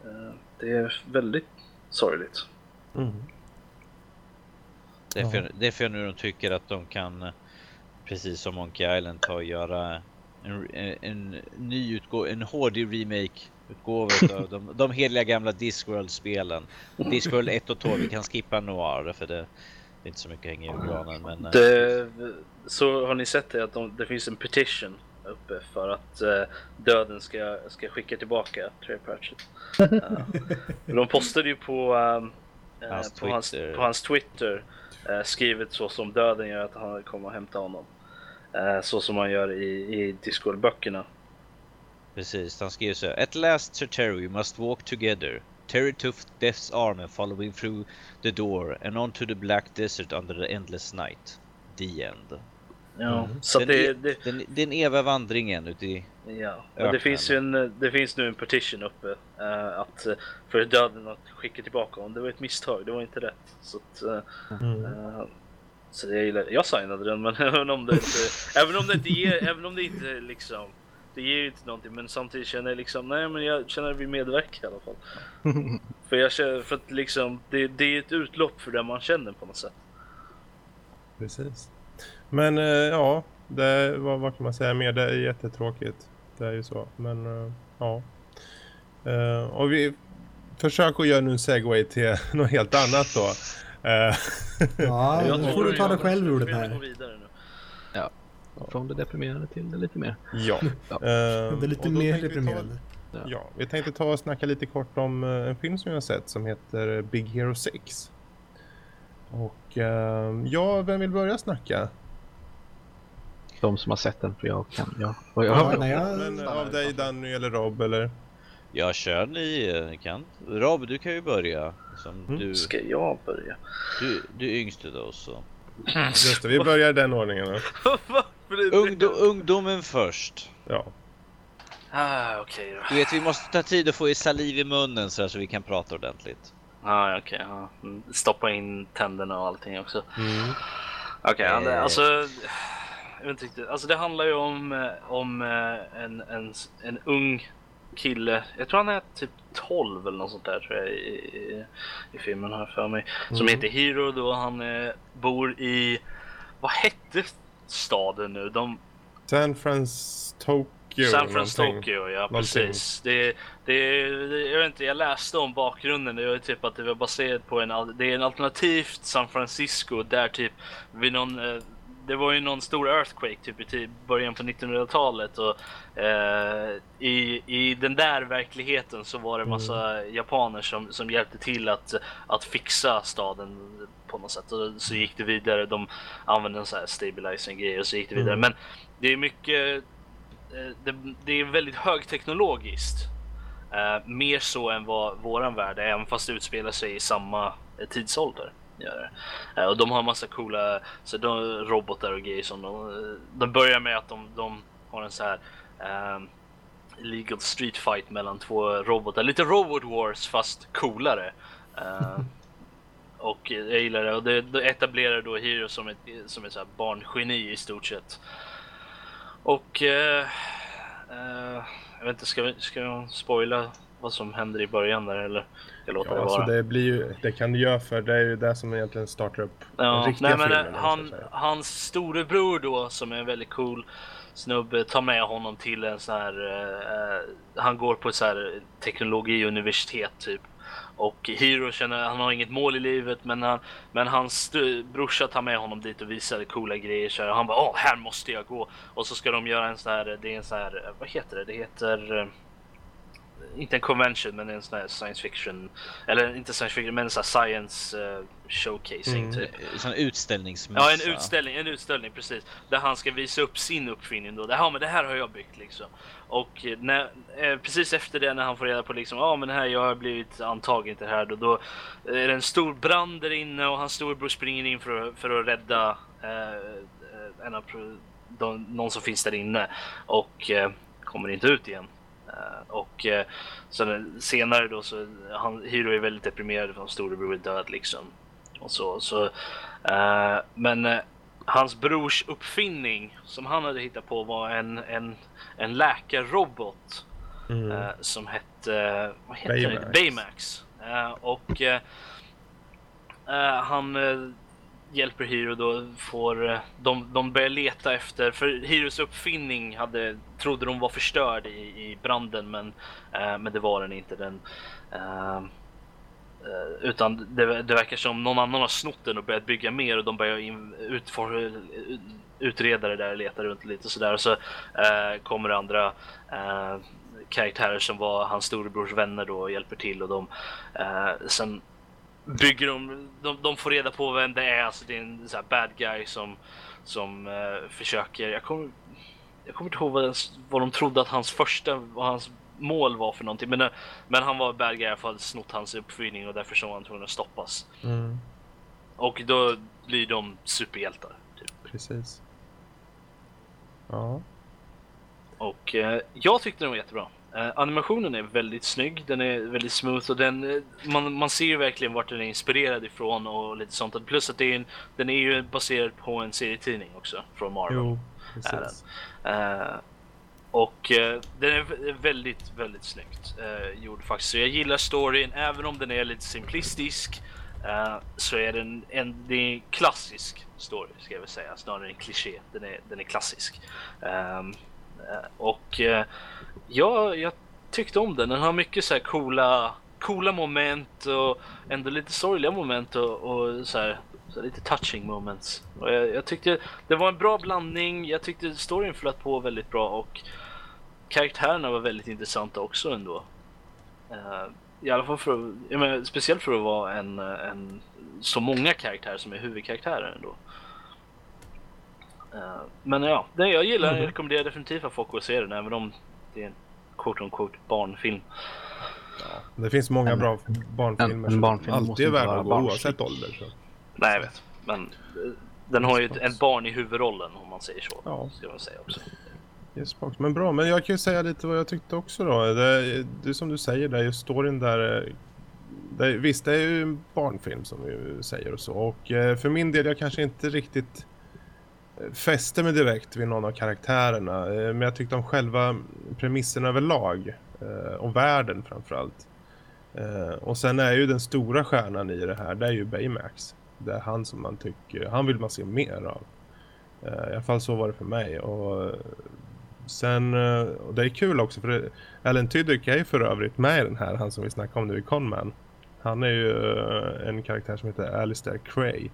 eh, det är väldigt sorgligt. Mm. Därför, därför jag nu de tycker att de kan, eh, precis som Monkey Island, ta och göra en, en, en ny utgåva, en HD remake utgåva av de, de heliga gamla Discworld-spelen. Discworld 1 och 2, vi kan skippa Noir för det, det är inte så mycket hänga i granen. Men, eh, Det, så har ni sett det att de, det finns en petition uppe för att eh, döden ska, ska skicka tillbaka Terry Pratchett. Eh, de postade ju på, eh, Hans på, hans, Twitter. på hans Twitter eh, skrivet så som döden gör att han kommer att hämta honom. Eh, så som man gör i, i Discord-böckerna. Precis, han skriver så här. At last Sir Terry we must walk together. Terry took Death's arm and following through the door and on to the black desert under the endless night. The end. Ja, Mm. så Den det, är- det, Den, den eviga vandringen ute i... Ja, men öknen. det finns ju en, det finns nu en petition uppe eh, att eh, för döden att skicka tillbaka honom. Det var ett misstag, det var inte rätt. Så att, eh, Mm. eh, så jag gillar, jag signade den men även om det inte, även om det inte ger, även om det inte liksom det ger ju inte någonting men samtidigt känner jag liksom, nej men jag känner att vi medverkar i alla fall. för jag känner, för att liksom, det, det är ett utlopp för det man känner på något sätt. Precis. Men eh, ja, det, vad, vad kan man säga mer? Det är jättetråkigt. Det är ju så. Men eh, ja. Eh, och vi försöker göra nu en segway till något helt annat då. Eh, Ja, Jag får du det- ta dig själv ur det får gå här. vidare nu. Från det deprimerande till det lite mer. ja. Ja. Eh, Det är lite mer ta- deprimerande. Ja, vi tänkte ta och snacka lite kort om eh, en film som jag har sett som heter Big Hero 6. Och eh, ja, vem vill börja snacka? De som har sett den, för jag kan. Ja. Och jag, Ja, nej, jag Men av dig. Danny eller Rob eller? Jag kör ni eh, kan. Rob, du kan ju börja. Som Mm. du, Ska jag börja? du, du är yngst oss så. Just det, vi börjar i den ordningen då. Ungdom, ungdomen först. Ja. Ah, okej då. Du vet, vi måste ta tid att få i saliv i munnen så, här, så vi kan prata ordentligt. Ah, okej. ja. Mm, Stoppa in tänderna och allting också. Mm. Okej, Eh. okay, alltså. Jag vet inte riktigt. Alltså det handlar ju om, eh, om eh, en, en, en ung kille. Jag tror han är typ 12 eller något sånt där tror jag i, i, i filmen här för mig. Som Mm. heter Hero då. Han eh, bor i, vad hette staden nu? De, San Francisco. San Francisco, ja precis. Det, det, det, jag vet inte, jag läste om bakgrunden. Det var typ att det var baserat på en, det är en alternativt San Francisco där typ vid någon, eh, det var ju någon stor earthquake typ i början på 1900-talet och eh, i, i den där verkligheten så var det massa japaner som, som hjälpte till att, att fixa staden på något sätt och så gick det vidare. De använde en sån här stabilizing grej och så gick det vidare. Mm. Men det är mycket eh, det, det är väldigt högteknologiskt. Eh, mer så än vad våran värld är, även fast det utspelar sig i samma eh, tidsålder. Gör det. Eh, och de har massa coola så de, robotar och grejer som de, de börjar med att de, de har en så här eh, illegal street fight mellan två robotar. Lite robot wars fast coolare. Eh, och jag gillar det. Och det, det etablerar då Hero som ett, som ett så barngeni i stort sett. Och eh, eh, jag vet inte, ska, vi, ska jag spoila vad som händer i början där eller? Jag låter det Ja, vara. så det blir ju, det kan du göra för det är ju det som egentligen startar upp den Ja, riktiga nej, men, filmen. eh, han, ska hans storebror då som är en väldigt cool snubbe tar med honom till en sån här, eh, han går på ett så här teknologiuniversitet typ. Och Hiro känner, han har inget mål i livet men, han, men hans brorsa tar med honom dit och visar coola grejer så. Han bara åh här måste jag gå. Och så ska de göra en sån här, det är en sån här, vad heter det? Det heter inte en convention men en sån här science fiction eller inte science fiction men en sån här science eh, showcasing Mm. typ. Sån utställningsmässa. Ja, en utställning, en utställning precis. Där han ska visa upp sin uppfinning då. Ja, men det här har jag byggt liksom. Och eh, när, eh, precis efter det när han får reda på liksom, ja men det här, jag har blivit antagen till det här då, då är det en stor brand där inne och hans storebror springer in för, att- för att rädda eh, eh, en av de, någon som finns där inne och eh, kommer inte ut igen. Eh, och eh, sen senare då så, han, Hiro är väldigt deprimerad för hans storebror är död liksom. Och så, så eh, men hans brors uppfinning som han hade hittat på var en, en, en läkarrobot Mm. som hette, vad heter Baymax. det? Baymax. Och han hjälper Hiro då, får, eh, de, de börjar leta efter, för Hiros uppfinning hade, trodde de var förstörd i, i branden men, eh, men det var den inte. Den, eh, eh, utan det, det verkar som någon annan har snott den och börjat bygga mer och de börjar in, utfor, eh, utreda det där, leta runt lite och sådär. Och så eh, kommer det andra eh, karaktärer som var hans storebrors vänner då och hjälper till och de eh, sen bygger de, de, de får reda på vem det är, alltså det är en så här bad guy som, som eh, försöker, jag kommer, jag kommer inte ihåg vad, vad de trodde att hans första, vad hans mål var för någonting, men, eh, men han var bad guy i alla fall, snott hans uppfinning och därför så var han tvungen att stoppas. Mm. Och då blir de superhjältar. Typ. Precis. Ja. Och eh, jag tyckte den var jättebra. Eh, animationen är väldigt snygg, den är väldigt smooth och den, eh, man, man ser ju verkligen vart den är inspirerad ifrån och lite sånt. Plus att det är en, den är ju baserad på en serietidning också från Marvel. Jo. Eh, och eh, den är väldigt, väldigt snyggt gjord faktiskt. Så jag gillar storyn, även om den är lite simplistisk. Så är den en, det är en klassisk story, ska jag väl säga, snarare än kliché. Den är, den är klassisk. Eh, Eh, och eh, ja, jag tyckte om den. Den har mycket så här coola, coola moment och ändå lite sorgliga moment och, och så här, så här lite touching moments. Och jag, jag tyckte det var en bra blandning. Jag tyckte storyn flöt på väldigt bra och karaktärerna var väldigt intressanta också ändå. Eh, I alla fall för att, jag menar, speciellt för att vara en, en så många karaktärer som är huvudkaraktärer ändå. Eh, men ja, det jag gillar. Mhm. Jag rekommenderar definitivt att folk går och ser den även om det är en quote on quote barnfilm. Det finns många En- bra barnfilmer en- en som barnfilm alltid är vara att gå barnslig. oavsett ålder. Så. Nej jag vet, men eh, den har ju ett, ett barn i huvudrollen om man säger så. Ja. Ska man säga också. Yes. Men bra, men jag kan ju säga lite vad jag tyckte också då. Det, det är som du säger där, just storyn där. eh, Det, visst, det är ju en barnfilm som vi säger och så. Och för min del, jag kanske inte riktigt fäste mig direkt vid någon av karaktärerna. Eh, men jag tyckte om själva premissen överlag. Eh, och världen framförallt. Eh, och sen är ju den stora stjärnan i det här, det är ju Baymax. Det är han som man tycker, han vill man se mer av. I alla fall så var det för mig. Och sen, och det är kul också för det, Alan Tudyk är ju för övrigt med i den här, han som vi snackade om nu i Conman. Han är ju en karaktär som heter Alistair Cray.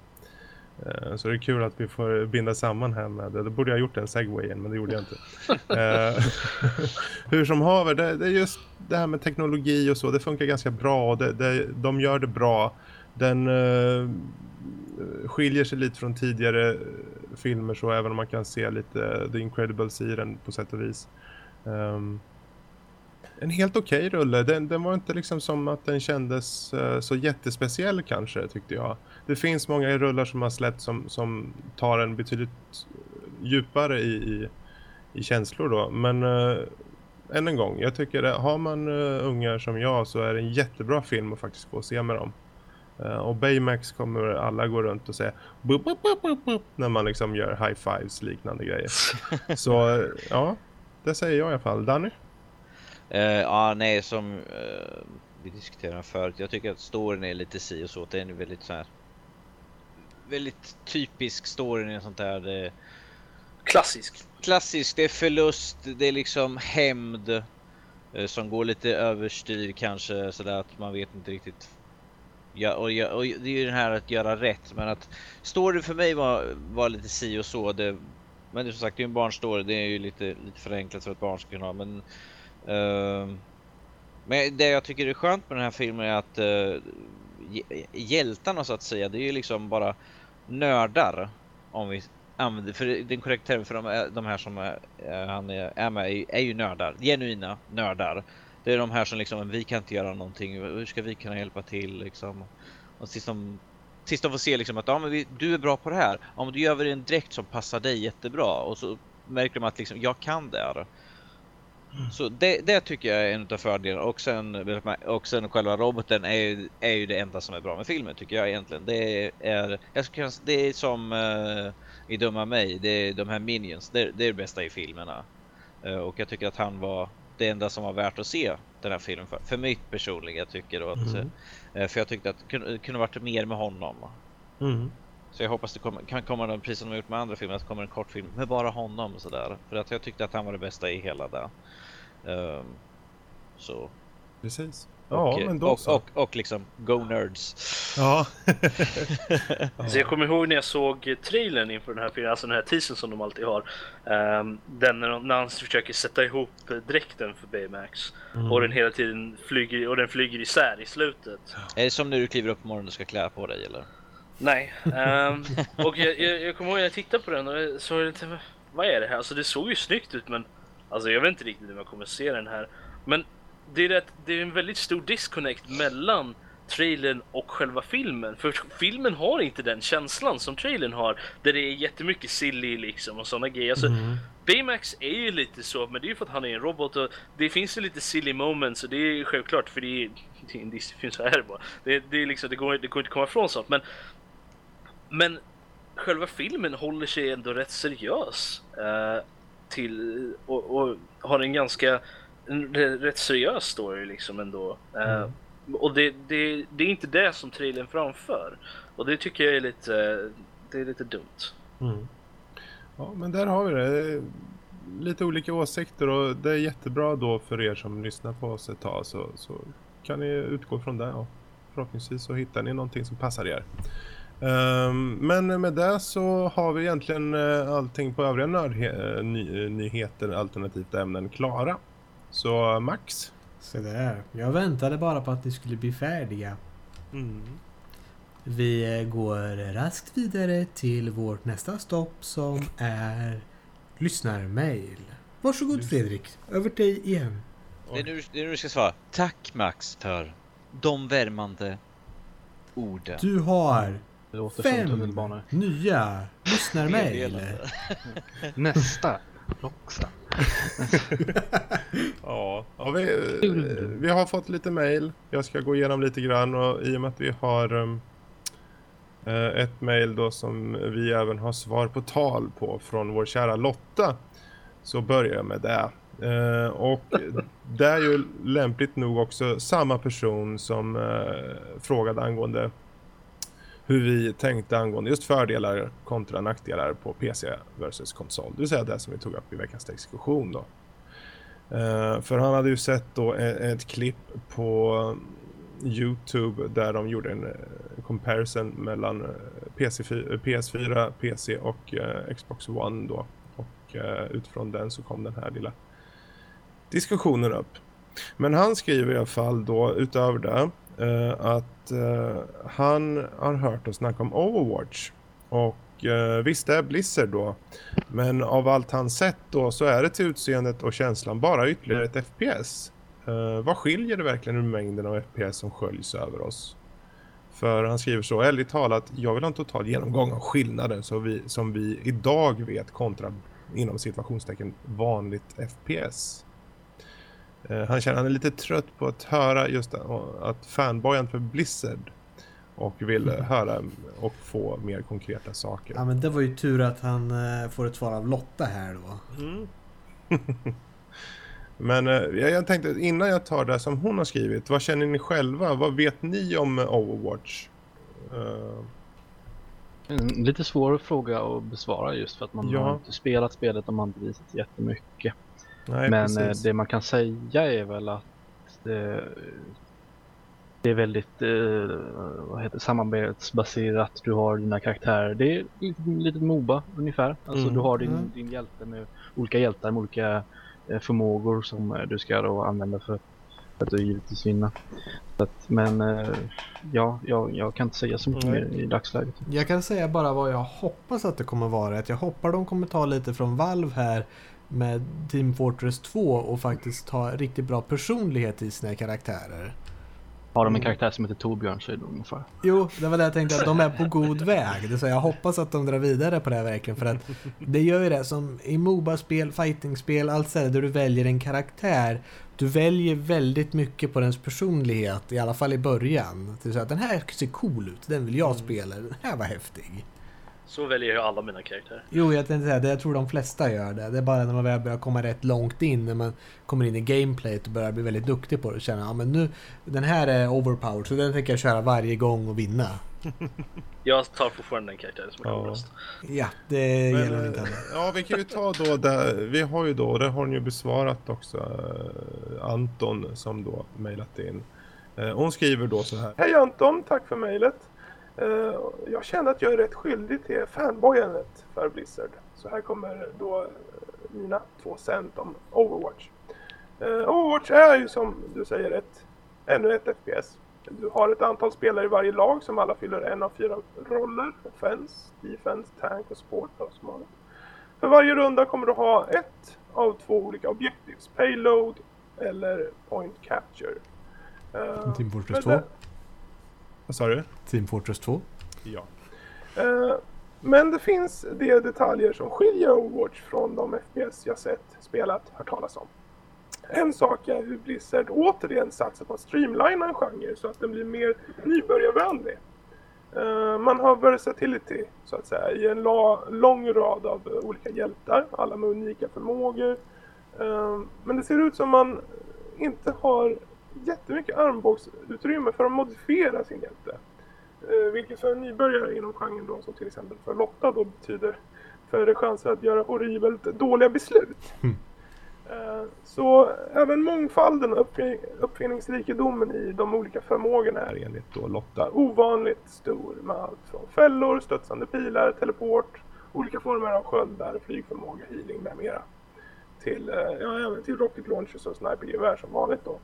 Eh, Så det är kul att vi får binda samman här med det. Det borde jag ha gjort en segway igen, men det gjorde jag inte. Eh, Hur som haver, det, det är just det här med teknologi och så, det funkar ganska bra. Det, det, de gör det bra. Den eh, skiljer sig lite från tidigare filmer så, även om man kan se lite The Incredibles i den på sätt och vis. Ehm, en helt okej rulle. Den, den var inte liksom som att den kändes eh, så jättespeciell kanske, tyckte jag. Det finns många rullar som har släppt som, som tar en betydligt djupare i, i, i känslor då. Men eh, än en gång, jag tycker att har man uh, ungar som jag så är det en jättebra film att faktiskt gå och se med dem. Eh, och Baymax kommer alla gå runt och säga bup, bup, bup, bup, när man liksom gör high fives liknande grejer. så eh, ja, det säger jag i alla fall. Danny? Eh, ja, nej, som eh, vi diskuterade förut. Jag tycker att storyn är lite si och så. Den är väldigt så här. Väldigt typisk storyn i sånt där. Det, Klassisk. klassiskt, det är förlust, det är liksom hämnd. eh, Som går lite överstyr kanske sådär att man vet inte riktigt. Ja, och, ja, och det är ju den här att göra rätt men att story för mig var, var lite si och så. Det, men det är som sagt det är en barnstory, det är ju lite, lite förenklat för att barn ska kunna ha men Ehm, men det jag tycker är skönt med den här filmen är att uh, hjältarna så att säga, det är ju liksom bara nördar om vi använder, för den korrekta termen för de, eh, de här som är, han är, är med är, är ju nördar, genuina nördar. Det är de här som liksom, vi kan inte göra någonting, hur ska vi kunna hjälpa till liksom? Och tills de, tills de får se liksom att ja, men vi, du är bra på det här, ja men då gör vi en dräkt som passar dig jättebra och så märker de att liksom, jag kan det här. Så det, det tycker jag är en av fördelarna och sen, och sen själva roboten är ju, är ju det enda som är bra med filmen tycker jag egentligen. Det är, jag skulle, kunna- det är som eh, i Dumma mig, det är de här minions, det, det är det bästa i filmerna. Eh, och jag tycker att han var det enda som var värt att se den här filmen för. För mig personligen, jag tycker då att, Mm. eh, för jag tyckte att det kunde, varit mer med honom. Mm. Så jag hoppas det kommer, kan komma någon, precis som de har gjort med andra filmer, att det kommer en kortfilm med bara honom och sådär. För att jag tyckte att han var det bästa i hela det. Ehm, så. Precis. Och, Ja, men då och, så. och, och liksom Go Nerds. Ja. Så jag kommer ihåg när jag såg trailern inför den här filmen, alltså den här teasern som de alltid har. Ehm, den när, de, när han försöker sätta ihop dräkten för Baymax. Mm. Och den hela tiden flyger, och den flyger isär i slutet. Är det som när du kliver upp på morgonen och ska klä på dig eller? Nej. ehm, och jag, jag, jag kommer ihåg när jag tittade på den och jag såg lite, vad är det här? Alltså det såg ju snyggt ut men Alltså jag vet inte riktigt om jag kommer se den här. Men det är, rätt, det är en väldigt stor disconnect mellan trailern och själva filmen. För filmen har inte den känslan som trailern har. Där det är jättemycket silly liksom och sådana grejer. Alltså, Mm. Baymax är ju lite så, men det är ju för att han är en robot och det finns ju lite silly moments och det är ju självklart för det är, det är en Disney-film så är det bara. Det, det, är liksom, det, går, det går inte att komma ifrån sånt men men själva filmen håller sig ändå rätt seriös. Eh, till och, och har en ganska en rätt seriös story liksom ändå. Eh, och det, det, det är inte det som trailern framför. Och det tycker jag är lite, det är lite dumt. Mm. Ja, men där har vi det. Lite olika åsikter och det är jättebra då för er som lyssnar på oss ett tag så, så kan ni utgå från det och förhoppningsvis så hittar ni någonting som passar er. Ehm, men med det så har vi egentligen eh, allting på övriga eh, ny- nyheter alternativt ämnen klara. Så Max? Så där. Jag väntade bara på att ni skulle bli färdiga. Mm. Vi eh, går raskt vidare till vårt nästa stopp som är lyssnarmail. Varsågod Fredrik, över till dig igen. Det är, nu, det är nu du ska svara. Tack Max för de värmande orden. Du har Det låter som fem nya lyssnarmail. Nästa. Roxa. Ja, ja vi, vi har fått lite mail. Jag ska gå igenom lite grann och i och med att vi har um, eh, ett mail då som vi även har svar på tal på från vår kära Lotta så börjar jag med det. Eh, och det är ju lämpligt nog också samma person som eh, frågade angående hur vi tänkte angående just fördelar kontra nackdelar på PC versus konsol. Det vill säga det som vi tog upp i veckans diskussion då. Eh, för han hade ju sett då ett, ett klipp på Youtube där de gjorde en eh, comparison mellan PC4, PS4, PC och eh, Xbox One då. Och utifrån den så kom den här lilla diskussionen upp. Men han skriver i alla fall då utöver det Uh, att uh, han har hört oss snacka om Overwatch. Och uh, visst det är Blizzard då. Men av allt han sett då så är det till utseendet och känslan bara ytterligare ett FPS. Uh, vad skiljer det verkligen ur mängden av FPS som sköljs över oss? För han skriver så, ärligt talat, jag vill ha en total genomgång av skillnaden så vi, som vi idag vet kontra inom situationstecken vanligt FPS. Eh, han känner han är lite trött på att höra just att fanboyen för Blizzard och vill eh, höra och få mer konkreta saker. Ja men det var ju tur att han eh, får ett svar av Lotta här då. Mm. Men jag, tänkte innan jag tar det som hon har skrivit, vad känner ni själva? Vad vet ni om Overwatch? En lite svår fråga att besvara just för att man Ja. har inte spelat spelet och man har inte visat jättemycket. Nej, Men eh, precis. det man kan säga är väl att det, det är väldigt eh, vad heter, samarbetsbaserat. Du har dina karaktärer. Det är lite, lite Moba ungefär. Alltså Mm. du har din, Mm. din hjälte med olika hjältar med olika eh, förmågor som eh, du ska då använda för, för att du givetvis vinna. Att, men eh, ja, jag, jag kan inte säga så mycket mer i dagsläget. Jag kan säga bara vad jag hoppas att det kommer vara. Att jag hoppas de kommer ta lite från Valve här med Team Fortress 2 och faktiskt ta riktigt bra personlighet i sina karaktärer. Har de en Mm. karaktär som heter Torbjörn så är det ungefär. Jo, det var det jag tänkte att de är på god väg. Det så jag hoppas att de drar vidare på det här verkligen för att det gör ju det som i Moba-spel, fighting-spel, allt sådär där du väljer en karaktär. Du väljer väldigt mycket på dens personlighet, i alla fall i början. Säga att den här ser cool ut, den vill jag spela, den här var häftig. Så väljer jag alla mina karaktärer. Jo, jag tänkte säga det. Jag tror de flesta gör det. Det är bara när man väl börjar komma rätt långt in, när man kommer in i gameplayet och börjar bli väldigt duktig på det och känner ja men nu, den här är overpowered så den tänker jag köra varje gång och vinna. Jag tar fortfarande den karaktären som är Ja. Ja, det Men, gäller eh, inte alla. Ja, vi kan ju ta då det. Vi har ju då, det har ni ju besvarat också, eh, Anton som då mejlat in. Eh, Hon skriver då så här. Hej Anton, tack för mejlet. Eh, Jag känner att jag är rätt skyldig till fanboyandet för Blizzard. Så här kommer då eh, mina två cent om Overwatch. Eh, Overwatch är ju som du säger ett, ännu ett FPS. Du har ett antal spelare i varje lag som alla fyller en av fyra roller. Offense, defense, tank och support. då, som. För varje runda kommer du ha ett av två olika objectives. Payload eller point capture. Eh, Team Fortress men 2. Vad sa du? Team Fortress 2. Ja. Eh, men det finns de detaljer som skiljer Overwatch från de FPS jag sett, spelat, hört talas om. En sak är hur Blizzard återigen satsar på att streamlina en genre så att den blir mer nybörjarvänlig. Eh, man har versatility så att säga i en la- lång rad av olika hjältar, alla med unika förmågor. Eh, men det ser ut som man inte har jättemycket armbågsutrymme för att modifiera sin hjälte. Eh, vilket för en nybörjare inom genren då, som till exempel för Lotta då betyder större chanser att göra horribelt dåliga beslut. Eh, Så även mångfalden och uppfin- uppfinningsrikedomen i de olika förmågorna är enligt då Lotta ovanligt stor med allt från fällor, studsande pilar, teleport, olika former av sköldar, flygförmåga, healing med mera. Till, eh, ja, även till rocket launchers och snipergevär som vanligt då.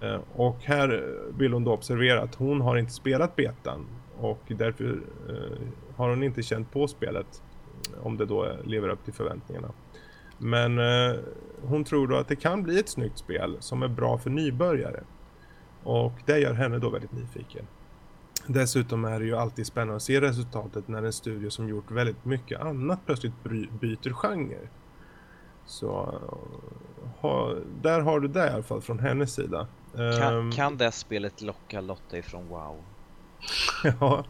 Eh, och här eh, vill hon då observera att hon har inte spelat betan och därför eh, har hon inte känt på spelet om det då lever upp till förväntningarna. Men hon tror då att det kan bli ett snyggt spel som är bra för nybörjare. Och det gör henne då väldigt nyfiken. Dessutom är det ju alltid spännande att se resultatet när en studio som gjort väldigt mycket annat plötsligt byter genre. Så eh, ha, där har du det i alla fall från hennes sida. Kan, Ehm, kan det spelet locka Lotta ifrån WoW? ja,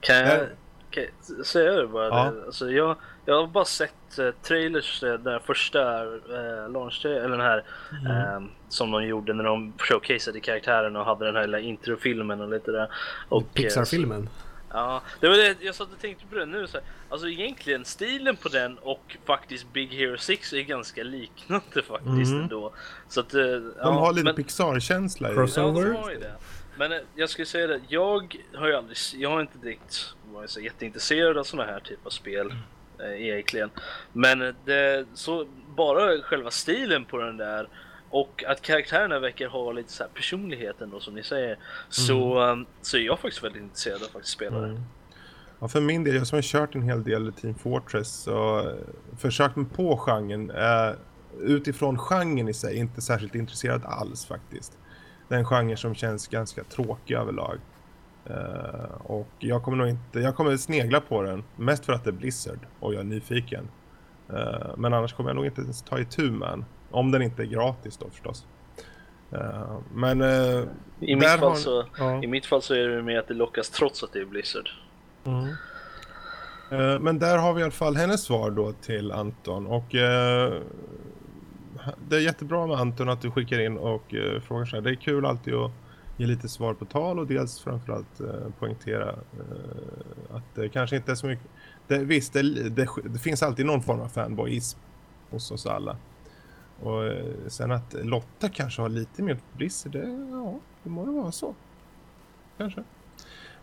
Kan jag, Där- kan jag säga det bara? Ja. Det? Alltså jag, jag har bara sett eh, trailers, eh, den första eh, launch eller den här eh, som de gjorde när de showcaseade karaktären och hade den här lilla introfilmen och lite där. Och, eh, Pixar-filmen. Ja, det var det jag satt och tänkte på det nu. Så här. Alltså egentligen stilen på den och faktiskt Big Hero 6 är ganska liknande faktiskt Mhm. ändå. Så att, eh, de ja, har lite men- Pixar-känsla i Cross- Ja, de Crossover? Men eh, jag skulle säga det, jag har ju aldrig, jag har inte direkt varit så jätteintresserad av sådana här typer av spel eh, egentligen. Men eh, det, så bara själva stilen på den där och att karaktärerna verkar ha lite så här personlighet ändå som ni säger. Så, eh, så är jag faktiskt väldigt intresserad av att faktiskt spela det. Mm. Ja, för min del, jag som har kört en hel del Team Fortress och eh, försökt mig på genren, eh, utifrån genren i sig, inte särskilt intresserad alls faktiskt. Det är en genre som känns ganska tråkig överlag. Eh, och jag kommer nog inte, jag kommer snegla på den, mest för att det är Blizzard och jag är nyfiken. Eh, men annars kommer jag nog inte ens ta itu med den. Om den inte är gratis då förstås. Eh, men eh, I, mitt fall har- så, ja. I mitt fall så är det med att det lockas trots att det är Blizzard. Eh, Men där har vi i alla fall hennes svar då till Anton och det är jättebra med Anton att du skickar in och frågar så här. Det är kul alltid att ge lite svar på tal och dels framförallt eh, poängtera att det kanske inte är så mycket. Det, visst, det, det, det finns alltid någon form av fanboyism hos oss alla. Och eh, sen att Lotta kanske har lite mer brister, det, ja, det må det vara så. Kanske.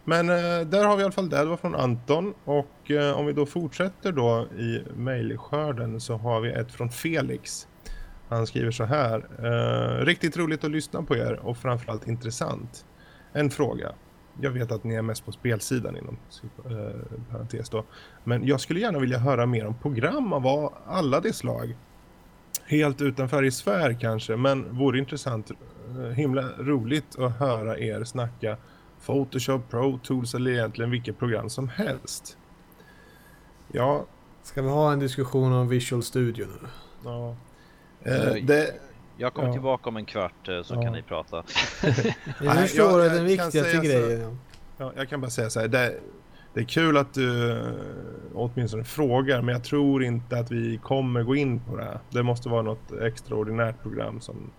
Men eh, där har vi i alla fall det. Det var från Anton. Och eh, om vi då fortsätter då i mejlskörden så har vi ett från Felix. Han skriver så här. Eh, riktigt roligt att lyssna på er och framförallt intressant. En fråga. Jag vet att ni är mest på spelsidan inom eh, parentes då. Men jag skulle gärna vilja höra mer om program av alla de slag. Helt utanför i sfär kanske, men vore intressant. eh, Himla roligt att höra er snacka Photoshop, Pro Tools eller egentligen vilket program som helst. Ja, Ska vi ha en diskussion om Visual Studio nu? ja. Eh, Eh, det, Jag kommer Ja. tillbaka om en kvart eh, så Ja. kan ni prata. Jag förstår den kan viktigaste säga så- grejen. ja, jag kan bara säga så här. Det, det är kul att du eh, åtminstone frågar, men jag tror inte att vi kommer gå in på det. Det måste vara något extraordinärt program som,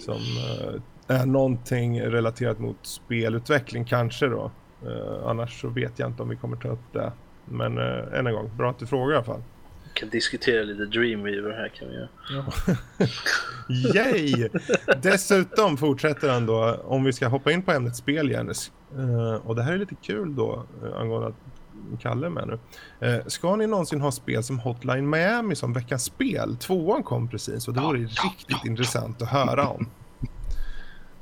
som eh, är någonting relaterat mot spelutveckling kanske då. Eh, annars så vet jag inte om vi kommer ta upp det. Men än en gång, bra att du frågar i alla fall. Kan diskutera lite Dreamweaver här kan vi göra. Yay! Dessutom fortsätter han då, om vi ska hoppa in på ämnet spel igen. eh, och det här är lite kul då, uh, angående att Kalle med nu. Eh, ska ni någonsin ha spel som Hotline Miami som veckans spel? Tvåan kom precis och det vore riktigt intressant att höra om.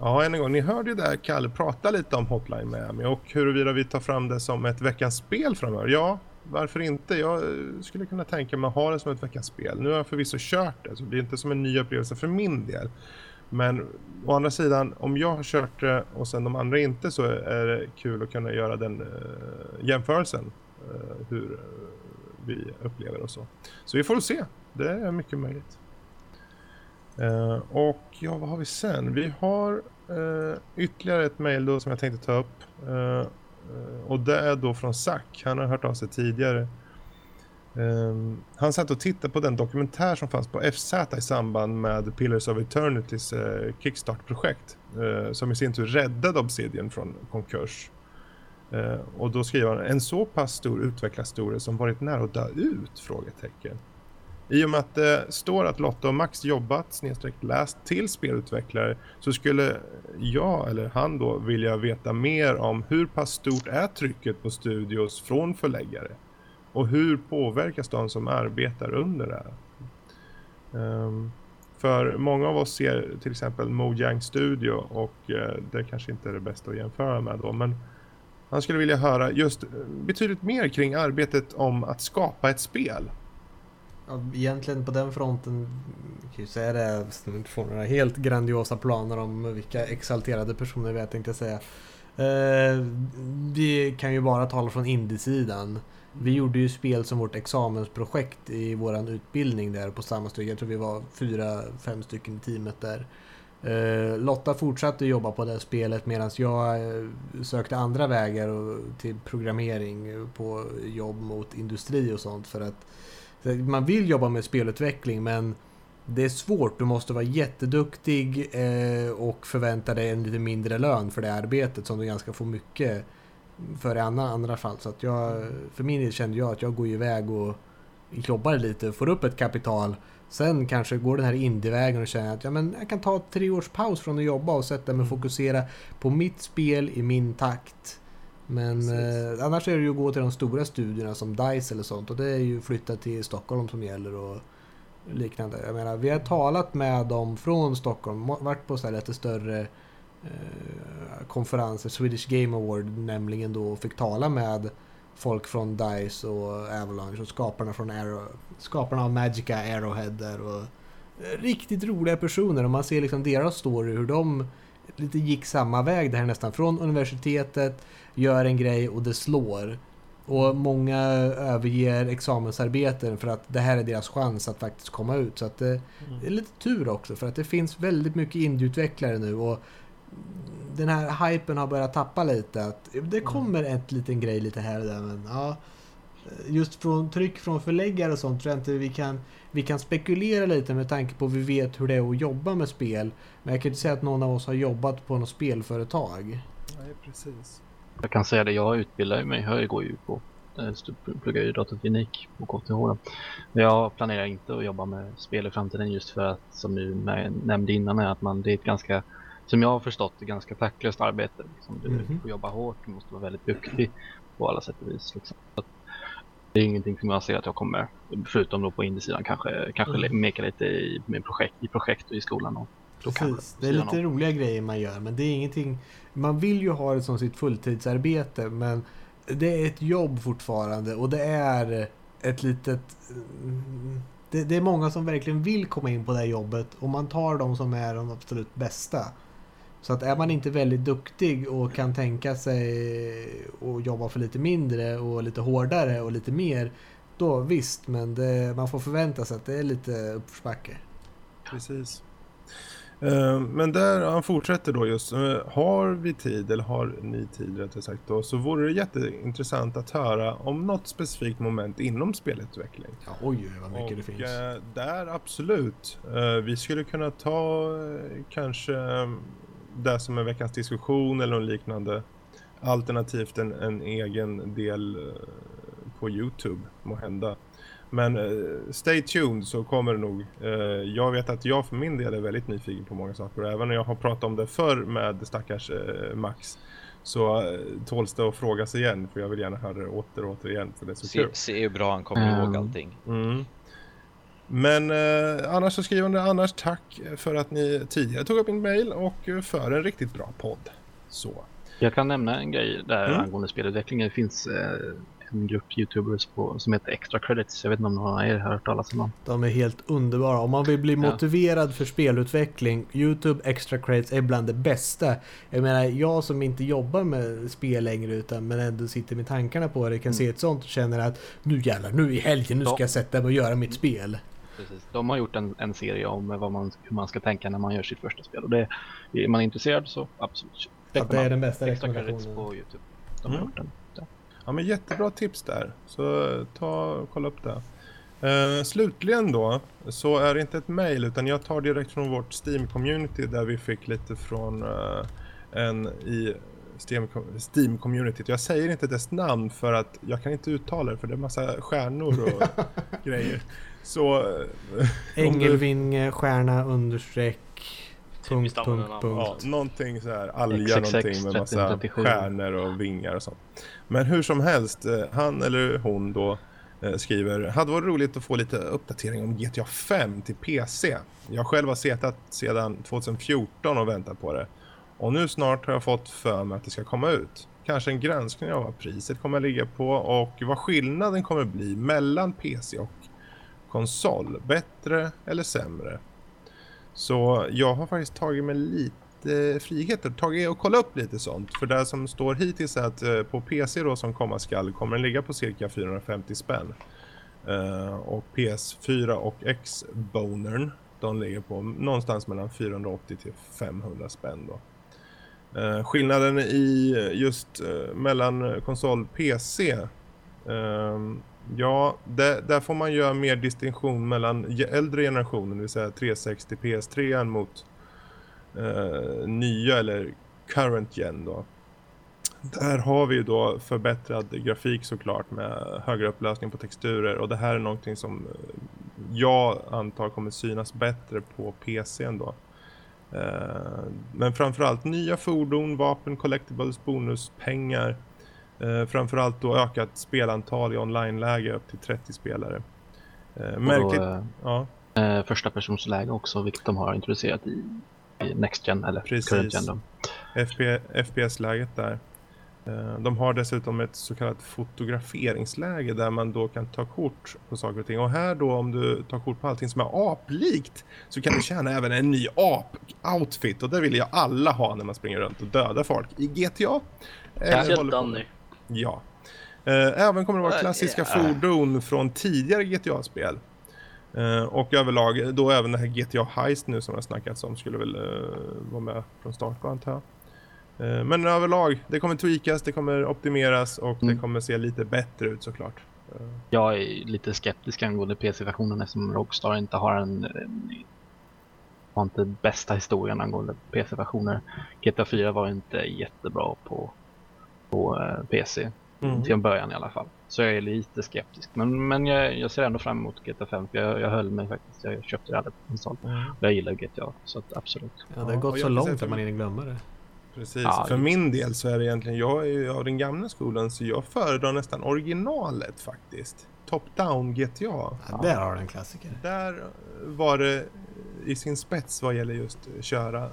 Ja, än en gång, ni hörde ju där Kalle prata lite om Hotline Miami och huruvida vi tar fram det som ett veckans spel framöver. Ja, varför inte? Jag skulle kunna tänka mig att ha det som ett veckans spel. Nu har jag förvisso kört det, så det är inte som en ny upplevelse för min del. Men å andra sidan, om jag har kört det och sen de andra inte så är det kul att kunna göra den uh, jämförelsen. Uh, hur eh, vi upplever och så. Så vi får väl se. Det är mycket möjligt. Uh, och ja, vad har vi sen? Vi har uh, ytterligare ett mejl då som jag tänkte ta upp. Uh, Eh, och det är då från Zack. Han har hört av sig tidigare. Um, han satt och tittade på den dokumentär som fanns på FZ i samband med Pillars of Eternitys uh, Kickstart-projekt. Uh, som i sin tur räddade Obsidian från konkurs. Uh, och då skriver han en så pass stor utvecklarhistoria som varit nära att dö ut? Frågetecken. I och med att det står att Lotta och Max jobbat snedstreck läst till spelutvecklare så skulle jag eller han då vilja veta mer om hur pass stort är trycket på studios från förläggare och hur påverkas de som arbetar under det här? Um, för många av oss ser till exempel Mojang Studio och uh, det kanske inte är det bästa att jämföra med då men han skulle vilja höra just eh, betydligt mer kring arbetet om att skapa ett spel. Ja, egentligen på den fronten kan ju säga det, inte får några helt grandiosa planer om vilka exalterade personer vi är tänkte jag säga. Eh, vi kan ju bara tala från indiesidan. Vi gjorde ju spel som vårt examensprojekt i våran utbildning där på samma stycke. Jag tror vi var fyra, fem stycken i teamet där. Eh, Lotta fortsatte jobba på det spelet medan jag eh, sökte andra vägar till programmering på jobb mot industri och sånt för att man vill jobba med spelutveckling men det är svårt. Du måste vara jätteduktig eh, och förvänta dig en lite mindre lön för det arbetet som du ganska får mycket för i andra, andra fall. Så att jag, för min del kände jag att jag går iväg och jobbar lite, får upp ett kapital. Sen kanske går den här indievägen och känner att ja, men jag kan ta tre års paus från att jobba och sätta mig och fokusera på mitt spel i min takt. Men eh, annars är det ju att gå till de stora studierna som DICE eller sånt och det är ju flytta till Stockholm som gäller och liknande. Jag menar, vi har talat med dem från Stockholm, varit på så här lite större eh, konferenser, Swedish Game Award nämligen då, och fick tala med folk från DICE och Avalanche och skaparna, från Arrow, skaparna av Magica Arrowhead där och eh, riktigt roliga personer och man ser liksom deras story, hur de lite gick samma väg det här nästan från universitetet, gör en grej och det slår. Och många överger examensarbeten för att det här är deras chans att faktiskt komma ut. Så att det, mm. det är lite tur också för att det finns väldigt mycket indieutvecklare nu och den här hypen har börjat tappa lite. Att det mm. kommer en liten grej lite här och där men ja. Just från tryck från förläggare och sånt tror jag inte vi kan vi kan spekulera lite med tanke på att vi vet hur det är att jobba med spel. Men jag kan inte säga att någon av oss har jobbat på något spelföretag. Nej, precis. Jag kan säga det, jag utbildar mig, jag går ju på eh, pluggar ju datateknik på KTH. Jag planerar inte att jobba med spel i framtiden just för att, som du nämnde innan, är att man, det är ett ganska, som jag har förstått, ett ganska tacklöst arbete. Liksom. Du mm -hmm. får jobba hårt, du måste vara väldigt duktig på alla sätt och vis. Liksom. Det är ingenting som jag ser att jag kommer, förutom då på indiesidan, kanske, kanske mm. meka lite i, med projekt, i projekt och i skolan. Och Precis. Det är lite roliga grejer man gör men det är ingenting... Man vill ju ha det som sitt fulltidsarbete men det är ett jobb fortfarande och det är ett litet... Det, det, är många som verkligen vill komma in på det här jobbet och man tar de som är de absolut bästa. Så att är man inte väldigt duktig och kan tänka sig att jobba för lite mindre och lite hårdare och lite mer, då visst, men det, man får förvänta sig att det är lite uppförsbacke. Precis. Eh, men där han fortsätter då just, eh, har vi tid, eller har ni tid rättare sagt då, så vore det jätteintressant att höra om något specifikt moment inom spelutveckling. Ja, oj, vad mycket och, det finns. Eh, där absolut. Vi skulle kunna ta kanske det som är veckans diskussion eller något liknande. Alternativt en, en egen del på Youtube, må hända. Men uh, stay tuned så kommer det nog. Uh, jag vet att jag för min del är väldigt nyfiken på många saker. Även när jag har pratat om det förr med stackars uh, Max. Så uh, tåls det att frågas igen. För jag vill gärna höra det åter och åter igen. För det är så se, kul. Se hur bra han kommer mm. ihåg allting. Mm. Men eh, annars så skriver han annars tack för att ni tidigare tog upp min mail och för en riktigt bra podd. Så. Jag kan nämna en grej där mm. angående spelutveckling. Det finns eh, en grupp YouTubers på, som heter Extra Credits. Jag vet inte om någon av er har hört talas om dem. De är helt underbara. Om man vill bli motiverad för spelutveckling, YouTube Extra Credits är bland det bästa. Jag menar, jag som inte jobbar med spel längre utan men ändå sitter med tankarna på det kan mm. se ett sånt och känner att nu jävlar, nu i helgen, nu ska jag sätta mig och göra mitt spel. Precis. De har gjort en, en serie om vad man, hur man ska tänka när man gör sitt första spel. Och det, är man intresserad så absolut. Ja, det är den bästa rekommendationen. på YouTube. De har Mm. gjort den. Ja. Men jättebra tips där. Så eh, ta och kolla upp det. Eh, slutligen då så är det inte ett mail utan jag tar direkt från vårt Steam-community där vi fick lite från eh, en i Steam- Steam-communityt. Jag säger inte dess namn för att jag kan inte uttala det för det är massa stjärnor och grejer. Så... Engelvinge, stjärna, understreck, punkt, Typiskt punkt, användarnamn. Ja, punkt. någonting så här alga XXX någonting med massa 1337. stjärnor och vingar och sånt. Men hur som helst, eh, han eller hon då eh, skriver Hade varit roligt att få lite uppdatering om GTA 5 till PC. Jag själv har setat sedan 2014 och väntat på det. Och nu snart har jag fått för mig att det ska komma ut. Kanske en granskning av vad priset kommer att ligga på och vad skillnaden kommer att bli mellan PC och konsol. Bättre eller sämre? Så jag har faktiskt tagit mig lite friheter, tagit och kollat upp lite sånt. För det som står hittills är att eh, på PC då som komma skall kommer den ligga på cirka 450 spänn. Eh, och PS4 och X-bonern de ligger på någonstans mellan 480 till 500 spänn då. Eh, skillnaden i just mellan konsol PC ehm, Ja, där, där får man göra mer distinktion mellan äldre generationen, det vill säga 360 PS3 mot eh, nya eller current gen då. Där har vi ju då förbättrad grafik såklart med högre upplösning på texturer och det här är någonting som eh, jag antar kommer synas bättre på PCn då. Eh, Men framförallt nya fordon, vapen, collectibles, bonuspengar. Eh, framförallt då ökat spelantal i online-läge upp till 30 spelare. Eh, märkligt, då, eh, ja. eh, första personsläge också, vilket de har introducerat i, i Next Gen eller Precis. Current Gen. FP, FPS-läget där. Eh, De har dessutom ett så kallat fotograferingsläge där man då kan ta kort på saker och ting. Och här då om du tar kort på allting som är aplikt så kan du tjäna även en ny ap-outfit. Och det vill jag alla ha när man springer runt och dödar folk i GTA. Speciellt Danny. Ja. Eh, Även kommer det vara Äh, klassiska ja. fordon från tidigare GTA-spel. Eh, och överlag då även det här GTA Heist nu som har snackats om skulle väl eh, vara med från start antar jag. Men överlag, det kommer tweakas, det kommer optimeras och det Mm. kommer se lite bättre ut såklart. Jag är lite skeptisk angående PC-versionen eftersom Rockstar inte har en, en har inte bästa historien angående PC-versioner. GTA 4 var inte jättebra på, på eh, PC. Mm. Till en början i alla fall. Så jag är lite skeptisk. Men, men jag, jag ser ändå fram emot GTA 5. För jag, jag höll mig faktiskt. Jag köpte det aldrig på konsol. Jag gillar GTA. Så att absolut. Ja, det har Ja, gått och så långt att man hinner glömma det. Precis, Ja, för just. min del så är det egentligen, jag är ju av den gamla skolan så jag föredrar nästan originalet faktiskt. Top-down GTA. Ja, där har du en klassiker. Där var det i sin spets vad gäller just köra,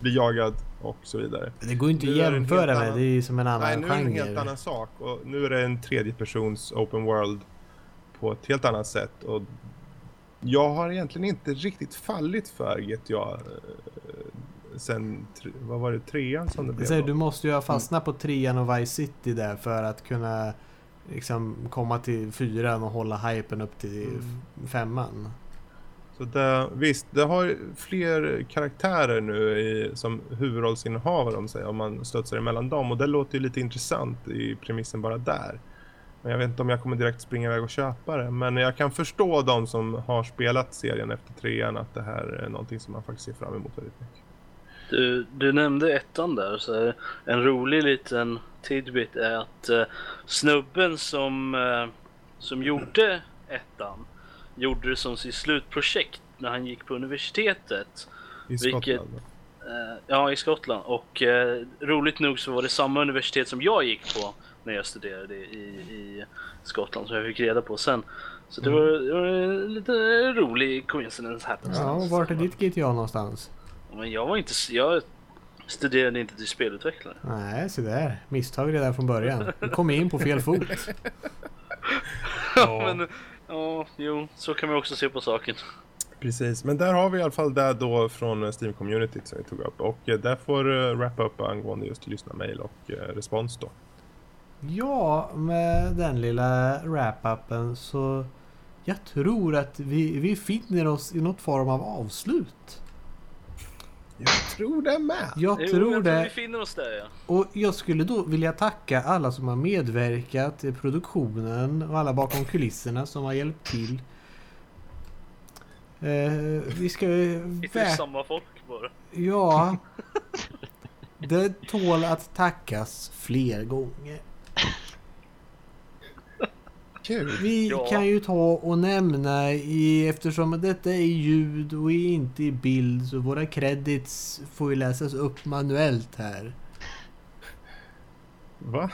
bli jagad och så vidare. Det går ju inte att Nu en jämföra med. Det är ju som en annan Nej, nu är det en genre. helt annan sak och nu är det en tredje persons open world på ett helt annat sätt och jag har egentligen inte riktigt fallit för GTA eh, sen, vad var det, trean som det blev? säger, du måste ju ha fastnat på trean och Vice City där för att kunna liksom komma till fyran och hålla hypen upp till Mm. femman. Så det, eh, visst, det har fler karaktärer nu i, som huvudrollsinnehavare om, sig, om man studsar emellan dem. Och det låter ju lite intressant i premissen bara där. Men jag vet inte om jag kommer direkt springa iväg och köpa det. Men jag kan förstå de som har spelat serien efter trean att det här är någonting som man faktiskt ser fram emot väldigt mycket. Du, du nämnde ettan där, så en rolig liten tidbit är att eh, snubben som, eh, som gjorde ettan gjorde det som sitt slutprojekt när han gick på universitetet. I Vilket- Skottland. Eh, ja, i Skottland. Och eh, roligt nog så var det samma universitet som jag gick på när jag studerade i, i Skottland, som jag fick reda på sen. Så det var, det var en lite rolig coincidence här. Ja, och vart är ditt GTA någonstans? Men jag var inte, jag studerade inte till spelutvecklare. Nej, se där. Misstag redan från början. Du kom in på fel fot. Ja, men ja, jo, så kan man också se på saken. Precis, men där har vi i alla fall det då från Steam-communityt som vi tog upp. Och eh, där får uh, wrappa upp angående just lyssna-mail och eh, respons då. Ja, med den lilla wrap-upen så jag tror att vi, vi finner oss i något form av avslut. Jag tror det med. Jag Jo, tror jag det. tror vi finner oss där ja. Och jag skulle då vilja tacka alla som har medverkat i produktionen och alla bakom kulisserna som har hjälpt till. Eh, vi ska Inte värt... samma folk bara. Ja. Det tål att tackas fler gånger. Kul. Vi Ja. kan ju ta och nämna i, eftersom detta är ljud och inte i bild så våra credits får ju läsas upp manuellt här. Va?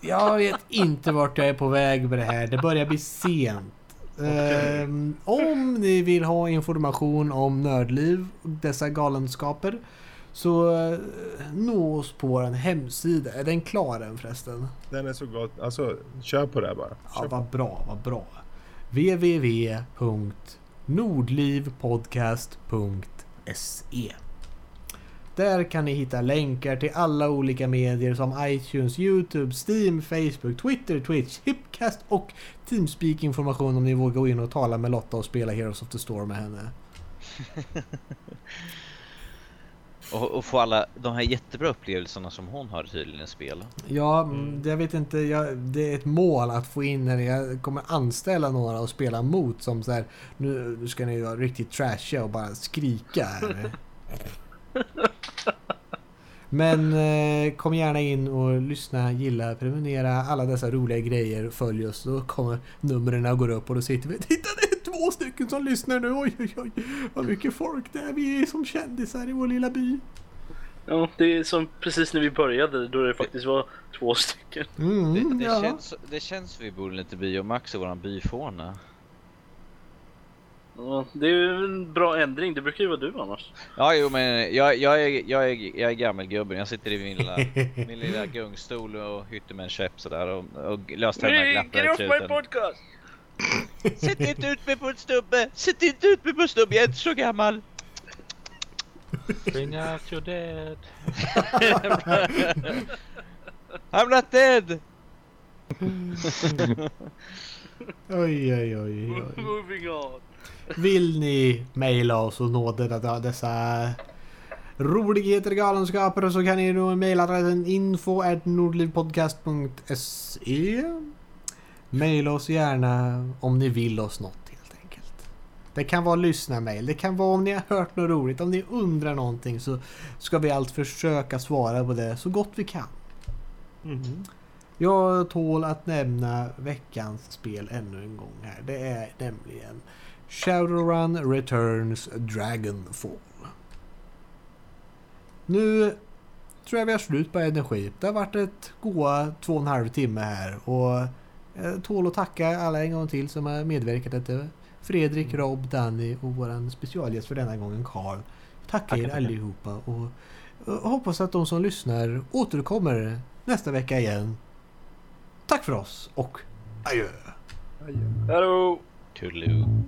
Jag vet inte vart jag är på väg med det här. Det börjar bli sent. Ehm, om ni vill ha information om nördliv och dessa galenskaper så eh, nå oss på vår hemsida. Är den klar än förresten? Den är så gott. Alltså, kör på det bara. Ja, Kör på. vad bra, vad bra. www.nordlivpodcast.se Där kan ni hitta länkar till alla olika medier som iTunes, Youtube, Steam, Facebook, Twitter, Twitch, Hipcast och Teamspeak information om ni vågar gå in och tala med Lotta och spela Heroes of the Storm med henne. Och, och få alla de här jättebra upplevelserna som hon har tydligen i spel. Ja, mm. jag vet inte. Jag, det är ett mål att få in henne. Jag kommer anställa några och spela mot som så här. Nu, nu ska ni vara riktigt trashiga och bara skrika här. Men eh, kom gärna in och lyssna, gilla, prenumerera. Alla dessa roliga grejer. Följ oss. Då kommer numren och går upp och då sitter vi. Titta det är två stycken som lyssnar nu. Oj oj oj. Vad mycket folk det är. Vi är som kändisar i vår lilla by. Ja, det är som precis när vi började då det faktiskt var två stycken. Mm, Det, det, ja. känns, det känns vi bor lite by och Max är våran byfåne. Ja, det är ju en bra ändring, det brukar ju vara du annars. Ja, jo men jag, jag, är, jag, är, jag är gammelgubben. Jag sitter i min lilla, min lilla gungstol och hytter med en käpp sådär och, och löständer Hey, glappar get i off my podcast! Sätt inte ut mig på en stubbe! Sätt inte ut mig på en stubbe, jag är inte så gammal! Bring out your dead. I'm not dead! Oj oj oj. oj. Moving on. Vill ni mejla oss och nå dessa roligheter, galenskaper så kan ni nå mejladressen info Mejla oss gärna om ni vill oss något helt enkelt. Det kan vara lyssnarmail, det kan vara om ni har hört något roligt, om ni undrar någonting så ska vi allt försöka svara på det så gott vi kan. Mhm. Jag tål att nämna veckans spel ännu en gång här. Det är nämligen Shadowrun Returns Dragonfall. Nu tror jag vi har slut på energi. Det har varit ett goa två och en halv timme här och tål att tacka alla en gång till som har medverkat. Det Fredrik, Rob, Danny och våran specialgäst för denna gången Karl. Tackar er allihopa och och hoppas att de som lyssnar återkommer nästa vecka igen. Tack för oss och adjö! Adjö. Hallå! Toodaloo.